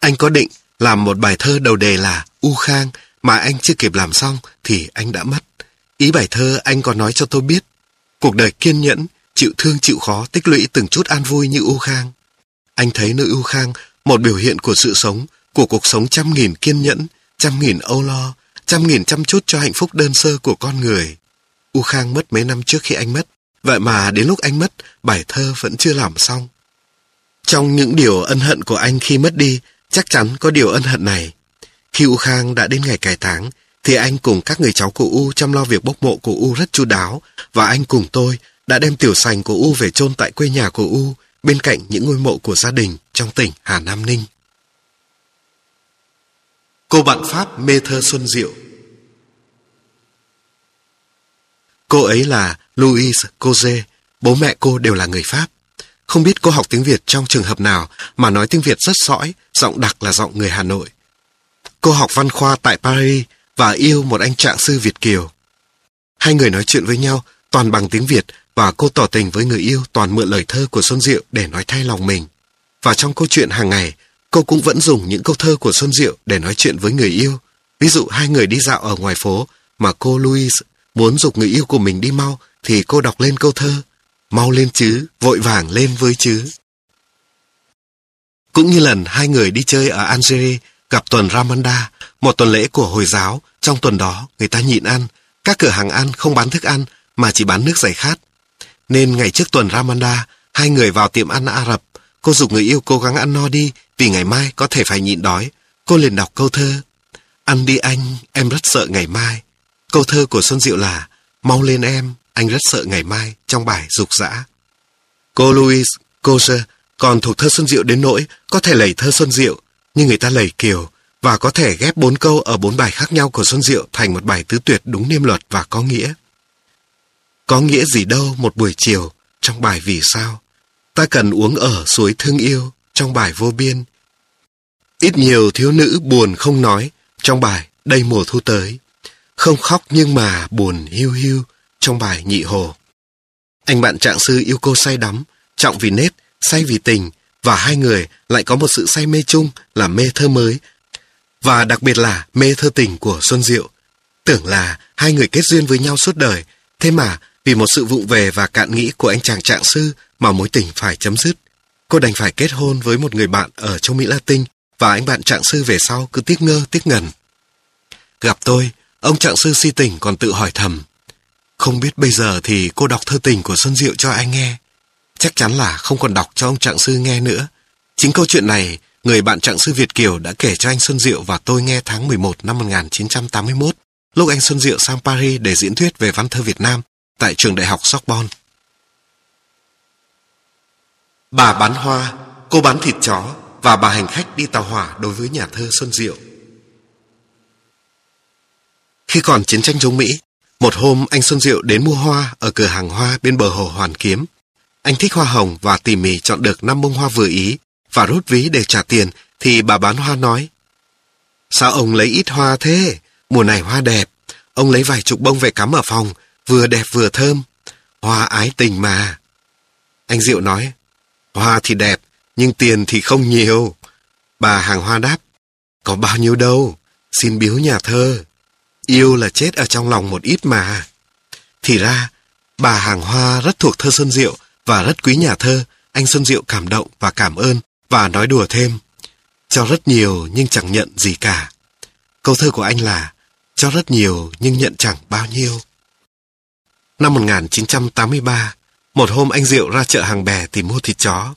[SPEAKER 1] Anh có định làm một bài thơ đầu đề là U Khang mà anh chưa kịp làm xong thì anh đã mất. Ý bài thơ anh còn nói cho tôi biết. Cuộc đời kiên nhẫn, chịu thương chịu khó tích lũy từng chút an vui như U Khang. Anh thấy nơi U Khang một biểu hiện của sự sống, của cuộc sống trăm nghìn kiên nhẫn, trăm nghìn âu lo, trăm nghìn chăm chút cho hạnh phúc đơn sơ của con người. U Khang mất mấy năm trước khi anh mất, vậy mà đến lúc anh mất, bài thơ vẫn chưa làm xong. Trong những điều ân hận của anh khi mất đi, chắc chắn có điều ân hận này. Khi U Khang đã đến ngày cải táng, thì anh cùng các người cháu của U chăm lo việc bốc mộ của U rất chu đáo, và anh cùng tôi đã đem tiểu sành của U về chôn tại quê nhà của U, bên cạnh những ngôi mộ của gia đình trong tỉnh Hà Nam Ninh. Cô bạn Pháp mê thơ Xuân Diệu Cô ấy là Louise Coze, bố mẹ cô đều là người Pháp. Không biết cô học tiếng Việt trong trường hợp nào mà nói tiếng Việt rất sõi, giọng đặc là giọng người Hà Nội. Cô học văn khoa tại Paris và yêu một anh trạng sư Việt Kiều. Hai người nói chuyện với nhau toàn bằng tiếng Việt và cô tỏ tình với người yêu toàn mượn lời thơ của Xuân Diệu để nói thay lòng mình. Và trong câu chuyện hàng ngày, cô cũng vẫn dùng những câu thơ của Xuân Diệu để nói chuyện với người yêu. Ví dụ hai người đi dạo ở ngoài phố mà cô Louise muốn dục người yêu của mình đi mau thì cô đọc lên câu thơ Mau lên chứ, vội vàng lên với chứ. Cũng như lần hai người đi chơi ở Algeria gặp tuần Ramanda, một tuần lễ của Hồi giáo, trong tuần đó người ta nhịn ăn, các cửa hàng ăn không bán thức ăn mà chỉ bán nước giải khát. Nên ngày trước tuần Ramanda, hai người vào tiệm ăn Ả Rập, cô dục người yêu cố gắng ăn no đi vì ngày mai có thể phải nhịn đói. Cô liền đọc câu thơ Ăn đi anh, em rất sợ ngày mai. Câu thơ của Xuân Diệu là Mau lên em, anh rất sợ ngày mai trong bài dục dã. Cô Louise Sơ, còn thuộc thơ Xuân Diệu đến nỗi có thể lầy thơ Xuân Diệu như người ta lầy kiều và có thể ghép bốn câu ở bốn bài khác nhau của Xuân Diệu thành một bài tứ tuyệt đúng niêm luật và có nghĩa. Có nghĩa gì đâu một buổi chiều trong bài vì sao? Ta cần uống ở suối thương yêu trong bài vô biên. Ít nhiều thiếu nữ buồn không nói trong bài đây mùa thu tới. Không khóc nhưng mà buồn hiu hiu trong bài nhị hồ. Anh bạn trạng sư yêu cô say đắm, trọng vì nết, say vì tình, và hai người lại có một sự say mê chung là mê thơ mới, và đặc biệt là mê thơ tình của Xuân Diệu. Tưởng là hai người kết duyên với nhau suốt đời, thế mà vì một sự vụng về và cạn nghĩ của anh chàng trạng sư mà mối tình phải chấm dứt. Cô đành phải kết hôn với một người bạn ở châu Mỹ Latin và anh bạn trạng sư về sau cứ tiếc ngơ tiếc ngần. Gặp tôi, ông trạng sư si tình còn tự hỏi thầm. Không biết bây giờ thì cô đọc thơ tình của Xuân Diệu cho anh nghe. Chắc chắn là không còn đọc cho ông trạng sư nghe nữa. Chính câu chuyện này, người bạn trạng sư Việt Kiều đã kể cho anh Xuân Diệu và tôi nghe tháng 11 năm 1981, lúc anh Xuân Diệu sang Paris để diễn thuyết về văn thơ Việt Nam tại trường đại học Sorbonne. Bà bán hoa, cô bán thịt chó và bà hành khách đi tàu hỏa đối với nhà thơ Xuân Diệu. Khi còn chiến tranh chống Mỹ, một hôm anh Xuân Diệu đến mua hoa ở cửa hàng hoa bên bờ hồ Hoàn Kiếm. Anh thích hoa hồng và tỉ mỉ chọn được năm bông hoa vừa ý và rút ví để trả tiền thì bà bán hoa nói Sao ông lấy ít hoa thế? Mùa này hoa đẹp. Ông lấy vài chục bông về cắm ở phòng, vừa đẹp vừa thơm. Hoa ái tình mà. Anh Diệu nói Hoa thì đẹp, nhưng tiền thì không nhiều. Bà hàng hoa đáp Có bao nhiêu đâu, xin biếu nhà thơ. Yêu là chết ở trong lòng một ít mà. Thì ra, bà hàng hoa rất thuộc thơ Xuân Diệu và rất quý nhà thơ. Anh Xuân Diệu cảm động và cảm ơn và nói đùa thêm. Cho rất nhiều nhưng chẳng nhận gì cả. Câu thơ của anh là cho rất nhiều nhưng nhận chẳng bao nhiêu. Năm 1983, một hôm anh Diệu ra chợ hàng bè tìm mua thịt chó.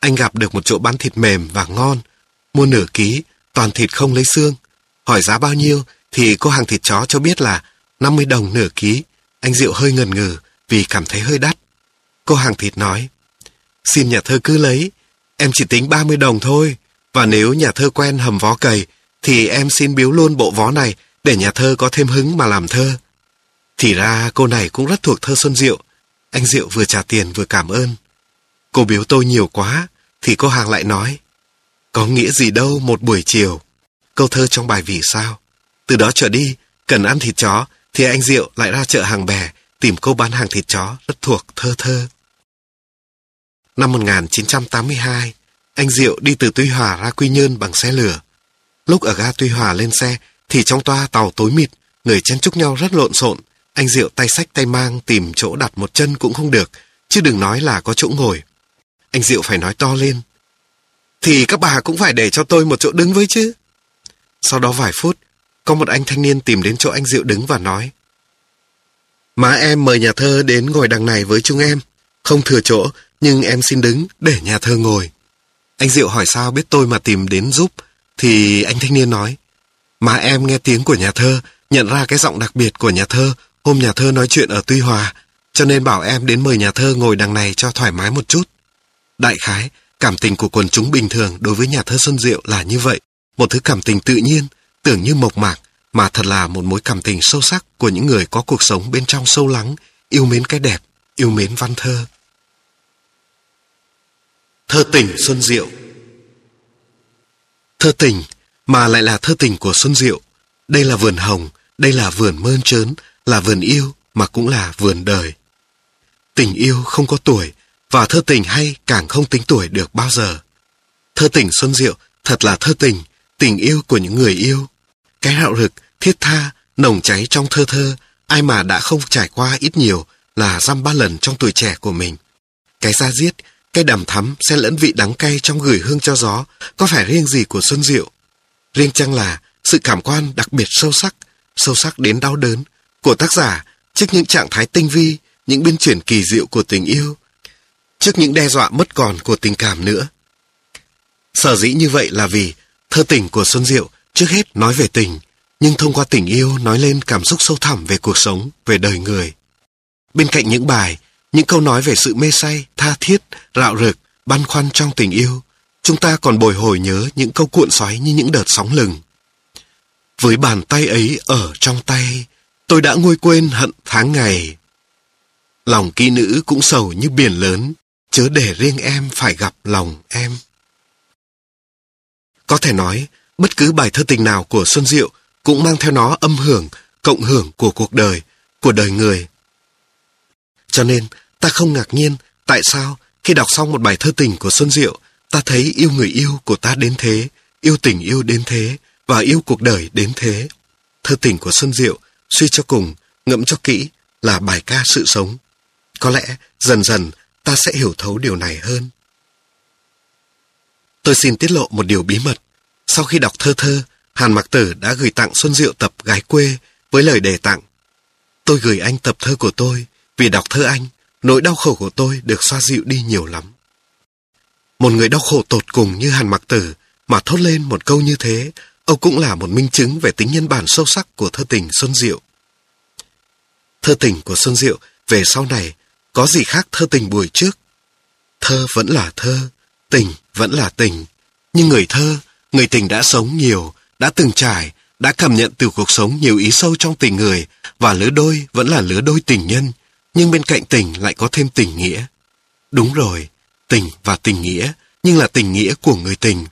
[SPEAKER 1] Anh gặp được một chỗ bán thịt mềm và ngon. Mua nửa ký, toàn thịt không lấy xương. Hỏi giá bao nhiêu thì cô hàng thịt chó cho biết là 50 đồng nửa ký. Anh Diệu hơi ngần ngừ vì cảm thấy hơi đắt. Cô hàng thịt nói, xin nhà thơ cứ lấy, em chỉ tính 30 đồng thôi. Và nếu nhà thơ quen hầm vó cầy, thì em xin biếu luôn bộ vó này để nhà thơ có thêm hứng mà làm thơ. Thì ra cô này cũng rất thuộc thơ Xuân Diệu. Anh Diệu vừa trả tiền vừa cảm ơn. Cô biếu tôi nhiều quá, thì cô hàng lại nói. Có nghĩa gì đâu một buổi chiều. Câu thơ trong bài vì sao? Từ đó trở đi, cần ăn thịt chó, thì anh Diệu lại ra chợ hàng bè, tìm cô bán hàng thịt chó rất thuộc thơ thơ. Năm 1982, anh Diệu đi từ Tuy Hòa ra Quy Nhơn bằng xe lửa. Lúc ở ga Tuy Hòa lên xe, thì trong toa tàu tối mịt, người chen chúc nhau rất lộn xộn. Anh Diệu tay sách tay mang tìm chỗ đặt một chân cũng không được, chứ đừng nói là có chỗ ngồi. Anh Diệu phải nói to lên. Thì các bà cũng phải để cho tôi một chỗ đứng với chứ. Sau đó vài phút, có một anh thanh niên tìm đến chỗ anh Diệu đứng và nói. Má em mời nhà thơ đến ngồi đằng này với chúng em. Không thừa chỗ, nhưng em xin đứng để nhà thơ ngồi. Anh Diệu hỏi sao biết tôi mà tìm đến giúp, thì anh thanh niên nói. Má em nghe tiếng của nhà thơ, nhận ra cái giọng đặc biệt của nhà thơ hôm nhà thơ nói chuyện ở Tuy Hòa, cho nên bảo em đến mời nhà thơ ngồi đằng này cho thoải mái một chút. Đại khái, cảm tình của quần chúng bình thường đối với nhà thơ Xuân Diệu là như vậy. Một thứ cảm tình tự nhiên, tưởng như mộc mạc, mà thật là một mối cảm tình sâu sắc của những người có cuộc sống bên trong sâu lắng, yêu mến cái đẹp, yêu mến văn thơ. Thơ tình Xuân Diệu Thơ tình, mà lại là thơ tình của Xuân Diệu. Đây là vườn hồng, đây là vườn mơn trớn, là vườn yêu mà cũng là vườn đời. Tình yêu không có tuổi, và thơ tình hay càng không tính tuổi được bao giờ. Thơ tình Xuân Diệu thật là thơ tình, tình yêu của những người yêu. Cái rạo rực, thiết tha, nồng cháy trong thơ thơ, ai mà đã không trải qua ít nhiều là dăm ba lần trong tuổi trẻ của mình. Cái da diết, cái đầm thắm xen lẫn vị đắng cay trong gửi hương cho gió, có phải riêng gì của Xuân Diệu? Riêng chăng là sự cảm quan đặc biệt sâu sắc, sâu sắc đến đau đớn, của tác giả trước những trạng thái tinh vi, những biến chuyển kỳ diệu của tình yêu, trước những đe dọa mất còn của tình cảm nữa. Sở dĩ như vậy là vì thơ tình của Xuân Diệu trước hết nói về tình, nhưng thông qua tình yêu nói lên cảm xúc sâu thẳm về cuộc sống, về đời người. Bên cạnh những bài, những câu nói về sự mê say, tha thiết, rạo rực, băn khoăn trong tình yêu, chúng ta còn bồi hồi nhớ những câu cuộn xoáy như những đợt sóng lừng. Với bàn tay ấy ở trong tay, tôi đã nguôi quên hận tháng ngày. Lòng kỹ nữ cũng sầu như biển lớn, chớ để riêng em phải gặp lòng em. Có thể nói, bất cứ bài thơ tình nào của Xuân Diệu cũng mang theo nó âm hưởng, cộng hưởng của cuộc đời, của đời người. Cho nên, ta không ngạc nhiên tại sao khi đọc xong một bài thơ tình của Xuân Diệu, ta thấy yêu người yêu của ta đến thế, yêu tình yêu đến thế, và yêu cuộc đời đến thế. Thơ tình của Xuân Diệu, suy cho cùng, ngẫm cho kỹ, là bài ca sự sống. Có lẽ, dần dần, ta sẽ hiểu thấu điều này hơn. Tôi xin tiết lộ một điều bí mật. Sau khi đọc thơ thơ, Hàn Mặc Tử đã gửi tặng Xuân Diệu tập Gái quê với lời đề tặng. Tôi gửi anh tập thơ của tôi, vì đọc thơ anh, nỗi đau khổ của tôi được xoa dịu đi nhiều lắm. Một người đau khổ tột cùng như Hàn Mặc Tử mà thốt lên một câu như thế, ông cũng là một minh chứng về tính nhân bản sâu sắc của thơ tình Xuân Diệu. Thơ tình của Xuân Diệu về sau này có gì khác thơ tình buổi trước? Thơ vẫn là thơ, tình vẫn là tình. Nhưng người thơ, người tình đã sống nhiều, đã từng trải, đã cảm nhận từ cuộc sống nhiều ý sâu trong tình người và lứa đôi vẫn là lứa đôi tình nhân, nhưng bên cạnh tình lại có thêm tình nghĩa. Đúng rồi, tình và tình nghĩa, nhưng là tình nghĩa của người tình.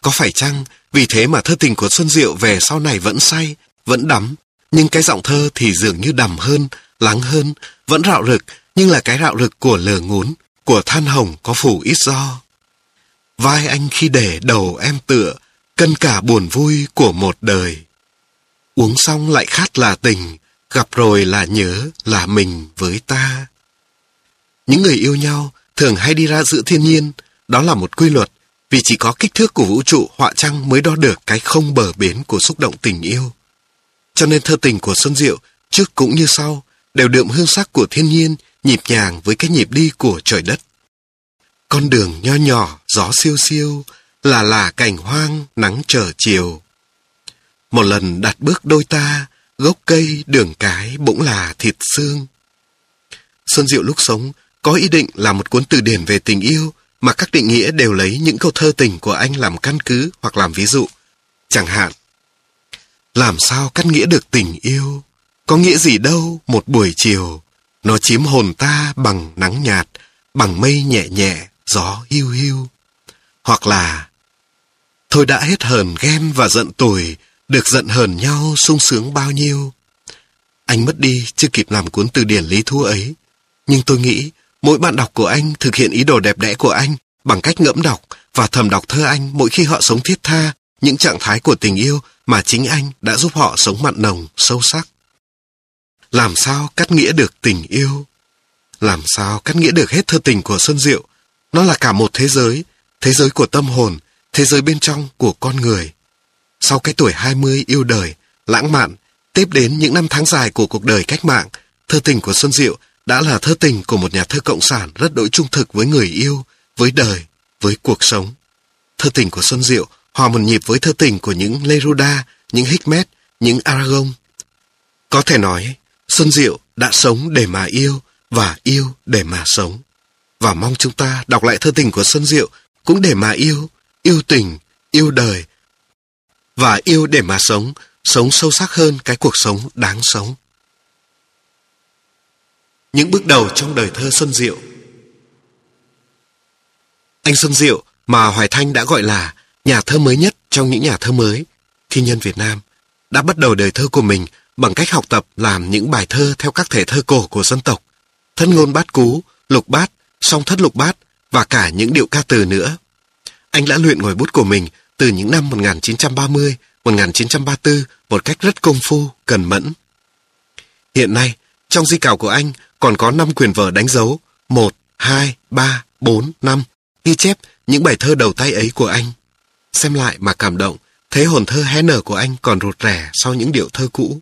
[SPEAKER 1] Có phải chăng vì thế mà thơ tình của Xuân Diệu về sau này vẫn say, vẫn đắm, nhưng cái giọng thơ thì dường như đầm hơn, lắng hơn, vẫn rạo rực, nhưng là cái rạo rực của lờ ngốn, của than hồng có phủ ít do. Vai anh khi để đầu em tựa, cân cả buồn vui của một đời. Uống xong lại khát là tình, gặp rồi là nhớ là mình với ta. Những người yêu nhau thường hay đi ra giữa thiên nhiên, đó là một quy luật, vì chỉ có kích thước của vũ trụ họa trăng mới đo được cái không bờ bến của xúc động tình yêu. Cho nên thơ tình của Xuân Diệu, trước cũng như sau, đều đượm hương sắc của thiên nhiên, nhịp nhàng với cái nhịp đi của trời đất. Con đường nho nhỏ, gió siêu siêu, là là cảnh hoang, nắng trở chiều. Một lần đặt bước đôi ta, gốc cây, đường cái bỗng là thịt xương. Xuân Diệu lúc sống có ý định làm một cuốn từ điển về tình yêu mà các định nghĩa đều lấy những câu thơ tình của anh làm căn cứ hoặc làm ví dụ. Chẳng hạn, làm sao cắt nghĩa được tình yêu? Có nghĩa gì đâu một buổi chiều, nó chiếm hồn ta bằng nắng nhạt, bằng mây nhẹ nhẹ, gió hiu hiu. Hoặc là, thôi đã hết hờn ghen và giận tồi, được giận hờn nhau sung sướng bao nhiêu. Anh mất đi chưa kịp làm cuốn từ điển lý thu ấy. Nhưng tôi nghĩ mỗi bạn đọc của anh thực hiện ý đồ đẹp đẽ của anh bằng cách ngẫm đọc và thầm đọc thơ anh mỗi khi họ sống thiết tha những trạng thái của tình yêu mà chính anh đã giúp họ sống mặn nồng, sâu sắc. Làm sao cắt nghĩa được tình yêu? Làm sao cắt nghĩa được hết thơ tình của Xuân Diệu? Nó là cả một thế giới, thế giới của tâm hồn, thế giới bên trong của con người. Sau cái tuổi 20 yêu đời, lãng mạn, tiếp đến những năm tháng dài của cuộc đời cách mạng, thơ tình của Xuân Diệu đã là thơ tình của một nhà thơ cộng sản rất đối trung thực với người yêu, với đời, với cuộc sống. Thơ tình của Xuân Diệu hòa một nhịp với thơ tình của những Leruda, những Hikmet, những Aragon. Có thể nói, Xuân Diệu đã sống để mà yêu và yêu để mà sống. Và mong chúng ta đọc lại thơ tình của Xuân Diệu cũng để mà yêu, yêu tình, yêu đời và yêu để mà sống, sống sâu sắc hơn cái cuộc sống đáng sống. Những bước đầu trong đời thơ Xuân Diệu Anh Xuân Diệu mà Hoài Thanh đã gọi là nhà thơ mới nhất trong những nhà thơ mới, thi nhân Việt Nam, đã bắt đầu đời thơ của mình bằng cách học tập làm những bài thơ theo các thể thơ cổ của dân tộc, thân ngôn bát cú, lục bát, song thất lục bát và cả những điệu ca từ nữa. Anh đã luyện ngòi bút của mình từ những năm 1930, 1934 một cách rất công phu, cần mẫn. Hiện nay, trong di cảo của anh còn có 5 quyền vở đánh dấu 1, 2, 3, 4, 5 ghi chép những bài thơ đầu tay ấy của anh. Xem lại mà cảm động, thấy hồn thơ hé nở của anh còn rụt rẻ sau những điệu thơ cũ.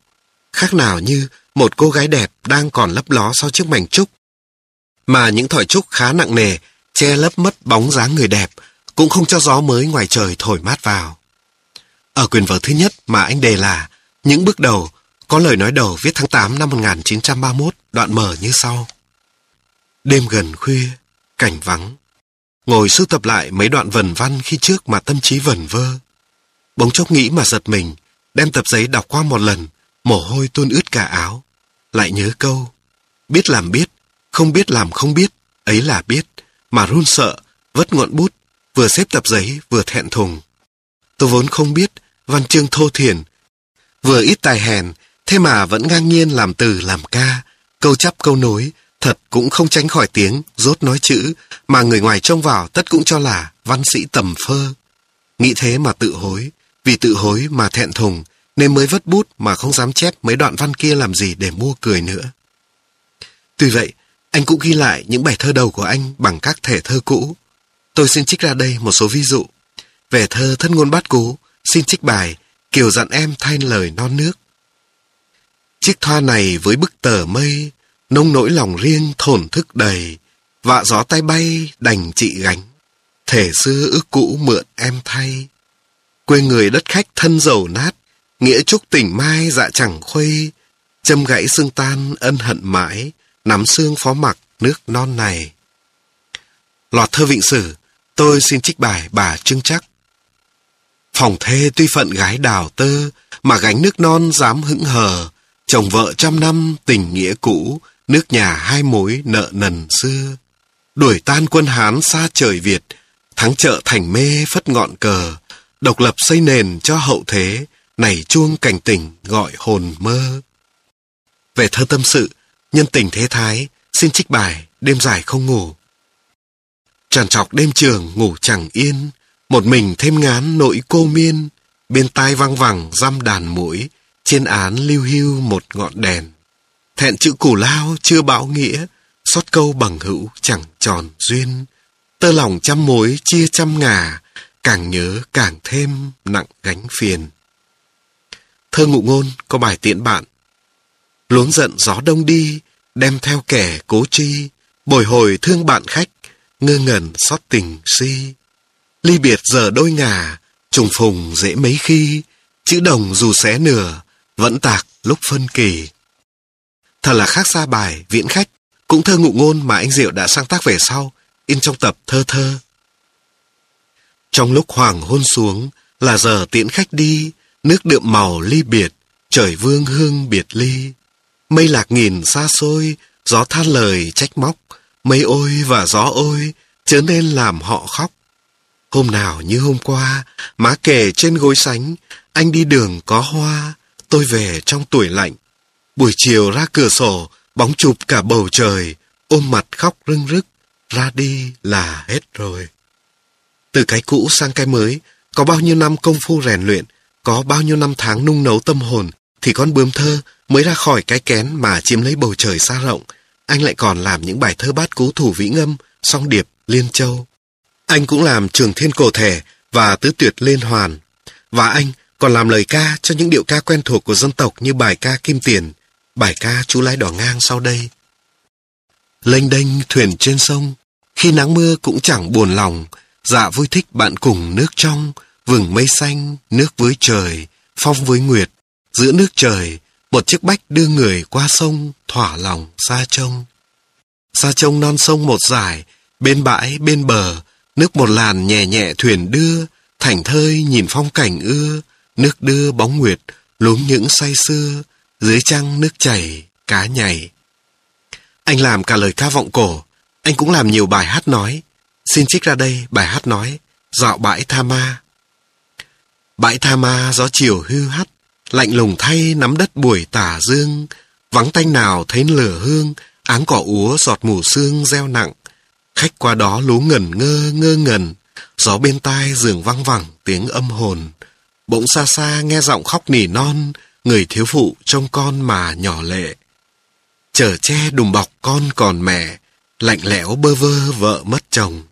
[SPEAKER 1] Khác nào như một cô gái đẹp đang còn lấp ló sau chiếc mảnh trúc. Mà những thỏi trúc khá nặng nề, che lấp mất bóng dáng người đẹp, cũng không cho gió mới ngoài trời thổi mát vào. Ở quyền vở thứ nhất mà anh đề là Những bước đầu, có lời nói đầu viết tháng 8 năm 1931, đoạn mở như sau. Đêm gần khuya, cảnh vắng. Ngồi sưu tập lại mấy đoạn vần văn khi trước mà tâm trí vẩn vơ. Bỗng chốc nghĩ mà giật mình, đem tập giấy đọc qua một lần, mồ hôi tuôn ướt cả áo. Lại nhớ câu, biết làm biết, không biết làm không biết, ấy là biết, mà run sợ, vất ngọn bút, vừa xếp tập giấy vừa thẹn thùng. Tôi vốn không biết, văn chương thô thiển, vừa ít tài hèn, thế mà vẫn ngang nhiên làm từ làm ca, câu chắp câu nối, thật cũng không tránh khỏi tiếng rốt nói chữ, mà người ngoài trông vào tất cũng cho là văn sĩ tầm phơ. Nghĩ thế mà tự hối, vì tự hối mà thẹn thùng, nên mới vất bút mà không dám chép mấy đoạn văn kia làm gì để mua cười nữa. Tuy vậy, anh cũng ghi lại những bài thơ đầu của anh bằng các thể thơ cũ. Tôi xin trích ra đây một số ví dụ. Về thơ thân ngôn bát cú, xin trích bài Kiều dặn em thay lời non nước. Chiếc thoa này với bức tờ mây, nông nỗi lòng riêng thổn thức đầy, vạ gió tay bay đành chị gánh. Thể xưa ước cũ mượn em thay. Quê người đất khách thân dầu nát, nghĩa trúc tỉnh mai dạ chẳng khuây, châm gãy xương tan ân hận mãi, nắm xương phó mặc nước non này. Lọt thơ vịnh sử, tôi xin trích bài bà Trưng Chắc. Phòng thê tuy phận gái đào tơ, mà gánh nước non dám hững hờ, chồng vợ trăm năm tình nghĩa cũ, nước nhà hai mối nợ nần xưa. Đuổi tan quân Hán xa trời Việt, thắng trợ thành mê phất ngọn cờ, độc lập xây nền cho hậu thế, này chuông cảnh tỉnh gọi hồn mơ. Về thơ tâm sự, nhân tình thế thái, xin trích bài, đêm dài không ngủ. Tràn trọc đêm trường ngủ chẳng yên, một mình thêm ngán nỗi cô miên, bên tai vang vẳng răm đàn mũi, trên án lưu hưu một ngọn đèn. Thẹn chữ củ lao chưa bão nghĩa, xót câu bằng hữu chẳng tròn duyên. Tơ lòng trăm mối chia trăm ngà, càng nhớ càng thêm nặng gánh phiền. Thơ ngụ ngôn có bài tiễn bạn. Luống giận gió đông đi, đem theo kẻ cố chi, bồi hồi thương bạn khách, ngơ ngẩn xót tình si. Ly biệt giờ đôi ngà trùng phùng dễ mấy khi, chữ đồng dù xé nửa, vẫn tạc lúc phân kỳ. Thật là khác xa bài Viễn Khách, cũng thơ ngụ ngôn mà anh Diệu đã sáng tác về sau, in trong tập Thơ Thơ. Trong lúc hoàng hôn xuống, là giờ tiễn khách đi, nước đượm màu ly biệt, trời vương hương biệt ly. Mây lạc nghìn xa xôi, gió than lời trách móc, mây ôi và gió ôi, chớ nên làm họ khóc. Hôm nào như hôm qua, má kề trên gối sánh, anh đi đường có hoa, tôi về trong tuổi lạnh. Buổi chiều ra cửa sổ, bóng chụp cả bầu trời, ôm mặt khóc rưng rức, ra đi là hết rồi. Từ cái cũ sang cái mới, có bao nhiêu năm công phu rèn luyện, có bao nhiêu năm tháng nung nấu tâm hồn, thì con bướm thơ mới ra khỏi cái kén mà chiếm lấy bầu trời xa rộng. anh lại còn làm những bài thơ bát cú thủ vĩ ngâm, song điệp, liên châu. Anh cũng làm trường thiên cổ thể và tứ tuyệt liên hoàn. Và anh còn làm lời ca cho những điệu ca quen thuộc của dân tộc như bài ca Kim Tiền, bài ca Chú Lái Đỏ Ngang sau đây. Lênh đênh thuyền trên sông, khi nắng mưa cũng chẳng buồn lòng, dạ vui thích bạn cùng nước trong, vừng mây xanh, nước với trời, phong với nguyệt, giữa nước trời, một chiếc bách đưa người qua sông, thỏa lòng xa trông. Xa trông non sông một dải, bên bãi bên bờ, nước một làn nhẹ nhẹ thuyền đưa, thảnh thơi nhìn phong cảnh ưa, nước đưa bóng nguyệt, luống những say xưa, dưới trăng nước chảy, cá nhảy. Anh làm cả lời ca vọng cổ, anh cũng làm nhiều bài hát nói. Xin trích ra đây bài hát nói, dạo bãi Tha Ma. Bãi Tha Ma gió chiều hư hắt, lạnh lùng thay nắm đất buổi tả dương, vắng tanh nào thấy lửa hương, áng cỏ úa giọt mù sương gieo nặng. Khách qua đó lú ngẩn ngơ ngơ ngẩn, gió bên tai giường văng vẳng tiếng âm hồn. Bỗng xa xa nghe giọng khóc nỉ non, người thiếu phụ trông con mà nhỏ lệ. Chở che đùm bọc con còn mẹ, lạnh lẽo bơ vơ vợ mất chồng.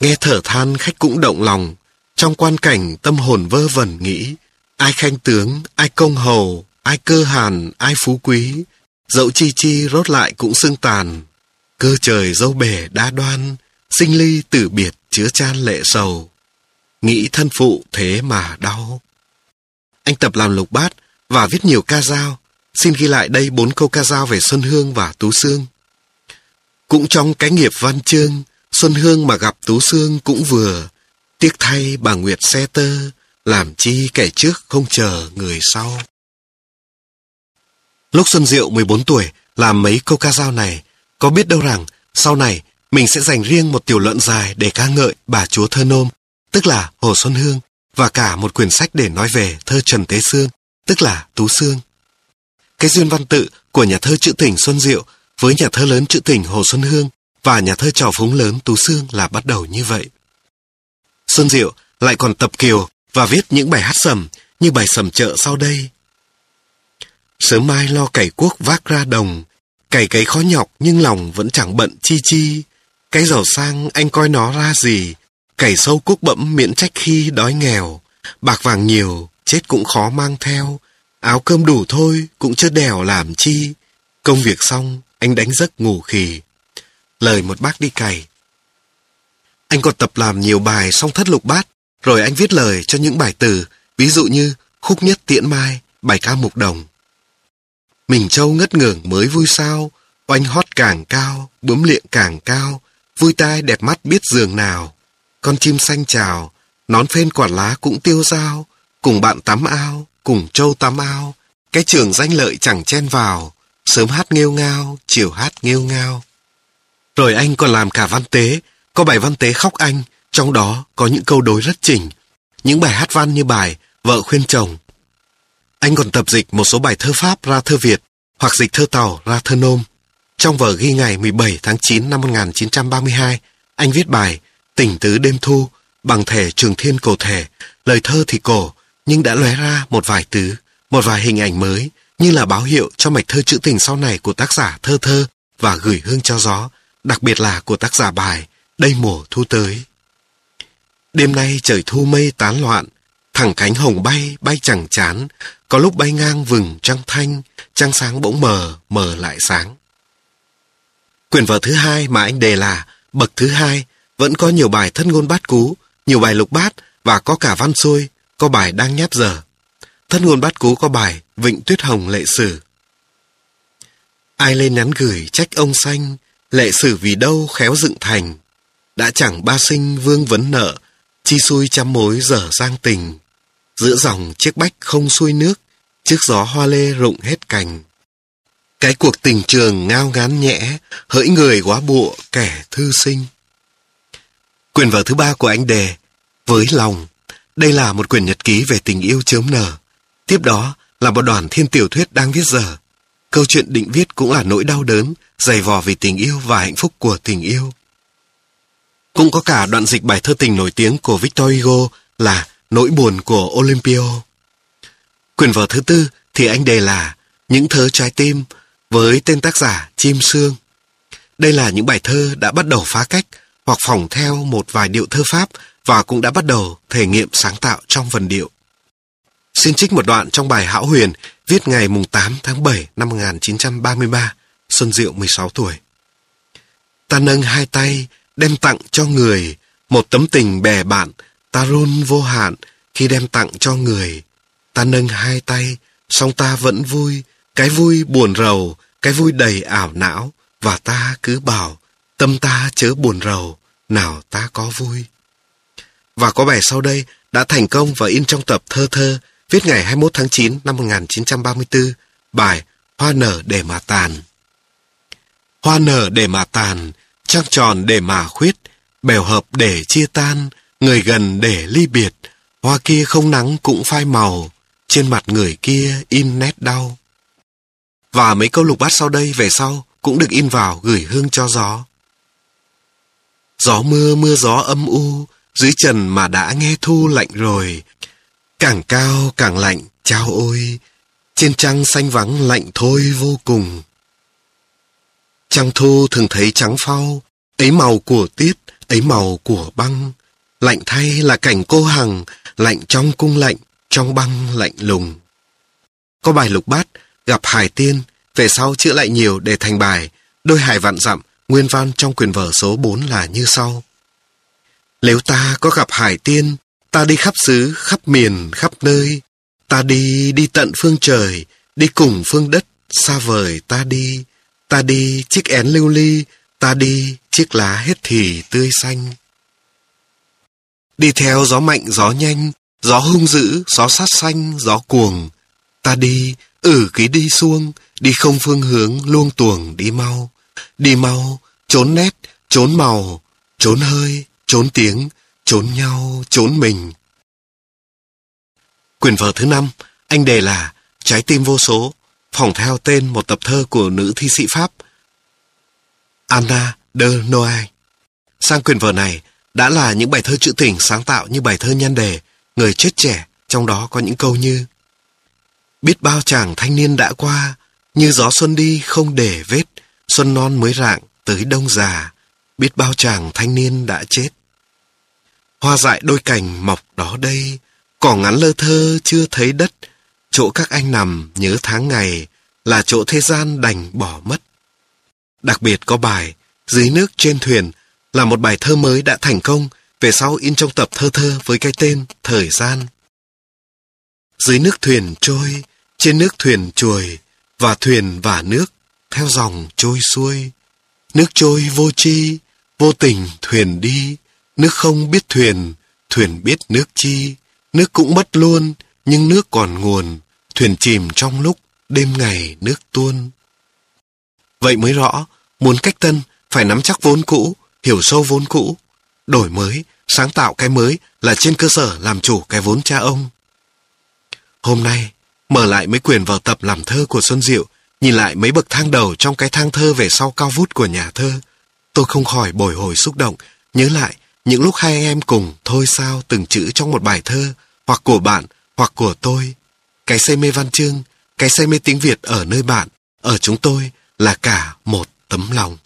[SPEAKER 1] Nghe thở than khách cũng động lòng, trong quan cảnh tâm hồn vơ vẩn nghĩ, ai khanh tướng, ai công hầu, ai cơ hàn, ai phú quý, dẫu chi chi rốt lại cũng xưng tàn. Cơ trời dâu bể đa đoan, sinh ly tử biệt chứa chan lệ sầu. Nghĩ thân phụ thế mà đau. Anh tập làm lục bát và viết nhiều ca dao. Xin ghi lại đây bốn câu ca dao về Xuân Hương và Tú Sương. Cũng trong cái nghiệp văn chương, Xuân Hương mà gặp Tú Sương cũng vừa. Tiếc thay bà Nguyệt xe tơ, làm chi kẻ trước không chờ người sau. Lúc Xuân Diệu 14 tuổi làm mấy câu ca dao này, có biết đâu rằng sau này mình sẽ dành riêng một tiểu luận dài để ca ngợi bà chúa thơ nôm, tức là Hồ Xuân Hương, và cả một quyển sách để nói về thơ Trần Tế Sương, tức là Tú Sương. Cái duyên văn tự của nhà thơ trữ tình Xuân Diệu với nhà thơ lớn trữ tình Hồ Xuân Hương và nhà thơ trào phúng lớn Tú Sương là bắt đầu như vậy. Xuân Diệu lại còn tập kiều và viết những bài hát sầm như bài sầm chợ sau đây. Sớm mai lo cày cuốc vác ra đồng, cày cấy khó nhọc nhưng lòng vẫn chẳng bận chi chi. Cái giàu sang anh coi nó ra gì, cày sâu cuốc bẫm miễn trách khi đói nghèo. Bạc vàng nhiều, chết cũng khó mang theo. Áo cơm đủ thôi, cũng chưa đèo làm chi. Công việc xong, anh đánh giấc ngủ khì. Lời một bác đi cày. Anh còn tập làm nhiều bài song thất lục bát, rồi anh viết lời cho những bài từ, ví dụ như Khúc Nhất Tiễn Mai, bài ca Mục Đồng. Mình châu ngất ngưởng mới vui sao, oanh hót càng cao, bướm liệng càng cao, vui tai đẹp mắt biết giường nào. Con chim xanh chào, nón phên quả lá cũng tiêu dao, cùng bạn tắm ao, cùng châu tắm ao, cái trường danh lợi chẳng chen vào, sớm hát nghêu ngao, chiều hát nghêu ngao. Rồi anh còn làm cả văn tế, có bài văn tế khóc anh, trong đó có những câu đối rất chỉnh, những bài hát văn như bài Vợ khuyên chồng. Anh còn tập dịch một số bài thơ Pháp ra thơ Việt, hoặc dịch thơ Tàu ra thơ Nôm. Trong vở ghi ngày 17 tháng 9 năm 1932, anh viết bài Tỉnh tứ đêm thu bằng thể trường thiên cổ thể, lời thơ thì cổ, nhưng đã lóe ra một vài tứ, một vài hình ảnh mới, như là báo hiệu cho mạch thơ trữ tình sau này của tác giả thơ thơ và gửi hương cho gió, đặc biệt là của tác giả bài Đây mùa thu tới. Đêm nay trời thu mây tán loạn, thẳng cánh hồng bay, bay chẳng chán, có lúc bay ngang vừng trăng thanh, trăng sáng bỗng mờ, mờ lại sáng. Quyển vở thứ hai mà anh đề là Bậc thứ hai, vẫn có nhiều bài thân ngôn bát cú, nhiều bài lục bát và có cả văn xuôi, có bài đang nháp giờ. Thân ngôn bát cú có bài Vịnh Tuyết Hồng Lệ Sử. Ai lên nhắn gửi trách ông xanh, lệ sử vì đâu khéo dựng thành. Đã chẳng ba sinh vương vấn nợ, chi xui trăm mối dở giang tình. Giữa dòng chiếc bách không xuôi nước, chiếc gió hoa lê rụng hết cành. Cái cuộc tình trường ngao ngán nhẹ, hỡi người quá bụa kẻ thư sinh. Quyền vở thứ ba của anh đề, Với lòng. Đây là một quyển nhật ký về tình yêu chớm nở. Tiếp đó là một đoàn thiên tiểu thuyết đang viết dở. Câu chuyện định viết cũng là nỗi đau đớn, dày vò vì tình yêu và hạnh phúc của tình yêu. Cũng có cả đoạn dịch bài thơ tình nổi tiếng của Victor Hugo là Nỗi buồn của Olympio. Quyển vở thứ tư thì anh đề là Những thớ trái tim với tên tác giả Chim Sương. Đây là những bài thơ đã bắt đầu phá cách hoặc phỏng theo một vài điệu thơ Pháp và cũng đã bắt đầu thể nghiệm sáng tạo trong vần điệu. Xin trích một đoạn trong bài Hão Huyền viết ngày 8 tháng 7 năm 1933, Xuân Diệu 16 tuổi. Ta nâng hai tay, đem tặng cho người, một tấm tình bè bạn, ta run vô hạn khi đem tặng cho người. Ta nâng hai tay, song ta vẫn vui, cái vui buồn rầu, cái vui đầy ảo não, và ta cứ bảo, tâm ta chớ buồn rầu, nào ta có vui. Và có bài sau đây đã thành công và in trong tập thơ thơ viết ngày 21 tháng 9 năm 1934, bài Hoa nở để mà tàn. Hoa nở để mà tàn, trăng tròn để mà khuyết, bèo hợp để chia tan, người gần để ly biệt, hoa kia không nắng cũng phai màu, trên mặt người kia in nét đau. Và mấy câu lục bát sau đây về sau cũng được in vào gửi hương cho gió. Gió mưa mưa gió âm u, dưới trần mà đã nghe thu lạnh rồi. Càng cao càng lạnh, chao ôi, trên trăng xanh vắng lạnh thôi vô cùng. Trăng thu thường thấy trắng phau, ấy màu của tiết, ấy màu của băng. Lạnh thay là cảnh cô hằng, lạnh trong cung lạnh, trong băng lạnh lùng. Có bài lục bát, gặp hải tiên, về sau chữa lại nhiều để thành bài, đôi hải vạn dặm, nguyên văn trong quyền vở số 4 là như sau. Nếu ta có gặp hải tiên, ta đi khắp xứ, khắp miền, khắp nơi, ta đi, đi tận phương trời, đi cùng phương đất, xa vời ta đi, ta đi chiếc én lưu ly, ta đi chiếc lá hết thì tươi xanh. Đi theo gió mạnh gió nhanh, gió hung dữ, gió sát xanh, gió cuồng, ta đi, ử ký đi xuông, đi không phương hướng, luông tuồng đi mau, đi mau, trốn nét, trốn màu, trốn hơi, trốn tiếng, trốn nhau, trốn mình. Quyền vở thứ năm, anh đề là Trái tim vô số, phỏng theo tên một tập thơ của nữ thi sĩ Pháp Anna de Noailles. Sang quyền vở này đã là những bài thơ trữ tình sáng tạo như bài thơ nhan đề Người chết trẻ, trong đó có những câu như Biết bao chàng thanh niên đã qua, như gió xuân đi không để vết, xuân non mới rạng tới đông già, biết bao chàng thanh niên đã chết. Hoa dại đôi cành mọc đó đây, cỏ ngắn lơ thơ chưa thấy đất, chỗ các anh nằm nhớ tháng ngày, là chỗ thế gian đành bỏ mất. Đặc biệt có bài Dưới nước trên thuyền là một bài thơ mới đã thành công, về sau in trong tập thơ thơ với cái tên Thời gian. Dưới nước thuyền trôi, trên nước thuyền chuồi, và thuyền và nước theo dòng trôi xuôi. Nước trôi vô chi, vô tình thuyền đi, nước không biết thuyền, thuyền biết nước chi. Nước cũng mất luôn, nhưng nước còn nguồn, thuyền chìm trong lúc đêm ngày nước tuôn. Vậy mới rõ, muốn cách tân phải nắm chắc vốn cũ, hiểu sâu vốn cũ, đổi mới, sáng tạo cái mới là trên cơ sở làm chủ cái vốn cha ông. Hôm nay, mở lại mấy quyền vào tập làm thơ của Xuân Diệu, nhìn lại mấy bậc thang đầu trong cái thang thơ về sau cao vút của nhà thơ, tôi không khỏi bồi hồi xúc động, nhớ lại những lúc hai em cùng thôi sao từng chữ trong một bài thơ, hoặc của bạn, hoặc của tôi. Cái say mê văn chương, cái say mê tiếng Việt ở nơi bạn, ở chúng tôi là cả một tấm lòng.